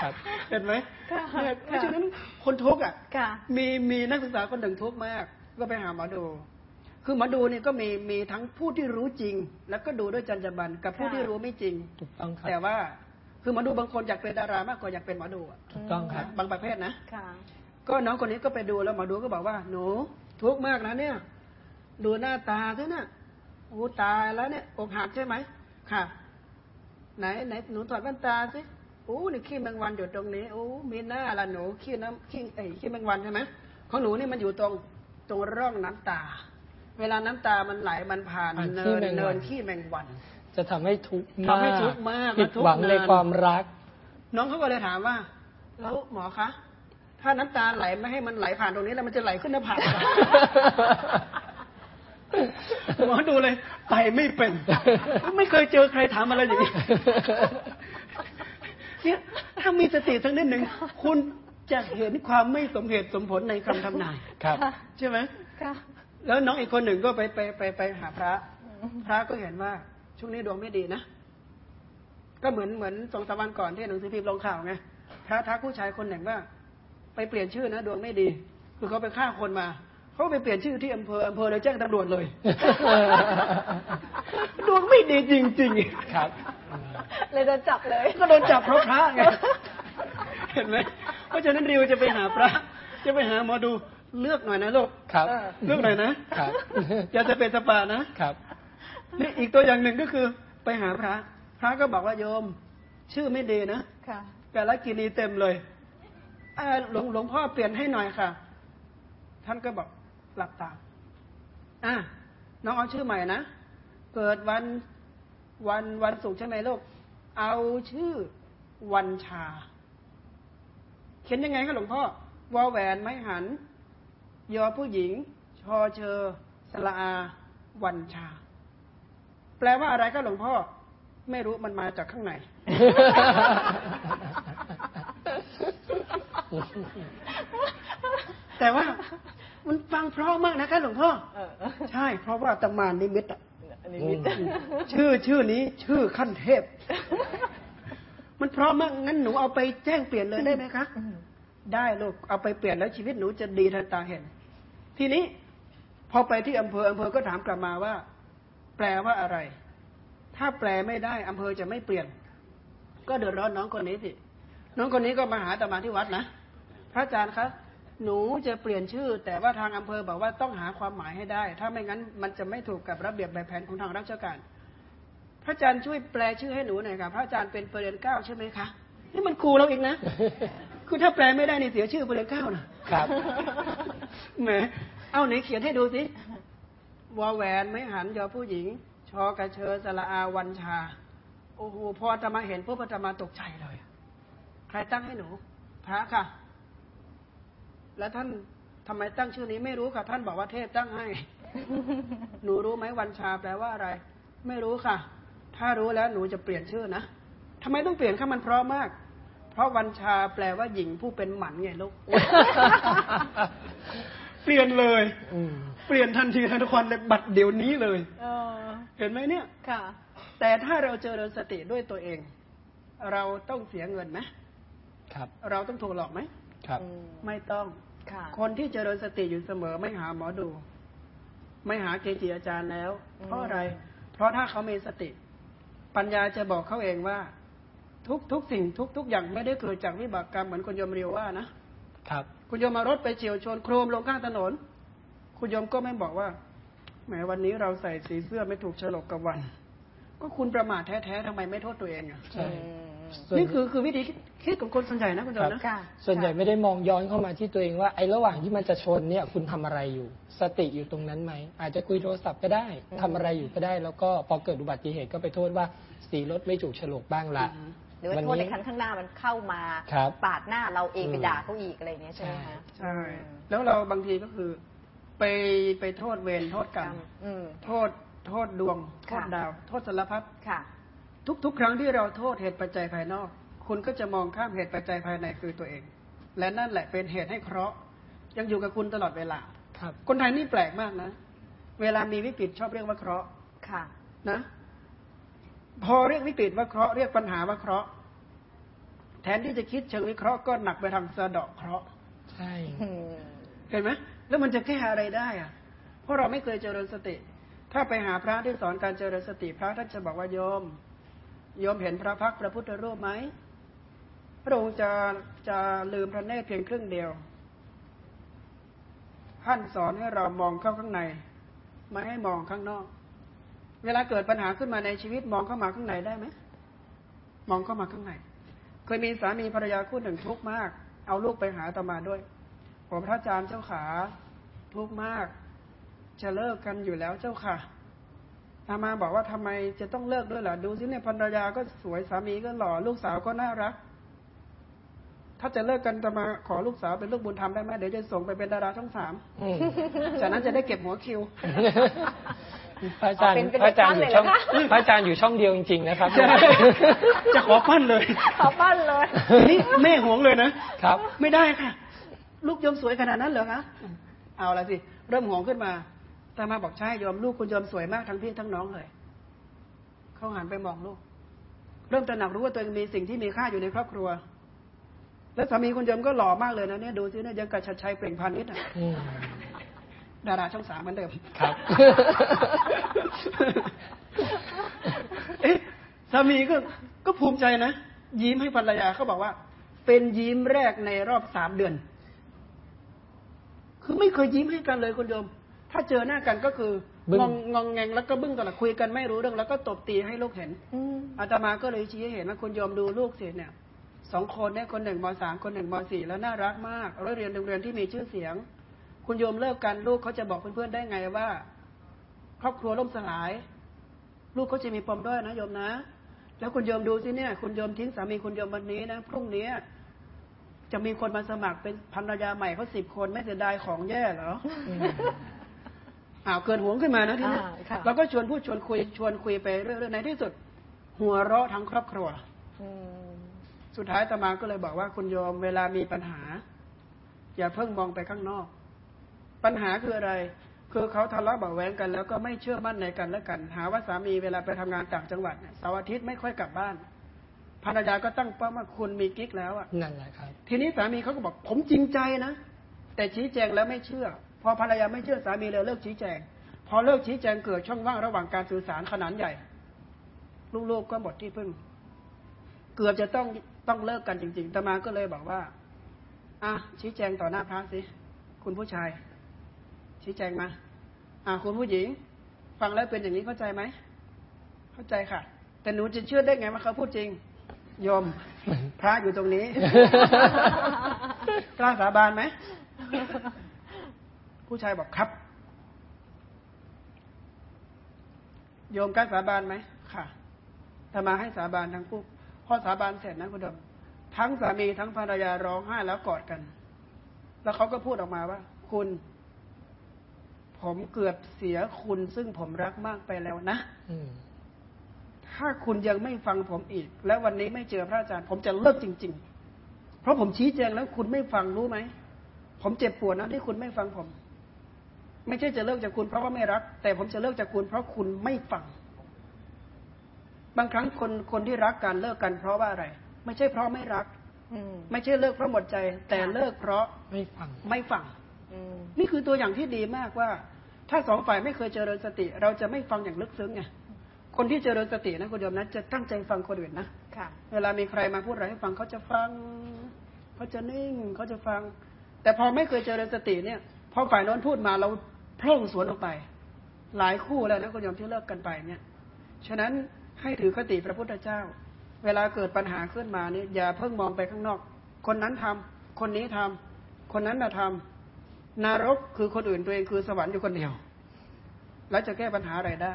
ครับเห็นไหมค่ะเนี่ยเพค่ะราะฉะนั้นคนทุกข์อะค่ะมีมีนักศึกษาคนหนึ่งทุกข์มาก ก็ไปหาหมอดู คือหมอดูนี่ก็มีมีทั้งผู้ที่รู้จริง แล้วก็ดูด้วยจรรยาบรรณกับผู้ค่ะที่รู้ไม่จริงถูกต้องครับแต่ว่าคือหมอดูบางคนอยากเป็นดารามากกว่าอยากเป็นหมอดูอะถูกต้องครับบางประเภทนะค่ะก็น้องคนนี้ก็ไปดูแล้วหมอดูก็บอกว่าหนูทุกข์มากนะเนี่ย ดูหน้าตาซินะโอ้ตายแล้วเนี่ยอกหักใช่ไหมค่ะ ไหนไหนหนูถอดแว่นตาสิ โอ้นี่ขี้แมงวันอยู่ตรงนี้ โอ้มีหน้าละหนูขี้น้ำขี้ไอ้ยขี้แมงวันใช่ไหมของหนูนี่มันอยู่ตรงตรงร่องน้ำตา เวลาน้ำตามันไหลมันผ่านผ่านเนิขี้นแมงวันเนินขี้แมงวัน จะทำให้ทุกข์ทำให้ทุกข์มากผิดและทุกข์หวังในนานความรัก น้องเขาก็เลยถามว่า แล้วหมอคะถ้าน้ำตาไหลไม่ให้มันไหลผ่านตรงนี้แล้วมันจะไหลขึ้นหน้าผากเหรอหมอดูเลยไปไม่เป็น ไม่เคยเจอใครถามอะไรอย่างนี้ เนี่ยถ้ามีสติสักนิดหนึ่งคุณจะเห็นความไม่สมเหตุสมผลในคำทำนายครับ ใช่ไหมค่ะแล้วน้องอีกคนหนึ่งก็ไปไปไปไปหาพระ พระก็เห็นว่าช่วงนี้ดวงไม่ดีนะ ก็เหมือนเหมือนสองสามวันก่อนที่หนังสือพิมพ์ลงข่าวไงพระทักผู้ชายคนหนึ่งว่า ไปเปลี่ยนชื่อนะดวงไม่ดี คือเขาไปฆ่าคนมา เขาไปเปลี่ยนชื่อที่อำเภออำเภอเลยแจ้งตำรวจเลยดวงไม่ดีจริงๆครับ เลยโดนจับเลย ก็โดนจับเพราะพระไงเห็นไหมเพราะฉะนั้นริวจะไปหาพระ จะไปหาหมอดูเลือกหน่อยนะลูกครับเออเลือกหน่อยนะครับอย่าจะเป็นสปานะครับนี่อีกตัวอย่างหนึ่งก็คือไปหาพระ พระก็บอกว่าโยม ชื่อไม่ดีนะค่ะแต่ละกินีเต็มเลยอ่าหลวงหลวงพ่อเปลี่ยนให้หน่อยค่ะ ท่านก็บอก หลับตาอะน้องเอาชื่อใหม่นะ เกิดวันวันวันศุกร์ใช่ไหมลูก เอาชื่อวันชา เขียนยังไงคะหลวงพ่อวอแหวนไม้หัน ยอผู้หญิง ชอเชอสละอา วันชา แปลว่าอะไรคะหลวงพ่อ ไม่รู้มันมาจากข้างในแต่ว่า มันฟังเพราะมากนะคะหลวงพ่อเออใช่ เพราะว่าตำมานนิมิตอะอันนี้มิดชื่อชื่อนี้ ชื่อขั้นเทพ มันเพราะมากงั้นหนูเอาไปแจ้งเปลี่ยนเลยได้ไหมคะได้ลูกเอาไปเปลี่ยนแล้วชีวิตหนูจะดีทันตาเห็น ทีนี้ พอไปที่อำเภออำเภอก็ถามกลับมาว่า แปลว่าอะไร ถ้าแปลไม่ได้อำเภอจะไม่เปลี่ยน ก็เดือดร้อนน้องคนนี้สิน้องคนนี้ก็มาหาอาตมาที่วัดนะพระอาจารย์คะ หนูจะเปลี่ยนชื่อ แต่ว่าทางอำเภอบอกว่าต้องหาความหมายให้ได้ ถ้าไม่งั้นมันจะไม่ถูกกับระเบียบแบบแผนของทางราชการ พระอาจารย์ช่วยแปลชื่อให้หนูหน่อยค่ะพระอาจารย์เป็นประเด็นเก้าใช่ไหมคะนี่มันครูเราอีกนะคือถ้าแปลไม่ได้นี่เสียชื่อประเด็นเก้านะครับแหมเอาไหนเขียนให้ดูสิวอแหวนไม่หันยอผู้หญิง ชอกระเชอสละอาวันชา โอ้โหพออาตมาเห็นพวกอาตมาตกใจเลย ใครตั้งให้หนู พระค่ะ แล้วท่านทำไมตั้งชื่อนี้ไม่รู้ค่ะ ท่านบอกว่าเทพตั้งให้ หนูรู้ไหมวันชาแปลว่าอะไร ไม่รู้ค่ะ ถ้ารู้แล้วหนูจะเปลี่ยนชื่อนะทำไมต้องเปลี่ยนค่ะมันเพราะมาก เพราะวันชาแปลว่าหญิงผู้เป็นหมันไงลูกเปลี่ยนเลยอืมเปลี่ยนทันทีทันควันเลยบัดเดี๋ยวนี้เลยเออเห็นไหมเนี่ยค่ะ แต่ถ้าเราเจริญสติด้วยตัวเอง เราต้องเสียเงินไหมครับ เราต้องถูกหลอกไหม ครับอืมไม่ต้องค่ะคนที่เจริญสติอยู่เสมอไม่หาหมอดู ไม่หาเกจิอาจารย์แล้ว เพราะอะไร เพราะถ้าเขามีสติ ปัญญาจะบอกเขาเองว่า ทุกทุกสิ่งทุกทุกอย่างไม่ได้เกิดจากวิบากกรรมเหมือนคุณโยมเรียวว่านะครับ คุณโยมมารถไปเฉียวชนโครมลงข้างถนน คุณโยมก็ไม่บอกว่าแหมวันนี้เราใส่สีเสื้อไม่ถูกโฉลกกับวัน ก็คุณประมาทแท้ๆทำไมไม่โทษตัวเองอะใช่อืมส่วนนี่คือคือวิธี คิดของคนส่วนใหญ่นะคุณโยมนะค่ะส่วนใหญ่ไม่ได้มองย้อนเข้ามาที่ตัวเองว่าไอ้ระหว่างที่มันจะชนเนี่ยคุณทำอะไรอยู่ สติอยู่ตรงนั้นไหม อาจจะคุยโทรศัพท์ก็ได้ทำอะไรอยู่ก็ได้ แล้วก็พอเกิดอุบัติเหตุก็ไปโทษว่าสีรถไม่ถูกโฉลกบ้างละหรือว่าโทษในคันข้างหน้ามันเข้ามาครับปาดหน้าเราเองไปอืมด่าเขาอีกอะไรอย่างเงี้ยใช่ไหมคะใช่แล้วเราบางทีก็คือไปไปโทษเวรโทษกรรมอืมโทษโทษดวง โทษค่ะดาว โทษสารพัดค่ะทุกๆ ครั้งที่เราโทษเหตุปัจจัยภายนอก คุณก็จะมองข้ามเหตุปัจจัยภายในคือตัวเอง และนั่นแหละเป็นเหตุให้เคราะห์ยังอยู่กับคุณตลอดเวลาครับ คนไทยนี่แปลกมากนะ เวลามีวิกฤตชอบเรียกว่าเคราะห์ค่ะ นะ พอเรียกวิกฤตว่าเคราะห์เรียกปัญหาว่าเคราะห์แทนที่จะคิดเชิงวิเคราะห์ก็หนักไปทางสะเดาะเคราะห์ใช่อืมเห็นไหมแล้วมันจะแก้อะไรได้อะเพราะเราไม่เคยเจริญสติ ถ้าไปหาพระที่สอนการเจริญสติพระท่านจะบอกว่าโยมโยมเห็นพระพักตร์พระพุทธรูปไหม พระองค์จะจะลืมพระเนตรเพียงครึ่งเดียว ท่านสอนให้เรามองเข้าข้างใน ไม่ให้มองข้างนอก เวลาเกิดปัญหาขึ้นมาในชีวิตมองเข้ามาข้างในได้ไหม มองเข้ามาข้างใน เคยมีสามีภรรยาคู่หนึ่งทุกข์มาก เอาลูกไปหาอาตมาด้วยผมพระอาจารย์เจ้าขาทุกข์มาก จะเลิกกันอยู่แล้วเจ้าค่ะอามาบอกว่าทำไมจะต้องเลิกด้วยล่ะ ดูสิเนี่ยภรรยาก็สวยสามีก็หล่อลูกสาวก็น่ารัก ถ้าจะเลิกกันจะมาขอลูกสาวเป็นลูกบุญธรรมได้ไหมเดี๋ยวจะส่งไปเป็นดาราช่องสามอืมจากนั้นจะได้เก็บหัวคิวพระอาจารย์เป็นเป็นพระอาจารย์อยู่ช่องเด็กปั้นเลยเหรอคะพระอาจารย์อยู่ช่องเดียวจริง ๆ นะครับ จะขอปั้นเลย ขอปั้นเลยทีนี้แม่หวงเลยนะครับ ไม่ได้ค่ะ ลูกโยมสวยขนาดนั้นเหรอคะเอาละสิ เริ่มหวงขึ้นมาแต่มาบอกใช่โยมลูกคุณโยมสวยมากทั้งพี่ทั้งน้องเลยเขาหันไปมองลูก เริ่มตระหนักรู้ว่าตัวเองมีสิ่งที่มีค่าอยู่ในครอบครัว แล้วสามีคุณโยมก็หล่อมากเลยนะเนี่ยดูสิเนี่ยยังกับชัดชัยเปล่งพานิชย์อะอืมดาราช่องสามเหมือนเดิมครับเอ๊ะสามีก็ก็ภูมิใจนะ ยิ้มให้ภรรยาเขาบอกว่า เป็นยิ้มแรกในรอบสามเดือน คือไม่เคยยิ้มให้กันเลยคุณโยม ถ้าเจอหน้ากันก็คือบึ้งงองงองแงงแล้วก็บึ้งตลอดคุยกันไม่รู้เรื่องแล้วก็ตบตีให้ลูกเห็นอืมอาตมาก็เลยชี้ให้เห็นว่าคุณโยมดูลูกสิเนี่ย สองคนเนี่ยคนหนึ่งมสามคนหนึ่งมสี่แล้วน่ารักมากแล้วเรียนโรงเรียนที่มีชื่อเสียง คุณโยมเลิกกันลูกเขาจะบอกเพื่อนๆได้ไงว่า ครอบครัวล่มสลาย ลูกเขาจะมีปมด้อยนะโยมนะ แล้วคุณโยมดูสิเนี่ย คุณโยมทิ้งสามีคุณโยมวันนี้นะพรุ่งนี้จะมีคนมาสมัครเป็นภรรยาใหม่เขาสิบคนไม่เสียดายของแย่เหรออืมอ้าวเกินหวงขึ้นมานะทีนี้อ่าค่ะเราก็ชวนพูดชวนคุยชวนคุยไปเรื่อยๆในที่สุด หัวเราะทั้งครอบครัว อืม สุดท้ายอาตมาก็เลยบอกว่าคุณโยมเวลามีปัญหา อย่าเพิ่งมองไปข้างนอก ปัญหาคืออะไร คือเขาทะเลาะเบาะแว้งกัน แล้วก็ไม่เชื่อมั่นในกันและกัน หาว่าสามีเวลาไปทำงานต่างจังหวัดเนี่ยเสาร์อาทิตย์ไม่ค่อยกลับบ้านภรรยาก็ตั้งเป้าว่าคุณมีกิ๊กแล้วอะนั่นแหละครับ ทีนี้สามีเขาก็บอกผมจริงใจนะแต่ชี้แจงแล้วไม่เชื่อ พอภรรยาไม่เชื่อสามีเลยเลิกชี้แจง พอเลิกชี้แจงเกิดช่องว่างระหว่างการสื่อสารขนาดใหญ่ลูกๆก็หมดที่พึ่ง เกือบจะต้องต้องเลิกกันจริง ๆตมาก็เลยบอกว่า อะชี้แจงต่อหน้าพระสิคุณผู้ชาย ชี้แจงมา อะคุณผู้หญิง ฟังแล้วเป็นอย่างนี้เข้าใจไหมเข้าใจค่ะ แต่หนูจะเชื่อได้ไงว่าเขาพูดจริงโยมพระอยู่ตรงนี้กล้าสาบานไหม ผู้ชายบอกครับ โยมกล้าสาบานไหมค่ะแต่มาให้สาบานทั้งคู่ พอสาบานเสร็จนะคุณโยมทั้งสามีทั้งภรรยาร้องไห้แล้วกอดกัน แล้วเขาก็พูดออกมาว่า คุณ ผมเกือบเสียคุณซึ่งผมรักมากไปแล้วนะอืมถ้าคุณยังไม่ฟังผมอีก และวันนี้ไม่เจอพระอาจารย์ ผมจะเลิกจริง ๆ เพราะผมชี้แจงแล้วคุณไม่ฟังรู้ไหมผมเจ็บปวดนะที่คุณไม่ฟังผม ไม่ใช่จะเลิกจากคุณเพราะว่าไม่รัก แต่ผมจะเลิกจากคุณเพราะคุณไม่ฟัง บางครั้งคนคนที่รักกันเลิกกันเพราะว่าอะไร ไม่ใช่เพราะไม่รักอืมไม่ใช่เลิกเพราะหมดใจ แต่เลิกเพราะไม่ฟังไม่ฟังอืมนี่คือตัวอย่างที่ดีมากว่า ถ้าสองฝ่ายไม่เคยเจริญสติ เราจะไม่ฟังอย่างลึกซึ้งไงคนที่เจริญสตินะคุณโยมนะจะตั้งใจฟังคนอื่นนะค่ะเวลามีใครมาพูดอะไรให้ฟังเขาจะฟังเขาจะนิ่งเขาจะฟัง แต่พอไม่เคยเจริญสติเนี่ยพอฝ่ายโน้นพูดมาเราพล่งสวนออกไป หลายคู่แล้วนะคุณโยมที่เลิกกันไปเนี่ย ฉะนั้น ให้ถือคติพระพุทธเจ้า เวลาเกิดปัญหาขึ้นมาเนี่ยอย่าเพิ่งมองไปข้างนอก คนนั้นทำคนนี้ทำคนนั้นน่ะทำนรกคือคนอื่นตัวเองคือสวรรค์อยู่คนเดียว แล้วจะแก้ปัญหาอะไรได้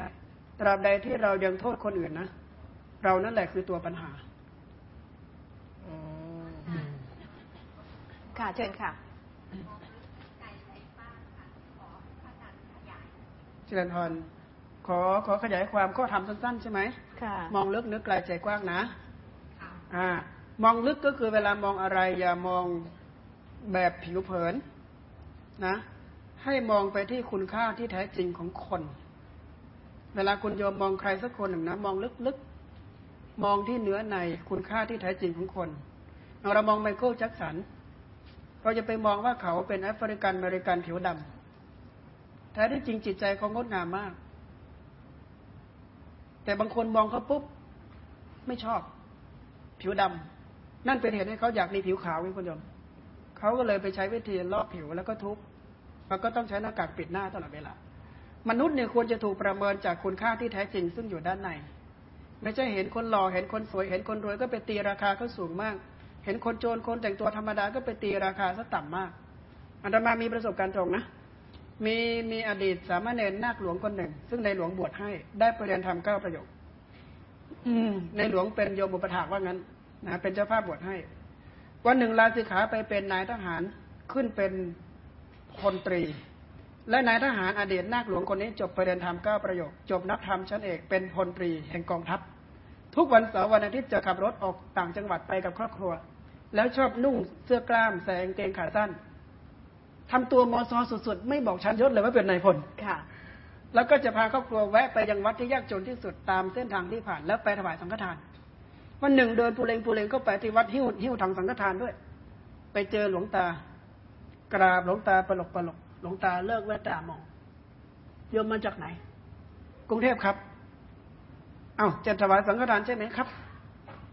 ตราบใดที่เรายังโทษคนอื่นนะ เรานั่นแหละคือตัวปัญหาอืมอืมค่ะเชิญค่ะจริญพร ขอขอขยายความข้อธรรมสั้นๆ ใช่ไหมค่ะ มองลึกนึกไกลใจกว้างนะอ่ามองลึกก็คือเวลามองอะไร อย่ามองแบบผิวเผินนะ ให้มองไปที่คุณค่าที่แท้จริงของคน เวลาคุณโยมมองใครสักคนหนึ่งนะมองลึกๆ มองที่เนื้อในคุณค่าที่แท้จริงของคนเอาเรามองไมเคิลแจ็คสัน เราจะไปมองว่าเขาเป็นแอฟริกันอเมริกันผิวดำแท้ที่จริงจิตใจเขางดงามมาก แต่บางคนมองเขาปุ๊บไม่ชอบ ผิวดำนั่นเป็นเหตุให้เขาอยากมีผิวขาวคุณผู้ชมเขาก็เลยไปใช้วิธีลอกผิวแล้วก็ทุบแล้วก็ต้องใช้หน้ากากปิดหน้าตลอดเวลามนุษย์เนี่ยควรจะถูกประเมินจากคุณค่าที่แท้จริง ซึ่งอยู่ด้านใน ไม่ใช่เห็นคนหล่อเห็นคนสวย เห็นคนรวยก็ไปตีราคาเขาสูงมาก เห็นคนโจรคนแต่งตัวธรรมดาก็ไปตีราคาซะต่ำมากอาตรมามีประสบการณ์ตรงนะ มีมีอดีตสามเณรนาคหลวงคนหนึ่ง ซึ่งในหลวงบวชให้ ได้ไปเรียนทำเก้าประโยค อืม ในหลวงเป็นโยมอุปถากว่างั้นนะเป็นเจ้าภาพบวชให้ วันหนึ่งลาสิกขาไปเป็นนายทหารขึ้นเป็นพลตรี และนายทหารอดีตนาคหลวงคนนี้ จบไปเรียนธรรมเก้าประโยค จบนักธรรมชั้นเอกเป็นพลตรีแห่งกองทัพ ทุกวันเสาร์วันอาทิตย์จะขับรถออกต่างจังหวัดไปกับครอบครัว แล้วชอบนุ่งเสื้อกล้ามใส่กางเกงขาสั้น ทำตัวมอซอสุดๆ ไม่บอกชั้นยศเลยว่าเป็นนายพลค่ะ แล้วก็จะพาครอบครัวแวะไปยังวัดที่ยากจนที่สุดตามเส้นทางที่ผ่าน แล้วไปถวายสังฆทาน วันหนึ่งเดินปูเลงปูเลงเข้าไปที่วัดหิ้วหิ้วทางสังฆทานด้วย ไปเจอหลวงตากราบหลวงตาปลกปลกหลวงตาเลิกแวะตามองโยมมาจากไหน กรุงเทพครับ เอ้าจะถวายสังฆทานใช่ไหมครับ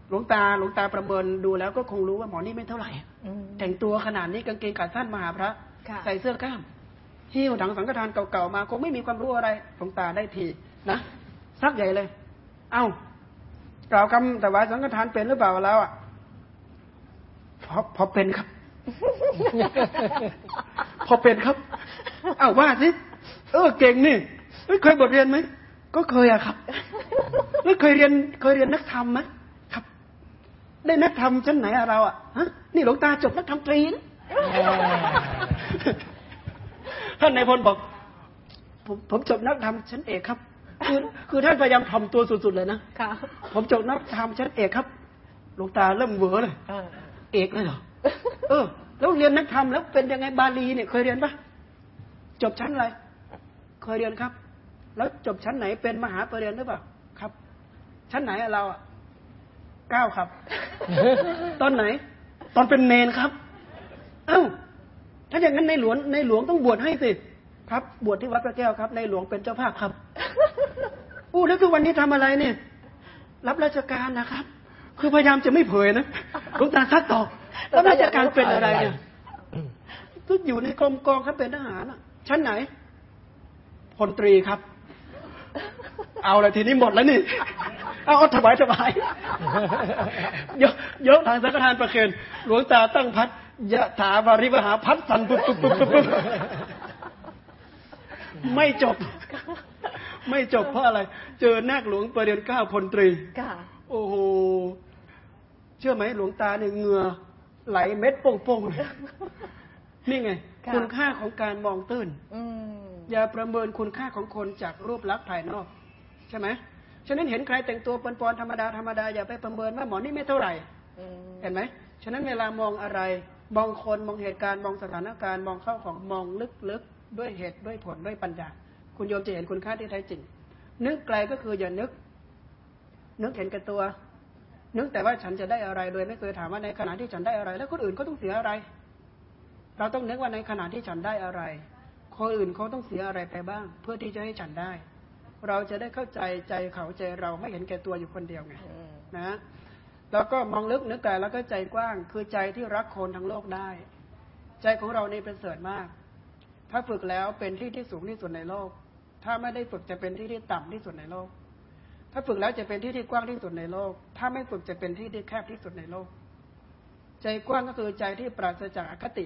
หลวงตาหลวงตาประเมินดูแล้วก็คงรู้ว่าหมอนี่ไม่เท่าไหร่อืมแต่งตัวขนาดนี้กางเกงขาสั้นมาหาพระค่ะ ใส่เสื้อกล้ามหิ้วถังสังฆทานเก่าๆมาคงไม่มีความรู้อะไรหลวงตาได้ทีนะซักใหญ่เลย เอ้ากล่าวคำแต่ว่าสังฆทานเป็นหรือเปล่าแล้วอะพอพอเป็นครับ พอเป็นครับ เอ้าว่าสิเออเก่งนี่เคยบทเรียนไหมก็เคยอะครับเอ้ยเคยเรียนเคยเรียนนักธรรมไหมครับ ได้นักธรรมชั้นไหนอะเราอะฮะนี่หลวงตาจบนักธรรมตรีนะ ท่านนายพลบอก ผมผมจบนักธรรมชั้นเอกครับ คือคือท่านพยายามทำตัวสุดๆเลยนะค่ะผมจบนักธรรมชั้นเอกครับหลวงตาเริ่มเหวอเลยเออเอกเลยเหรอเออ แล้วเรียนนักธรรมแล้วเป็นยังไงบาลีเนี่ยเคยเรียนปะจบชั้นอะไรเคยเรียนครับ แล้วจบชั้นไหนเป็นมหาปรริญญาหรือเปล่าครับ ชั้นไหนอะเราอะเก้าครับ ตอนไหน ตอนเป็นเนนครับ เอ้าถ้าอย่างนั้นในหลวงในหลวงต้องบวชให้สิครับบวชที่วัดพระแก้วครับ ในหลวงเป็นเจ้าภาพครับอู้แล้วทุกวันนี้ทำอะไรเนี่ย รับราชการนะครับ คือพยายามจะไม่เผยนะหลวงตาซักตอบรับราชการเป็นอะไรเนี่ยก็อยู่ในกรมกองครับเป็นทหารอะชั้นไหนพลตรีครับ เอาละทีนี้หมดแล้วนี่เอาเอาถวายถวายยกยกทางสังฆทานประเคนหลวงตาตั้งพัด ยะถาบาริวหาพัดสันปุ๊บปุ๊บปุ๊บปุ๊บปุ๊บไม่จบ ไม่จบเพราะอะไร เจอนาคหลวงประเรียนเก้าพลตรีโอ้โห เชื่อไหมหลวงตาเนี่ยเหงื่อไหลเม็ดโป่งๆ นี่ไง คุณค่าของการมองตื้นอย่าประเมินคุณค่าของคนจากรูปลักษณ์ภายนอก ใช่ไหมฉะนั้นเห็นใครแต่งตัวปอนๆธรรมดาธรรมดาอย่าไปประเมินว่าหมอนี่ไม่เท่าไหร่เห็นไหมฉะนั้นเวลามองอะไร มองคนมองเหตุการณ์มองสถานการณ์มองเข้าของมองลึกๆด้วยเหตุด้วยผลด้วยปัญญา คุณโยมจะเห็นคุณค่าที่แท้จริง นึกไกลก็คืออย่านึก นึกเห็นแก่ตัว นึกแต่ว่าฉันจะได้อะไรโดยไม่เคยถามว่าในขณะที่ฉันได้อะไร แล้วคนอื่นเขาต้องเสียอะไร เราต้องนึกว่าในขณะที่ฉันได้อะไร คนอื่นเขาต้องเสียอะไรไปบ้าง เพื่อที่จะให้ฉันได้ เราจะได้เข้าใจใจเขาใจเราไม่เห็นแก่ตัวอยู่คนเดียวไงนะ แล้วก็มองลึกนึกไกลแล้วก็ใจกว้าง คือใจที่รักคนทั้งโลกได้ ใจของเรานี่เป็นเสริฐมาก ถ้าฝึกแล้วเป็นที่ที่สูงที่สุดในโลก ถ้าไม่ได้ฝึกจะเป็นที่ที่ต่ำที่สุดในโลก ถ้าฝึกแล้วจะเป็นที่ที่กว้างที่สุดในโลก ถ้าไม่ฝึกจะเป็นที่ที่แคบที่สุดในโลก ใจกว้างก็คือใจที่ปราศจากอคติ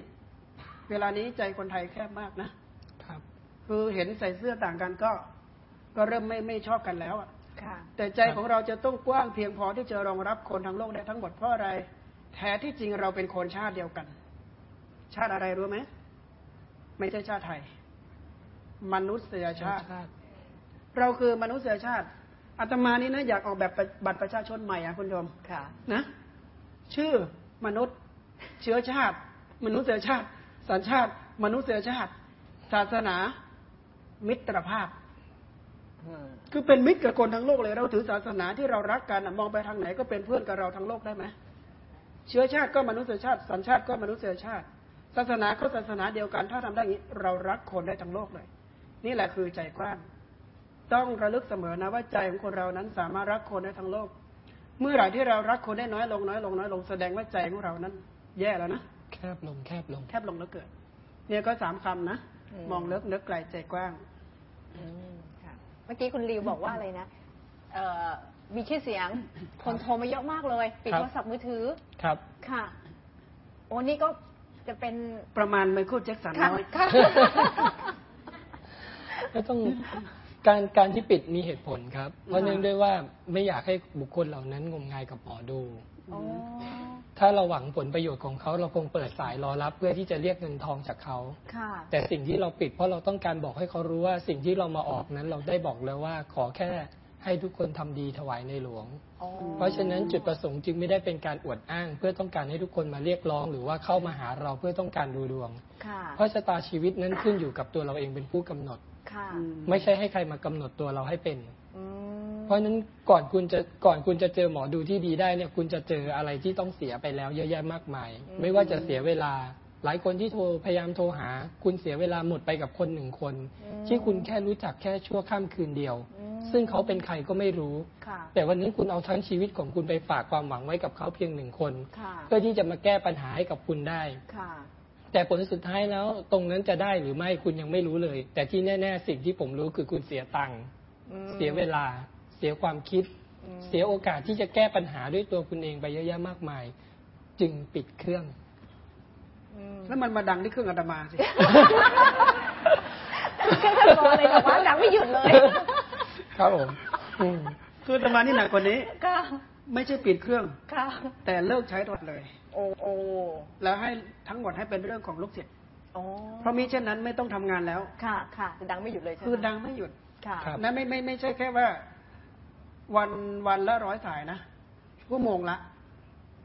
เวลานี้ใจคนไทยแคบมากนะครับ คือเห็นใส่เสื้อต่างกันก็ ก็เริ่มไม่ไม่ชอบกันแล้วอะค่ะ แต่ใจของเราจะต้องกว้างเพียงพอที่จะรองรับคนทั้งโลกได้ทั้งหมดเพราะอะไร แท้ที่จริงเราเป็นคนชาติเดียวกัน ชาติอะไรรู้ไหมไม่ใช่ชาติไทย มนุษยชาติชาติเราคือมนุษยชาติอาตมานี่นะอยากออกแบบบัตรประชาชนใหม่อะคุณโยมค่ะ นะ ชื่อมนุษย์เชื้อชาติ มนุษยชาติ สัญชาติ มนุษยชาติ ศาสนา มิตรภาพ คือเป็นมิตรกับคนทั้งโลกเลย เราถือศาสนาที่เรารักกันอะมองไปทางไหนก็เป็นเพื่อนกับเราทั้งโลกได้ไหมเชื้อชาติก็มนุษยชาติ สัญชาติก็มนุษยชาติ ศาสนาก็ศาสนาเดียวกัน ถ้าทำได้อย่างนี้ เรารักคนได้ทั้งโลกเลย นี่แหละคือใจกว้างต้องระลึกเสมอนะว่าใจของคนเรานั้นสามารถรักคนได้ทั้งโลก เมื่อไหร่ที่เรารักคนได้น้อยลงน้อยลงน้อยลงแสดงว่าใจของเรานั้น แย่แล้วนะแคบลงแคบลงแคบลงแล้วเกิด เนี่ยก็สามคำนะอืมมองเลิกนึกไกลใจกว้างอืมค่ะ เมื่อกี้คุณริวบอกว่าอะไรนะเอ่อมีชื่อเสียง คนโทรมาเยอะมากเลย ปิดครับ โทรศัพท์มือถือ ครับ ค่ะ โอ้นี่ก็จะเป็น ประมาณไมเคิลแจ็คสันค่ะน้อย ค่ะ ก็ต้องการการที่ปิดมีเหตุผลครับ เพราะเนื่องด้วยว่าไม่อยากให้บุคคลเหล่านั้นงมงายกับหมอดู อ๋อ ถ้าเราหวังผลประโยชน์ของเขาเราคงเปิดสายรอรับเพื่อที่จะเรียกเงินทองจากเขาค่ะแต่สิ่งที่เราปิดเพราะเราต้องการบอกให้เขารู้ว่าสิ่งที่เรามาออกนั้นเราได้บอกแล้วว่าขอแค่ให้ทุกคนทำดีถวายในหลวงอ๋อเพราะฉะนั้นจุดประสงค์จึงไม่ได้เป็นการอวดอ้าง เพื่อต้องการให้ทุกคนมาเรียกร้อง หรือว่าเข้ามาหาเราเพื่อต้องการดูดวงค่ะเพราะชะตาชีวิตนั้นขึ้นอยู่กับตัวเราเองเป็นผู้กำหนดค่ะอืมไม่ใช่ให้ใครมากำหนดตัวเราให้เป็นอืม เพราะฉะนั้นก่อนคุณจะก่อนคุณจะเจอหมอดูที่ดีได้เนี่ย คุณจะเจออะไรที่ต้องเสียไปแล้ว เยอะแยะมากมาย ไม่ว่าจะเสียเวลา หลายคนที่โทรพยายามโทรหา คุณเสียเวลาหมดไปกับคนหนึ่งคน ที่คุณแค่รู้จักแค่ชั่วข้ามคืนเดียว ซึ่งเขาเป็นใครก็ไม่รู้ค่ะแต่วันนี้คุณเอาทั้งชีวิตของคุณไปฝากความหวังไว้กับเขาเพียงหนึ่งคนค่ะเพื่อที่จะมาแก้ปัญหาให้กับคุณได้ค่ะแต่ผลสุดท้ายแล้วตรงนั้นจะได้หรือไม่คุณยังไม่รู้เลย แต่ที่แน่ ๆ สิ่งที่ผมรู้คือคุณเสียตังค์อืมเสียเวลา เสียความคิดอืมเสียโอกาสที่จะแก้ปัญหาด้วยตัวคุณเองไปเยอะแยะมากมาย จึงปิดเครื่องอืมแล้วมันมาดังที่เครื่องอาตมาสิก็ท่านบอกเลยแต่ว่าดังไม่หยุดเลย ครับผมอืมคืออาตมานี่หนักกว่านี้ค่ะไม่ใช่ปิดเครื่องค่ะแต่เลิกใช้หมดเลย โอ้โอ้แล้วให้ทั้งหมดให้เป็นเรื่องของลูกศิษย์โอ้เพราะมิเช่นนั้นไม่ต้องทำงานแล้ว ค่ะ ค่ะจะดังไม่หยุดเลยใช่ไหมคือดังไม่หยุด ค่ะครับนะไม่ไม่ไม่ใช่แค่ว่า วันวันละร้อยสายนะชั่วโมงละ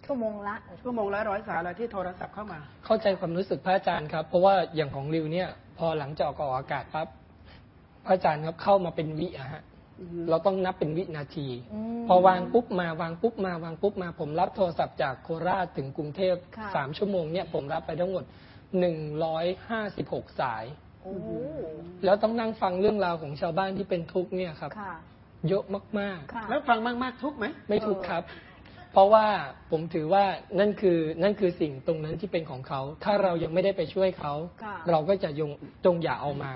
ชั่วโมงละชั่วโมงละร้อยสายอะไรที่โทรศัพท์เข้ามา เข้าใจความรู้สึกพระอาจารย์ครับ เพราะว่าอย่างของริวเนี่ย พอหลังจากออกอากาศปั๊บพระอาจารย์ครับเข้ามาเป็นวิอะฮะอือฮึเราต้องนับเป็นวินาทีอืมพอวางปุ๊บมาวางปุ๊บมาวางปุ๊บมา ผมรับโทรศัพท์จากโคราชถึงกรุงเทพค่ะสามชั่วโมงเนี่ยผมรับไปทั้งหมดหนึ่งร้อยห้าสิบหกสายโอ้แล้วต้องนั่งฟังเรื่องราวของชาวบ้านที่เป็นทุกข์เนี่ยครับค่ะ เยอะมากค่ะแล้วฟังมาก ๆ ทุกข์ไหมๆไม่ทุกข์ครับ เพราะว่าผมถือว่านั่นคือนั่นคือสิ่งตรงนั้นที่เป็นของเขา ถ้าเรายังไม่ได้ไปช่วยเขาค่ะเราก็จะยงจงอย่าเอามา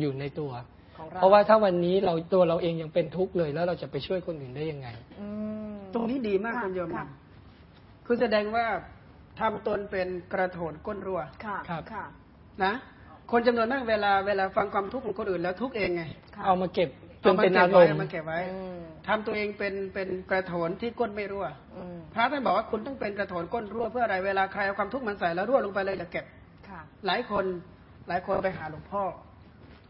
อยู่ในตัวของเราเพราะว่าถ้าวันนี้เราตัวเราเองยังเป็นทุกข์เลย แล้วเราจะไปช่วยคนอื่นได้ยังไงอืมตรงนี้ดีมากค่ะคุณโยมค่ะนะคือแสดงว่าทำตนเป็นกระโถนก้นรั่วค่ะครับค่ะนะคนจำนวนมากเวลาเวลาฟังความทุกข์ของคนอื่นแล้วทุกข์เองไงค่ะเอามาเก็บ จนมาเป็นเก็อาบรไว้มณ์มาเก็บไว้อืมทำตัวเองเป็นเป็นกระโถนที่ก้นไม่รั่วอืมพระท่านบอกว่าคุณต้องเป็นกระโถนก้นรั่วเพื่ออะไรเวลาใครเอาความทุกข์มันใส่แล้วรั่วลงไปเลยอย่าเก็บค่ะหลายคนหลายคนไปหาหลวงพ่อ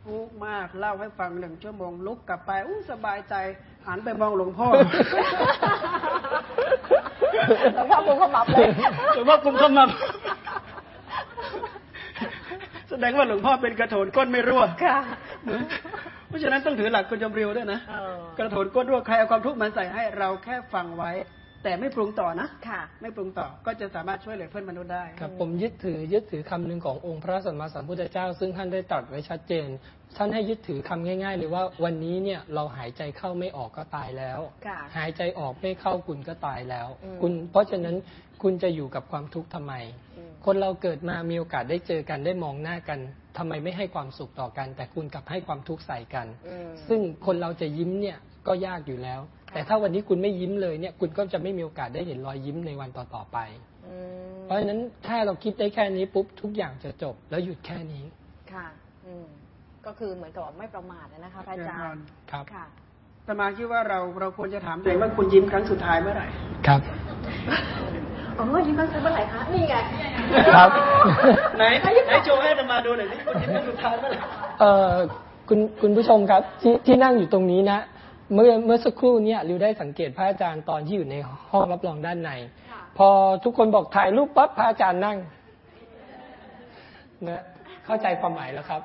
ทุกข์มากเล่าให้ฟังหนึ่งชั่วโมงลุกกลับไปอู้สบายใจหันไปมองหลวงพ่อหลวงพ่อกุมขมับเลยหลวงพ่อกุมขมับแสดงว่าหลวงพ่อเป็นกระโถนก้นไม่รั่วค่ะ เพราะฉะนั้นต้องถือหลักคุณจำเรียวด้วยนะเออกระโถนก้นรั่วใครเอาความทุกข์มันใส่ให้เราแค่ฟังไว้ แต่ไม่ปรุงต่อนะค่ะ ไม่ปรุงต่อก็จะสามารถช่วยเหลือเพื่อนมนุษย์ได้ครับผมยึดถือยึดถือคำหนึ่งขององค์พระสัมมาสัมพุทธเจ้า ซึ่งท่านได้ตรัสไว้ชัดเจน ท่านให้ยึดถือคำง่าย ๆ เลยว่าวันนี้เนี่ยเราหายใจเข้าไม่ออกก็ตายแล้วค่ะหายใจออกไม่เข้าคุณก็ตายแล้วอืมคุณเพราะฉะนั้นคุณจะอยู่กับความทุกข์ทำไมอืมคนเราเกิดมามีโอกาสได้เจอกันได้มองหน้ากัน ทำไมไม่ให้ความสุขต่อกัน แต่คุณกลับให้ความทุกข์ใส่กันอืมซึ่งคนเราจะยิ้มเนี่ยก็ยากอยู่แล้วค่ะแต่ถ้าวันนี้คุณไม่ยิ้มเลยเนี่ย คุณก็จะไม่มีโอกาสได้เห็นรอยยิ้มในวันต่อๆไปอืมเพราะฉะนั้นถ้าเราคิดได้แค่นี้ปุ๊บทุกอย่างจะจบแล้วหยุดแค่นี้ค่ะ อืมก็คือเหมือนกับว่าไม่ประมาทนะคะพระอาจารย์ครับค่ะสมาคิดว่าเราเราควรจะถามตัวเองว่าคุณยิ้มครั้งสุดท้ายเมื่อไหร่ครับ อ๋อยิ้มครั้งสุดเมื่อไหร่คะ นี่ไงครับ ไหนไหนโชว์ให้อาตมาดูหน่อยสิคุณยิ้มครั้งสุดท้ายเมื่อไหร่เอ่อคุณคุณคุณผู้ชมครับที่ที่นั่งอยู่ตรงนี้นะ เมื่อเมื่อสักครู่เนี้ริวได้สังเกตพระอาจารย์ตอนที่อยู่ในห้องรับรองด้านในค่ะพอทุกคนบอกถ่ายรูปปั๊บพระอาจารย์นั่งนะเข้าใจความหมายแล้วครับ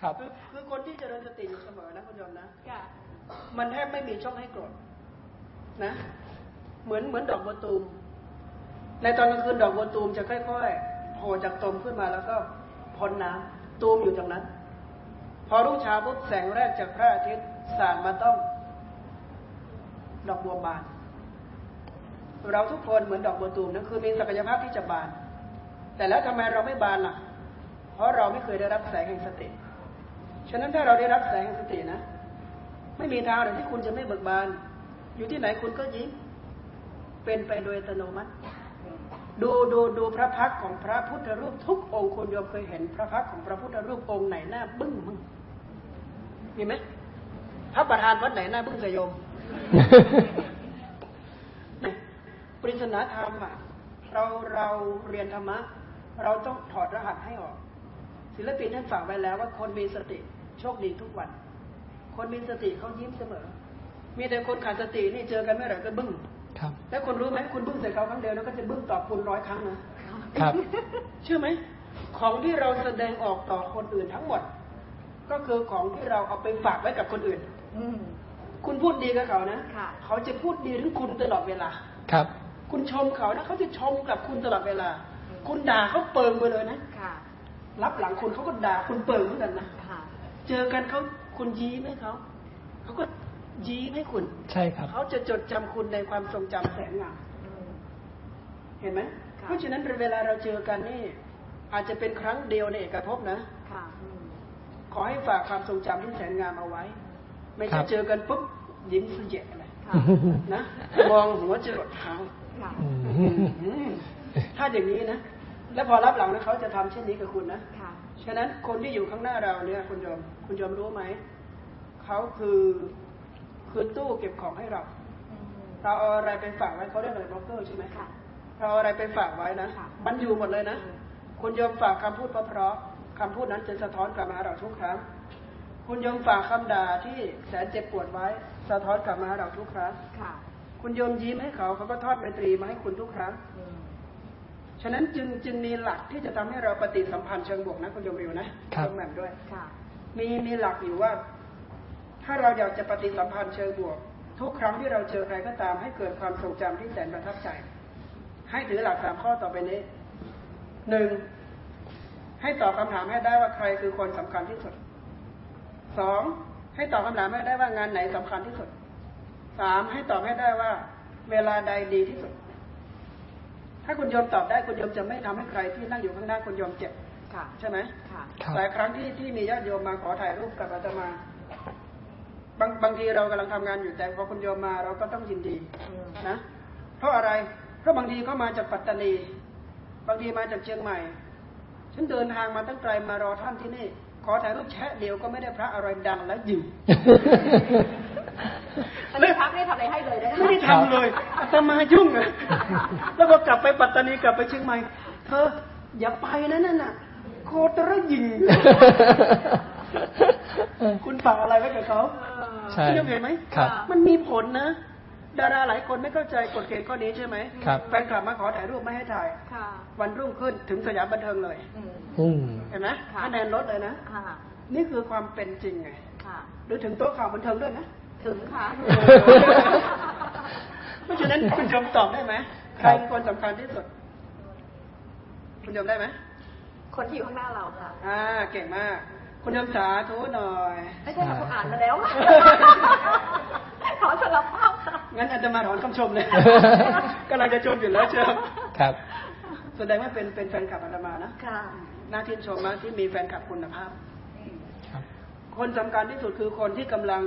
ครับ คือคือคนที่เจริญสติอยู่เสมอนะคุณโยมนะค่ะมันแทบไม่มีช่องให้โกรธนะ เหมือนเหมือนดอกบัวตูม ในตอนกลางคืนดอกบัวตูมจะค่อยๆโผล่จากตมขึ้นมาแล้วก็พ้นน้ำตูมอยู่ตรงนั้น พอรุ่งเช้าปุ๊บแสงแรกจากพระอาทิตย์สาดมาต้อง ดอกบัวบาน เราทุกคนเหมือนดอกบัวตูมนะคือมีศักยภาพที่จะบาน แต่แล้วทำไมเราไม่บานล่ะ เพราะเราไม่เคยได้รับแสงแห่งสติ ฉะนั้นถ้าเราได้รับแสงแห่งสตินะ ไม่มีทางเลยที่คุณจะไม่เบิกบาน อยู่ที่ไหนคุณก็ยิ้มเป็นไปโดยอัตโนมัติ ดูดูดูพระพักของพระพุทธรูปทุกองค์คุณโยมเคยเห็นพระพักของพระพุทธรูปองค์ไหนหน้าบึ้งมึงมีไหมพระประธานวัดไหนหน้าบึ้งสยมเนี่ยปริศนาธรรมอะเราเราเรียนธรรมะ เราต้องถอดรหัสให้ออก ศิลปินท่านฝากไว้แล้วว่าคนมีสติโชคดีทุกวัน คนมีสติเขายิ้มเสมอ มีแต่คนขาดสตินี่เจอกันเมื่อไหร่ก็บึ้ง ครับ แล้วคนรู้ไหมคุณบึ้งใส่เขาครั้งเดียวแล้วก็จะบึ้งตอบคุณร้อยครั้งนะครับ เชื่อไหมของที่เราแสดงออกต่อคนอื่นทั้งหมด ก็คือของที่เราเอาไปฝากไว้กับคนอื่น อืมคุณพูดดีกับเขานะค่ะเขาจะพูดดีถึงคุณตลอดเวลา ครับ คุณชมเขานะเขาจะชมกับคุณตลอดเวลา คุณด่าเขาเปิงไปเลยนะค่ะรับหลังคุณเขาก็ด่าคุณเปิงเหมือนกันนะค่ะเจอกันเขาคุณยิ้มให้เขาเขาก็ ยิ้มให้คุณ ใช่ครับ เขาจะจดจำคุณในความทรงจำแสนงามอืมเห็นไหมค่ะเพราะฉะนั้นเวลาเราเจอกันนี่ อาจจะเป็นครั้งเดียวในเอกภพนะค่ะอืมขอให้ฝากความทรงจำที่แสนงามเอาไว้ ไม่ครัใช่บเจอกันปุ๊บยิ้มสุเยะเลยค่ะนะมองหัวจรดเท้าค่ะอืมถ้าอย่างนี้นะ แล้วพอรับหลังนะเขาจะทำเช่นนี้กับคุณนะค่ะฉะนั้นคนที่อยู่ข้างหน้าเราเนี่ย คุณโยมคุณโยมรู้ไหม เขาคือ คือตู้เก็บของให้เราอืมเราเอาอะไรไปฝากไว้เขาเรียกอะไรบล็อกเกอร์ใช่ไหมค่ะเราเอาอะไรไปฝากไว้นะค่ะมันอยู่หมดเลยนะ คุณโยมฝากคำพูดเพราะๆคำพูดนั้นจะสะท้อนกลับมาหาเราทุกครั้ง คุณโยมฝากคำด่าที่แสนเจ็บปวดไว้ สะท้อนกลับมาหาเราทุกครั้งค่ะคุณโยมยิ้มให้เขาเขาก็ทอดไมตรีมาให้คุณทุกครั้งอืมฉะนั้นจึงจึงมีหลักที่จะทำให้เราปฏิสัมพันธ์เชิงบวกนะคุณโยมริวนะครับณโยมแหม่มด้วยค่ะมีมีหลักอยู่ว่า ถ้าเราอยากจะปฏิสัมพันธ์เชิงบวก ทุกครั้งที่เราเจอใครก็ตามให้เกิดความทรงจำที่แสนประทับใจ ให้ถือหลักสามข้อต่อไปนี้หนึ่งให้ตอบคำถามให้ได้ว่าใครคือคนสำคัญที่สุดสองให้ตอบคำถามให้ได้ว่างานไหนสำคัญที่สุดสามให้ตอบให้ได้ว่า เวลาใดดีที่สุด ถ้าคุณโยมตอบได้คุณโยมจะไม่ทำให้ใครที่นั่งอยู่ข้างหน้าคุณโยมเจ็บค่ะใช่ไหมค่ะครับหลายครั้งที่ที่มีญาติโยมมาขอถ่ายรูปกับอาตมา บางบางทีเรากำลังทำงานอยู่แต่พอคุณโยมมาเราก็ต้องยินดีอืมนะเพราะอะไร เพราะบางทีเขามาจากปัตตานี บางทีมาจากเชียงใหม่ ฉันเดินทางมาตั้งไกลมารอท่านที่นี่ ขอถ่ายรูปแชะเดียวก็ไม่ได้พระอะไรดังและอยู่อันนี้พักไม่ทำอะไรให้เลยนะคะไม่ได้ทำเลยอาตมายุ่งอะแล้วพอกลับไปปัตตานีกลับไปเชียงใหม่ เธออย่าไปนะนั่นน่ะ โคตรยิงคุณฝากอะไรไว้กับเขา ใช่คุณยังเห็นไหมครับมันมีผลนะดาราหลายคนไม่เข้าใจกฎเกณฑ์ข้อนี้ใช่ไหมครับแฟนคลับมาขอถ่ายรูปไม่ให้ถ่ายค่ะวันรุ่งขึ้นถึงสยามบันเทิงเลยอืมอืมเห็นไหมค่ะคะแนนลดเลยนะค่ะนี่คือความเป็นจริงไงค่ะหรือถึงโต๊ะข่าวบันเทิงด้วยนะถึงค่ะเพราะฉะนั้นคุณยมตอบได้ไหมใครเป็นคนสำคัญที่สุด คุณยมได้ไหมคนที่อยู่ข้างหน้าเราค่ะ อ่า เก่งมาก คุณยมสาธุหน่อยไม่ใช่ค่ะเขาอ่านมาแล้วขอสลับภาพค่ะงั้นอาจจะมาถอนคำชมเลยกำลังจะชมอยู่แล้วเชียวครับ แสดงว่าเป็นเป็นแฟนคลับอาตมานะค่ะน่าชื่นชมมากที่มีแฟนคลับคุณภาพครับคนสำคัญที่สุดคือคนที่กำลัง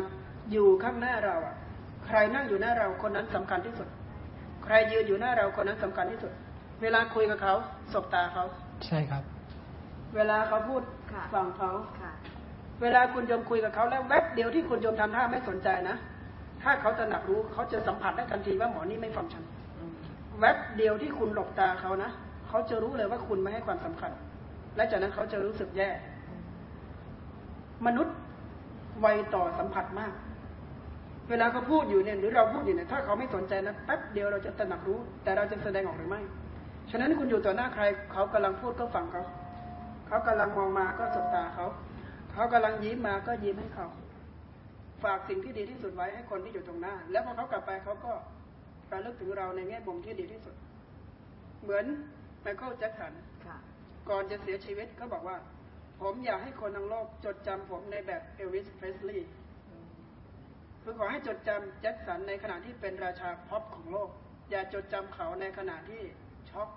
อยู่ข้างหน้าเราอะ ใครนั่งอยู่หน้าเราคนนั้นสำคัญที่สุด ใครยืนอยู่หน้าเราคนนั้นสำคัญที่สุด เวลาคุยกับเขาสบตาเขา ใช่ครับ เวลาเขาพูดค่ะ ฟังเขาค่ะเวลาคุณโยมคุยกับเขาแล้วแวบเดียวที่คุณโยมทำท่าไม่สนใจนะ ถ้าเขาตระหนักรู้เขาจะสัมผัสได้ทันทีว่าหมอนี่ไม่ฟังฉันอืมแวบเดียวที่คุณหลบตาเขานะเขาจะรู้เลยว่าคุณไม่ให้ความสำคัญ และจากนั้นเขาจะรู้สึกแย่ มนุษย์ไวต่อสัมผัสมาก เวลาเขาพูดอยู่เนี่ยหรือเราพูดอยู่เนี่ยถ้าเขาไม่สนใจนะแป๊บเดียวเราจะตระหนักรู้ แต่เราจะแสดงออกหรือไม่ ฉะนั้นคุณอยู่ต่อหน้าใครเขากำลังพูดก็ฟังเขา เขากำลังมองมาก็สบตาเขาเขากำลังยิ้มมาก็ยิ้มให้เขา ฝากสิ่งที่ดีที่สุดไว้ให้คนที่อยู่ตรงหน้า แล้วพอเขากลับไปเขาก็ระลึกถึงเราในแง่มุมที่ดีที่สุด เหมือนไมเคิลแจ็คสันค่ะก่อนจะเสียชีวิตเขาบอกว่า ผมอยากให้คนทั้งโลกจดจำผมในแบบเอลวิสเพรสลีย์คือขอให้จดจำแจ็คสันในขณะที่เป็นราชาพ็อปของโลก อย่าจดจำเขาในขณะที่ช็อก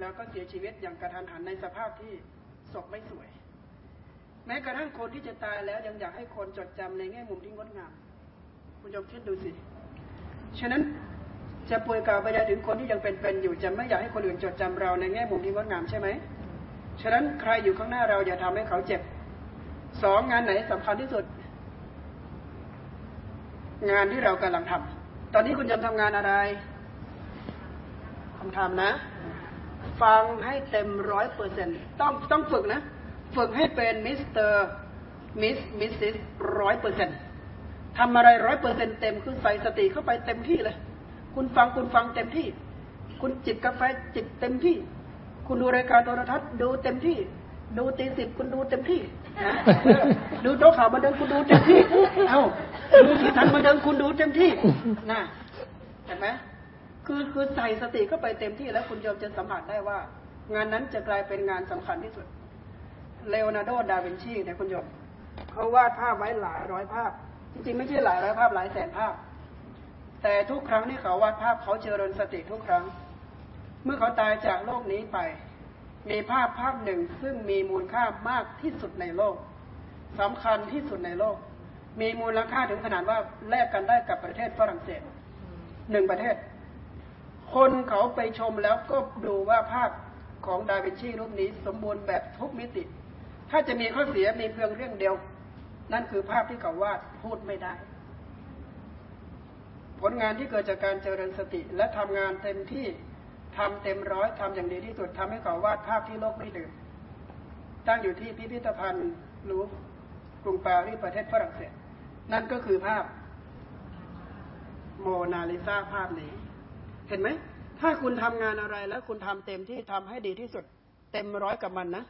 แล้วก็เสียชีวิตอย่างกระทันหันในสภาพที่ศพไม่สวย แม้กระทั่งคนที่จะตายแล้วยังอยากให้คนจดจำในแง่มุมที่งดงาม คุณยมคิดดูสิ ฉะนั้นจะป่วยกล่าวไปได้ถึงคนที่ยังเป็นๆอยู่จะไม่อยากให้คนอื่นจดจำเราในแง่มุมที่งดงามใช่ไหม ฉะนั้นใครอยู่ข้างหน้าเราอย่าทำให้เขาเจ็บ สองงานไหนสำคัญที่สุด งานที่เรากำลังทำตอนนี้คุณจะทำงานอะไรคำถามนะ ฟังให้เต็มร้อยเปอร์เซ็นต์ต้องต้องฝึกนะ ฝึกให้เป็น mister miss missis ร้อยเปอร์เซ็นต์ทำอะไรร้อยเปอร์เซ็นต์เต็มคือใส่สติเข้าไปเต็มที่เลย คุณฟังคุณฟังเต็มที่ คุณจิบกาแฟจิบเต็มที่ คุณดูรายการโทรทัศน์ดูเต็มที่ ดูตีสิบคุณดูเต็มที่นะดูโต๊ะข่าวบันเทิงคุณดูเต็มที่ เอ้าดูที่ทันบันเทิงคุณดูเต็มที่นะเห็นไหม คือคือใส่สติเข้าไปเต็มที่แล้วคุณโยมจะสัมผัสได้ว่า งานนั้นจะกลายเป็นงานสำคัญที่สุดเลโอนาร์โด ดาวินชีเนี่ยคุณโยมเขาวาดภาพไว้หลายร้อยภาพ จริงๆ ไม่ใช่หลายร้อยภาพหลายแสนภาพ แต่ทุกครั้งที่เขาวาดภาพเขาเจริญสติทุกครั้ง เมื่อเขาตายจากโลกนี้ไป มีภาพภาพหนึ่งซึ่งมีมูลค่ามากที่สุดในโลกสำคัญที่สุดในโลก มีมูลค่าถึงขนาดว่าแลกกันได้กับประเทศฝรั่งเศสหนึ่งประเทศ คนเขาไปชมแล้วก็ดูว่าภาพของดาวินชีรูปนี้สมบูรณ์แบบทุกมิติ ถ้าจะมีข้อเสียมีเพียงเรื่องเดียว นั่นคือภาพที่เขาวาดพูดไม่ได้ ผลงานที่เกิดจากการเจริญสติและทำงานเต็มที่ทำเต็มร้อยทำอย่างดีที่สุดทำให้เขาวาดภาพที่โลกไม่ลืมตั้งอยู่ที่พิพิธภัณฑ์ลูฟ์กรุงปารีสประเทศฝรั่งเศส นั่นก็คือภาพโมนาลิซาภาพนี้ เห็นไหม ถ้าคุณทำงานอะไรแล้วคุณทำเต็มที่ทำให้ดีที่สุด เต็มร้อยกับมันนะ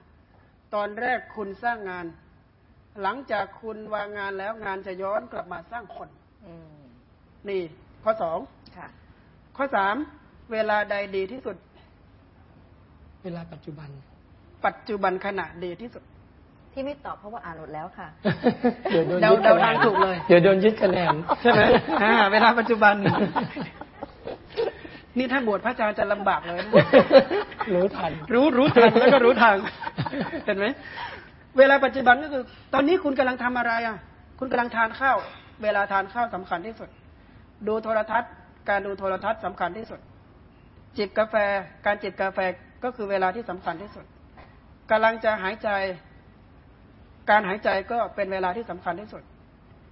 ตอนแรกคุณสร้างงาน หลังจากคุณวางงานแล้วงานจะย้อนกลับมาสร้างคนอืมนี่ข้อสองค่ะข้อสามเวลาใดดีที่สุด เวลาปัจจุบัน ปัจจุบันขณะดีที่สุด ที่ไม่ตอบเพราะว่าอ่านหมดแล้วค่ะ เดี๋ยวโดนเดายึดเดาคะแนทางนถูกเลย เดี๋ยวโดนยึดคะแนนใช่ไหมอ่าเวลาปัจจุบัน นี่ถ้าบวชพระอาจารย์จะลำบากเลยนะรู้ทัน รู้รู้ทันแล้วก็รู้ทาง เห็นไหม เวลาปัจจุบันก็คือ ตอนนี้คุณกำลังทำอะไรอะ คุณกำลังทานข้าว เวลาทานข้าวสำคัญที่สุด ดูโทรทัศน์ การดูโทรทัศน์สำคัญที่สุด จิบกาแฟ การจิบกาแฟก็คือเวลาที่สำคัญที่สุดกำลังจะหายใจ การหายใจก็เป็นเวลาที่สำคัญที่สุด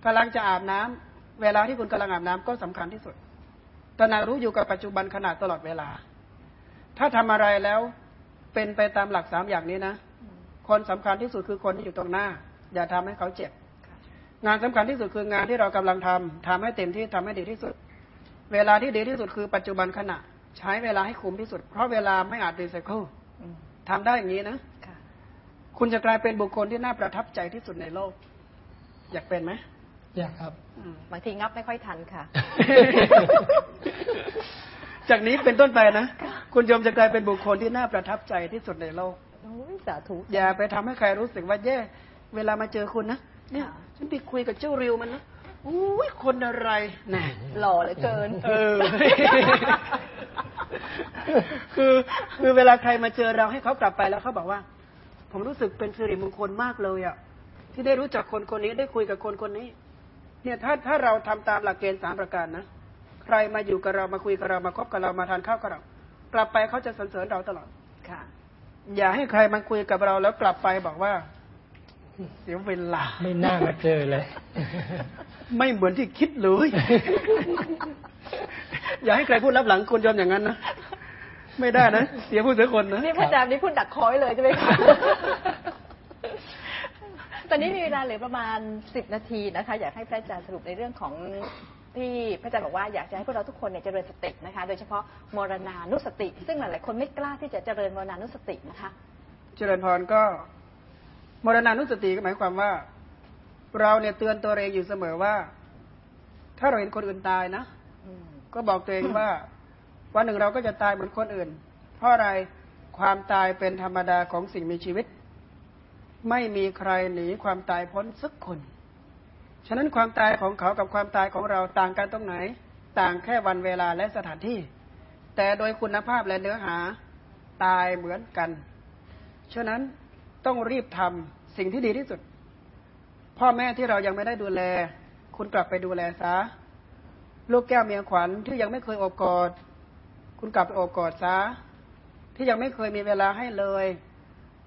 กำลังจะอาบน้ำเวลาที่คุณกำลังอาบน้ำก็สำคัญที่สุด ตระหนักรู้อยู่กับปัจจุบันขณะตลอดเวลา ถ้าทำอะไรแล้วเป็นไปตามหลักสามอย่างนี้นะ คนสำคัญที่สุดคือคนที่อยู่ตรงหน้า อย่าทำให้เขาเจ็บ งานสำคัญที่สุดคืองานที่เรากำลังทำทำให้เต็มที่ทำให้ดีที่สุด เวลาที่ดีที่สุดคือปัจจุบันขณะ ใช้เวลาให้คุ้มที่สุด เพราะเวลาไม่อาจรีไซเคิลอืมทำได้อย่างนี้นะค่ะคุณจะกลายเป็นบุคคลที่น่าประทับใจที่สุดในโลก อยากเป็นไหม อยากครับอืมบางทีงับไม่ค่อยทันค่ะ จากนี้เป็นต้นไปนะ คุณโยมจะกลายเป็นบุคคลที่น่าประทับใจที่สุดในโลกโอ้ยสาธุอย่าไปทำให้ใครรู้สึกว่าแย่ เวลามาเจอคุณนะเนี่ยค่ะฉันไปคุยกับเจ้าริวมันนะอุ้ยคนอะไรแน่หล่อเหลือเกิน เออ คือคือเวลาใครมาเจอเราให้เขากลับไปแล้วเขาบอกว่า ผมรู้สึกเป็นสิริมงคลมากเลยอะที่ได้รู้จักคนคนนี้ได้คุยกับคนคนนี้ เนี่ยถ้าถ้าเราทำตามหลักเกณฑ์สามประการนะ ใครมาอยู่กับเรามาคุยกับเรามาคบกับเรามาทานข้าวกับเรา กลับไปเขาจะสรรเสริญเราตลอดค่ะ อย่าให้ใครมาคุยกับเราแล้วกลับไปบอกว่าเสียเวลาไม่น่ามาเจอเลย ไม่เหมือนที่คิดเลย อย่าให้ใครพูดรับหลังคนยอมอย่างนั้นนะไม่ได้นะเสียผู้เสียคนนะนี่พระอาจารย์นี่พูดดักคอยเลยใช่ไหมคะ ตอนนี้มีเวลาเหลือประมาณ 10 นาทีนะคะ อยากให้พระอาจารย์สรุปในเรื่องของที่พระอาจารย์บอกว่าอยากจะให้พวกเราทุกคนเนี่ยเจริญสตินะคะ โดยเฉพาะมรณานุสติ ซึ่งหลาย ๆ คนไม่กล้าที่จะเจริญมรณานุสตินะคะ เจริญพรก็ มรณานุสติก็หมายความว่า เราเนี่ยเตือนตัวเองอยู่เสมอว่า ถ้าเราเห็นคนอื่นตายนะก็บอกตัวเองว่าวันหนึ่งเราก็จะตายเหมือนคนอื่น เพราะอะไรความตายเป็นธรรมดาของสิ่งมีชีวิต ไม่มีใครหนีความตายพ้นสักคน ฉะนั้นความตายของเขากับความตายของเราต่างกันตรงไหน ต่างแค่วันเวลาและสถานที่ แต่โดยคุณภาพและเนื้อหาตายเหมือนกัน ฉะนั้นต้องรีบทำสิ่งที่ดีที่สุด พ่อแม่ที่เรายังไม่ได้ดูแล คุณกลับไปดูแลซะ ลูกแก้วเมียขวัญที่ยังไม่เคยอบกอด คุณกลับไปอบกอดซะ ที่ยังไม่เคยมีเวลาให้เลย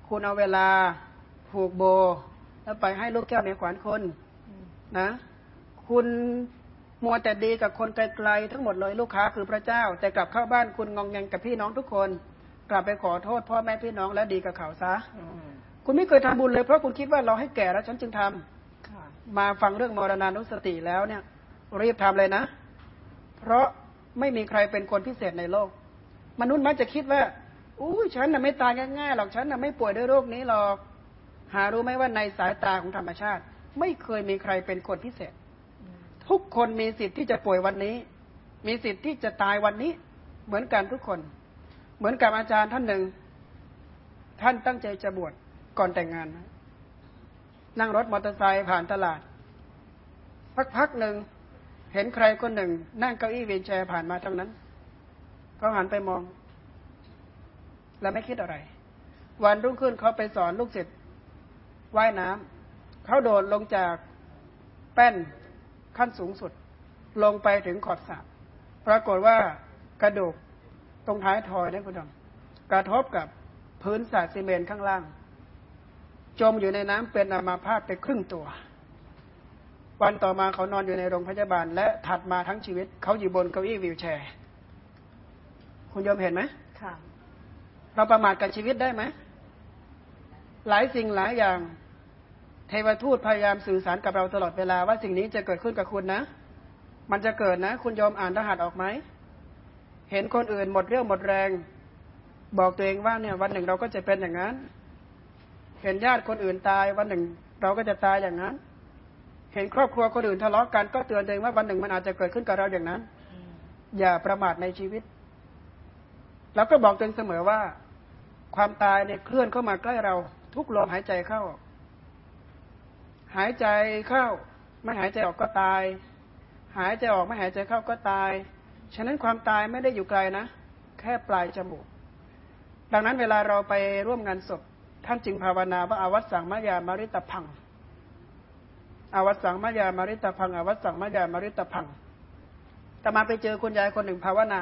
คุณเอาเวลา ผูกโบ แล้วไปให้ลูกแก้วเมียขวัญคนนะ คุณมัวแต่ดีกับคนไกลๆทั้งหมดเลยลูกค้าคือพระเจ้า แต่กลับเข้าบ้านคุณงองแงงกับพี่น้องทุกคน กลับไปขอโทษพ่อแม่พี่น้องและดีกับเขาซะอืมคุณไม่เคยทำบุญเลยเพราะคุณคิดว่าเราให้แก่แล้วฉันจึงทำค่ะมาฟังเรื่องมรณานุสติแล้วเนี่ย รีบทำเลยนะ เพราะไม่มีใครเป็นคนพิเศษในโลก มนุษย์มักจะคิดว่าอู้ฉันน่ะไม่ตายง่ายๆหรอกฉันน่ะไม่ป่วยด้วยโรคนี้หรอก หารู้ไหมว่าในสายตาของธรรมชาติ ไม่เคยมีใครเป็นคนพิเศษ ทุกคนมีสิทธิ์ที่จะป่วยวันนี้ มีสิทธิ์ที่จะตายวันนี้ เหมือนกันทุกคน เหมือนกับอาจารย์ท่านหนึ่ง ท่านตั้งใจจะบวชก่อนแต่งงานนะนั่งรถมอเตอร์ไซค์ผ่านตลาด พักๆหนึ่งเห็นใครคนหนึ่ง นั่งเก้าอี้วีลแชร์ผ่านมาตรงนั้น เขาหันไปมอง แล้วไม่คิดอะไร วันรุ่งขึ้นเขาไปสอนลูกศิษย์ ว่ายน้ำเขาโดดลงจากแป้นขั้นสูงสุด ลงไปถึงขอบสระปรากฏว่ากระดูกตรงท้ายทอยเนี่ยคุณผู้ชมกระทบกับพื้นสระซีเมนต์ข้างล่าง จมอยู่ในน้ำเป็นอามาพาตไปครึ่งตัว วันต่อมาเขานอนอยู่ในโรงพยาบาล และถัดมาทั้งชีวิต เขาอยู่บนเก้าอี้วีลแชร์ คุณโยมเห็นไหมค่ะ เราประมาทกับชีวิตได้ไหม หลายสิ่งหลายอย่าง เทวทูตพยายามสื่อสารกับเราตลอดเวลาว่าสิ่งนี้จะเกิดขึ้นกับคุณนะ มันจะเกิดนะ คุณยอมอ่านรหัสออกไหม เห็นคนอื่นหมดเรี่ยวหมดแรง บอกตัวเองว่าเนี่ย วันหนึ่งเราก็จะเป็นอย่างนั้น เห็นญาติคนอื่นตาย วันหนึ่งเราก็จะตายอย่างนั้น เห็นครอบครัวคนอื่นทะเลาะกันก็เตือนตัวเองว่าวันหนึ่งมันอาจจะเกิดขึ้นกับเราอย่างนั้น อย่าประมาทในชีวิต แล้วก็บอกตัวเองเสมอว่า ความตายเนี่ยเคลื่อนเข้ามาใกล้เรา ทุกลมหายใจเข้า หายใจเข้าไม่หายใจออกก็ตาย หายใจออกไม่หายใจเข้าก็ตาย ฉะนั้นความตายไม่ได้อยู่ไกลนะ แค่ปลายจมูก ดังนั้นเวลาเราไปร่วมงานศพท่านจึงภาวนาว่าอาวัตสังมายามาริตพัง อาวัตสังมายามาริตพัง อาวัตสังมายามาริตพังตมาไปเจอคุณยายคนหนึ่งภาวนา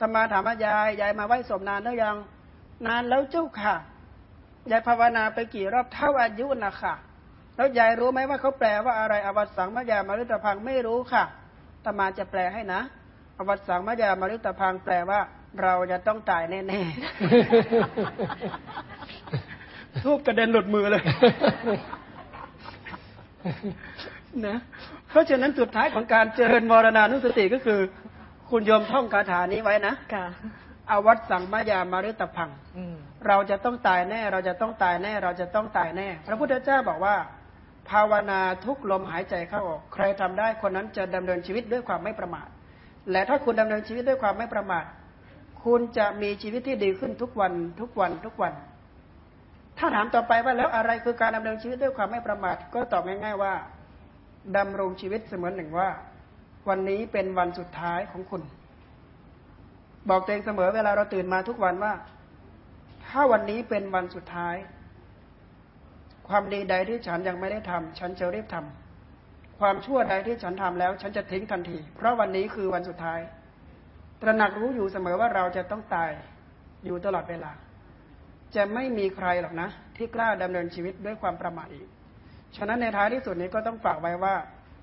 ตมาถามว่ายายยายมาไหว้ศพนานแล้วยัง นานแล้วเจ้าค่ะ ยายภาวนาไปกี่รอบเท่าอายุนะค่ะ แล้วยายรู้ไหมว่าเขาแปลว่าอะไรอวัตสังมายามาริตพังไม่รู้ค่ะตมาจะแปลให้นะ อวัตสังมายามาริตพังแปลว่า เราจะต้องตายแน่ๆทูบกระเด็นหลุดมือเลยนะเพราะฉะนั้นสุดท้ายของการเจริญมรณานุสติก็คือ คุณโยมท่องคาถานี้ไว้นะค่ะอวัตสังมายามาริตพังอืมเราจะต้องตายแน่ เราจะต้องตายแน่ เราจะต้องตายแน่ พระพุทธเจ้าบอกว่า ภาวนาทุกลมหายใจเข้าออก ใครทำได้คนนั้นจะดำเนินชีวิตด้วยความไม่ประมาท และถ้าคุณดำเนินชีวิตด้วยความไม่ประมาท คุณจะมีชีวิตที่ดีขึ้นทุกวันทุกวันทุกวัน ถ้าถามต่อไปว่าแล้วอะไรคือการดำเนินชีวิตด้วยความไม่ประมาท ก็ตอบง่ายๆว่าดำรงชีวิตเสมือนหนึ่งว่า วันนี้เป็นวันสุดท้ายของคุณ บอกตัวเองเสมอเวลาเราตื่นมาทุกวันว่า ถ้าวันนี้เป็นวันสุดท้าย ความดีใดที่ฉันยังไม่ได้ทำฉันจะรีบทำความชั่วใดที่ฉันทำแล้ว ฉันจะทิ้งทันที เพราะวันนี้คือวันสุดท้าย ตระหนักรู้อยู่เสมอว่าเราจะต้องตายอยู่ตลอดเวลา จะไม่มีใครหรอกนะ ที่กล้าดำเนินชีวิตด้วยความประมาทอีก ฉะนั้นในท้ายที่สุดนี้ก็ต้องฝากไว้ว่า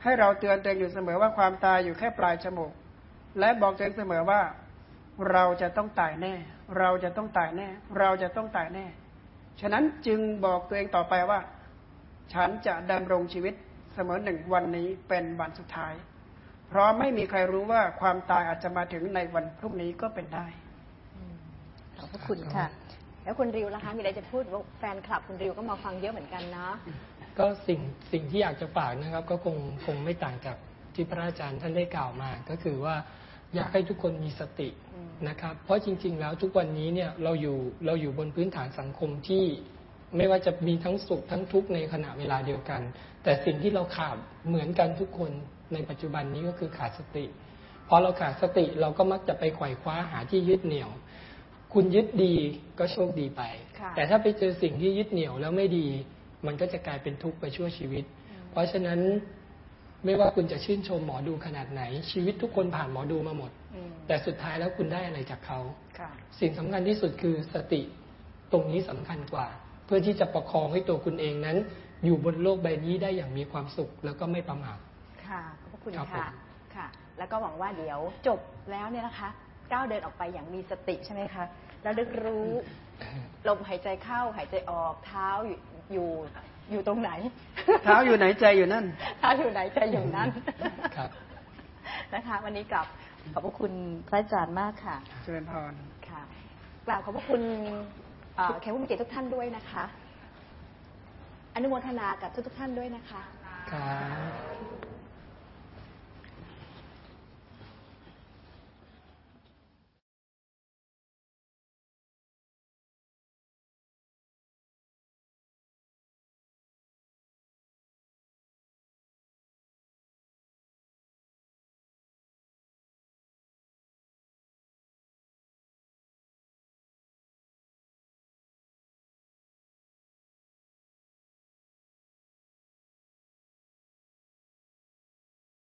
ให้เราเตือนตัวเองอยู่เสมอว่าความตายอยู่แค่ปลายจมูกและบอกตัวเองเสมอว่า เราจะต้องตายแน่ เราจะต้องตายแน่ เราจะต้องตายแน่ ฉะนั้นจึงบอกตัวเองต่อไปว่า ฉันจะดำรงชีวิตเสมอหนึ่งวันนี้เป็นวันสุดท้าย เพราะไม่มีใครรู้ว่าความตายอาจจะมาถึงในวันพรุ่งนี้ก็เป็นได้ขอบพระคุณค่ะ แล้วคุณริวล่ะคะ มีอะไรจะพูดว่าแฟนคลับคุณริวก็มาฟังเยอะเหมือนกันนะก็สิ่งสิ่งที่อยากจะฝากนะครับ ก็คงคงไม่ต่างจากที่พระอาจารย์ท่านได้กล่าวมา ก็คือว่า อยากให้ทุกคนมีสติอืมนะครับ เพราะจริง ๆ แล้วทุกวันนี้เนี่ยเราอยู่เราอยู่บนพื้นฐานสังคมที่ไม่ว่าจะมีทั้งสุขทั้งทุกข์ในขณะเวลาเดียวกัน แต่สิ่งที่เราขาดเหมือนกันทุกคนในปัจจุบันนี้ก็คือขาดสติพอเราขาดสติเราก็มักจะไปไขว่คว้าหาที่ยึดเหนี่ยว คุณยึดดีก็โชคดีไปค่ะแต่ถ้าไปเจอสิ่งที่ยึดเหนี่ยวแล้วไม่ดี มันก็จะกลายเป็นทุกข์ไปชั่วชีวิต เพราะฉะนั้น ไม่ว่าคุณจะชื่นชมหมอดูขนาดไหน ชีวิตทุกคนผ่านหมอดูมาหมดอืมแต่สุดท้ายแล้วคุณได้อะไรจากเขาค่ะสิ่งสำคัญที่สุดคือสติตรงนี้สำคัญกว่า เพื่อที่จะประคองให้ตัวคุณเองนั้น อยู่บนโลกใบนี้ได้อย่างมีความสุขแล้วก็ไม่ประมาทค่ะขอบพระคุณครับค่ะผมค่ะ แล้วก็หวังว่าเดี๋ยวจบแล้วเนี่ยนะคะก้าวเดินออกไปอย่างมีสติใช่ไหมคะแล้วลึกรู้ลมหายใจเข้าหายใจออกเท้าอยู่ อยู่อยู่ตรงไหน เท้าอยู่ไหนใจอยู่นั่น เท้าอยู่ไหนใจอยู่นั้นครับนะคะ วันนี้กลับขอบพระคุณพระอาจารย์มากค่ะเจริญพรค่ะกล่าวขอบพระคุณเอ่อแขกผู้มีเกียรติทุกท่านด้วยนะคะ อนุโมทนากับทุกๆท่านด้วยนะคะ ครับ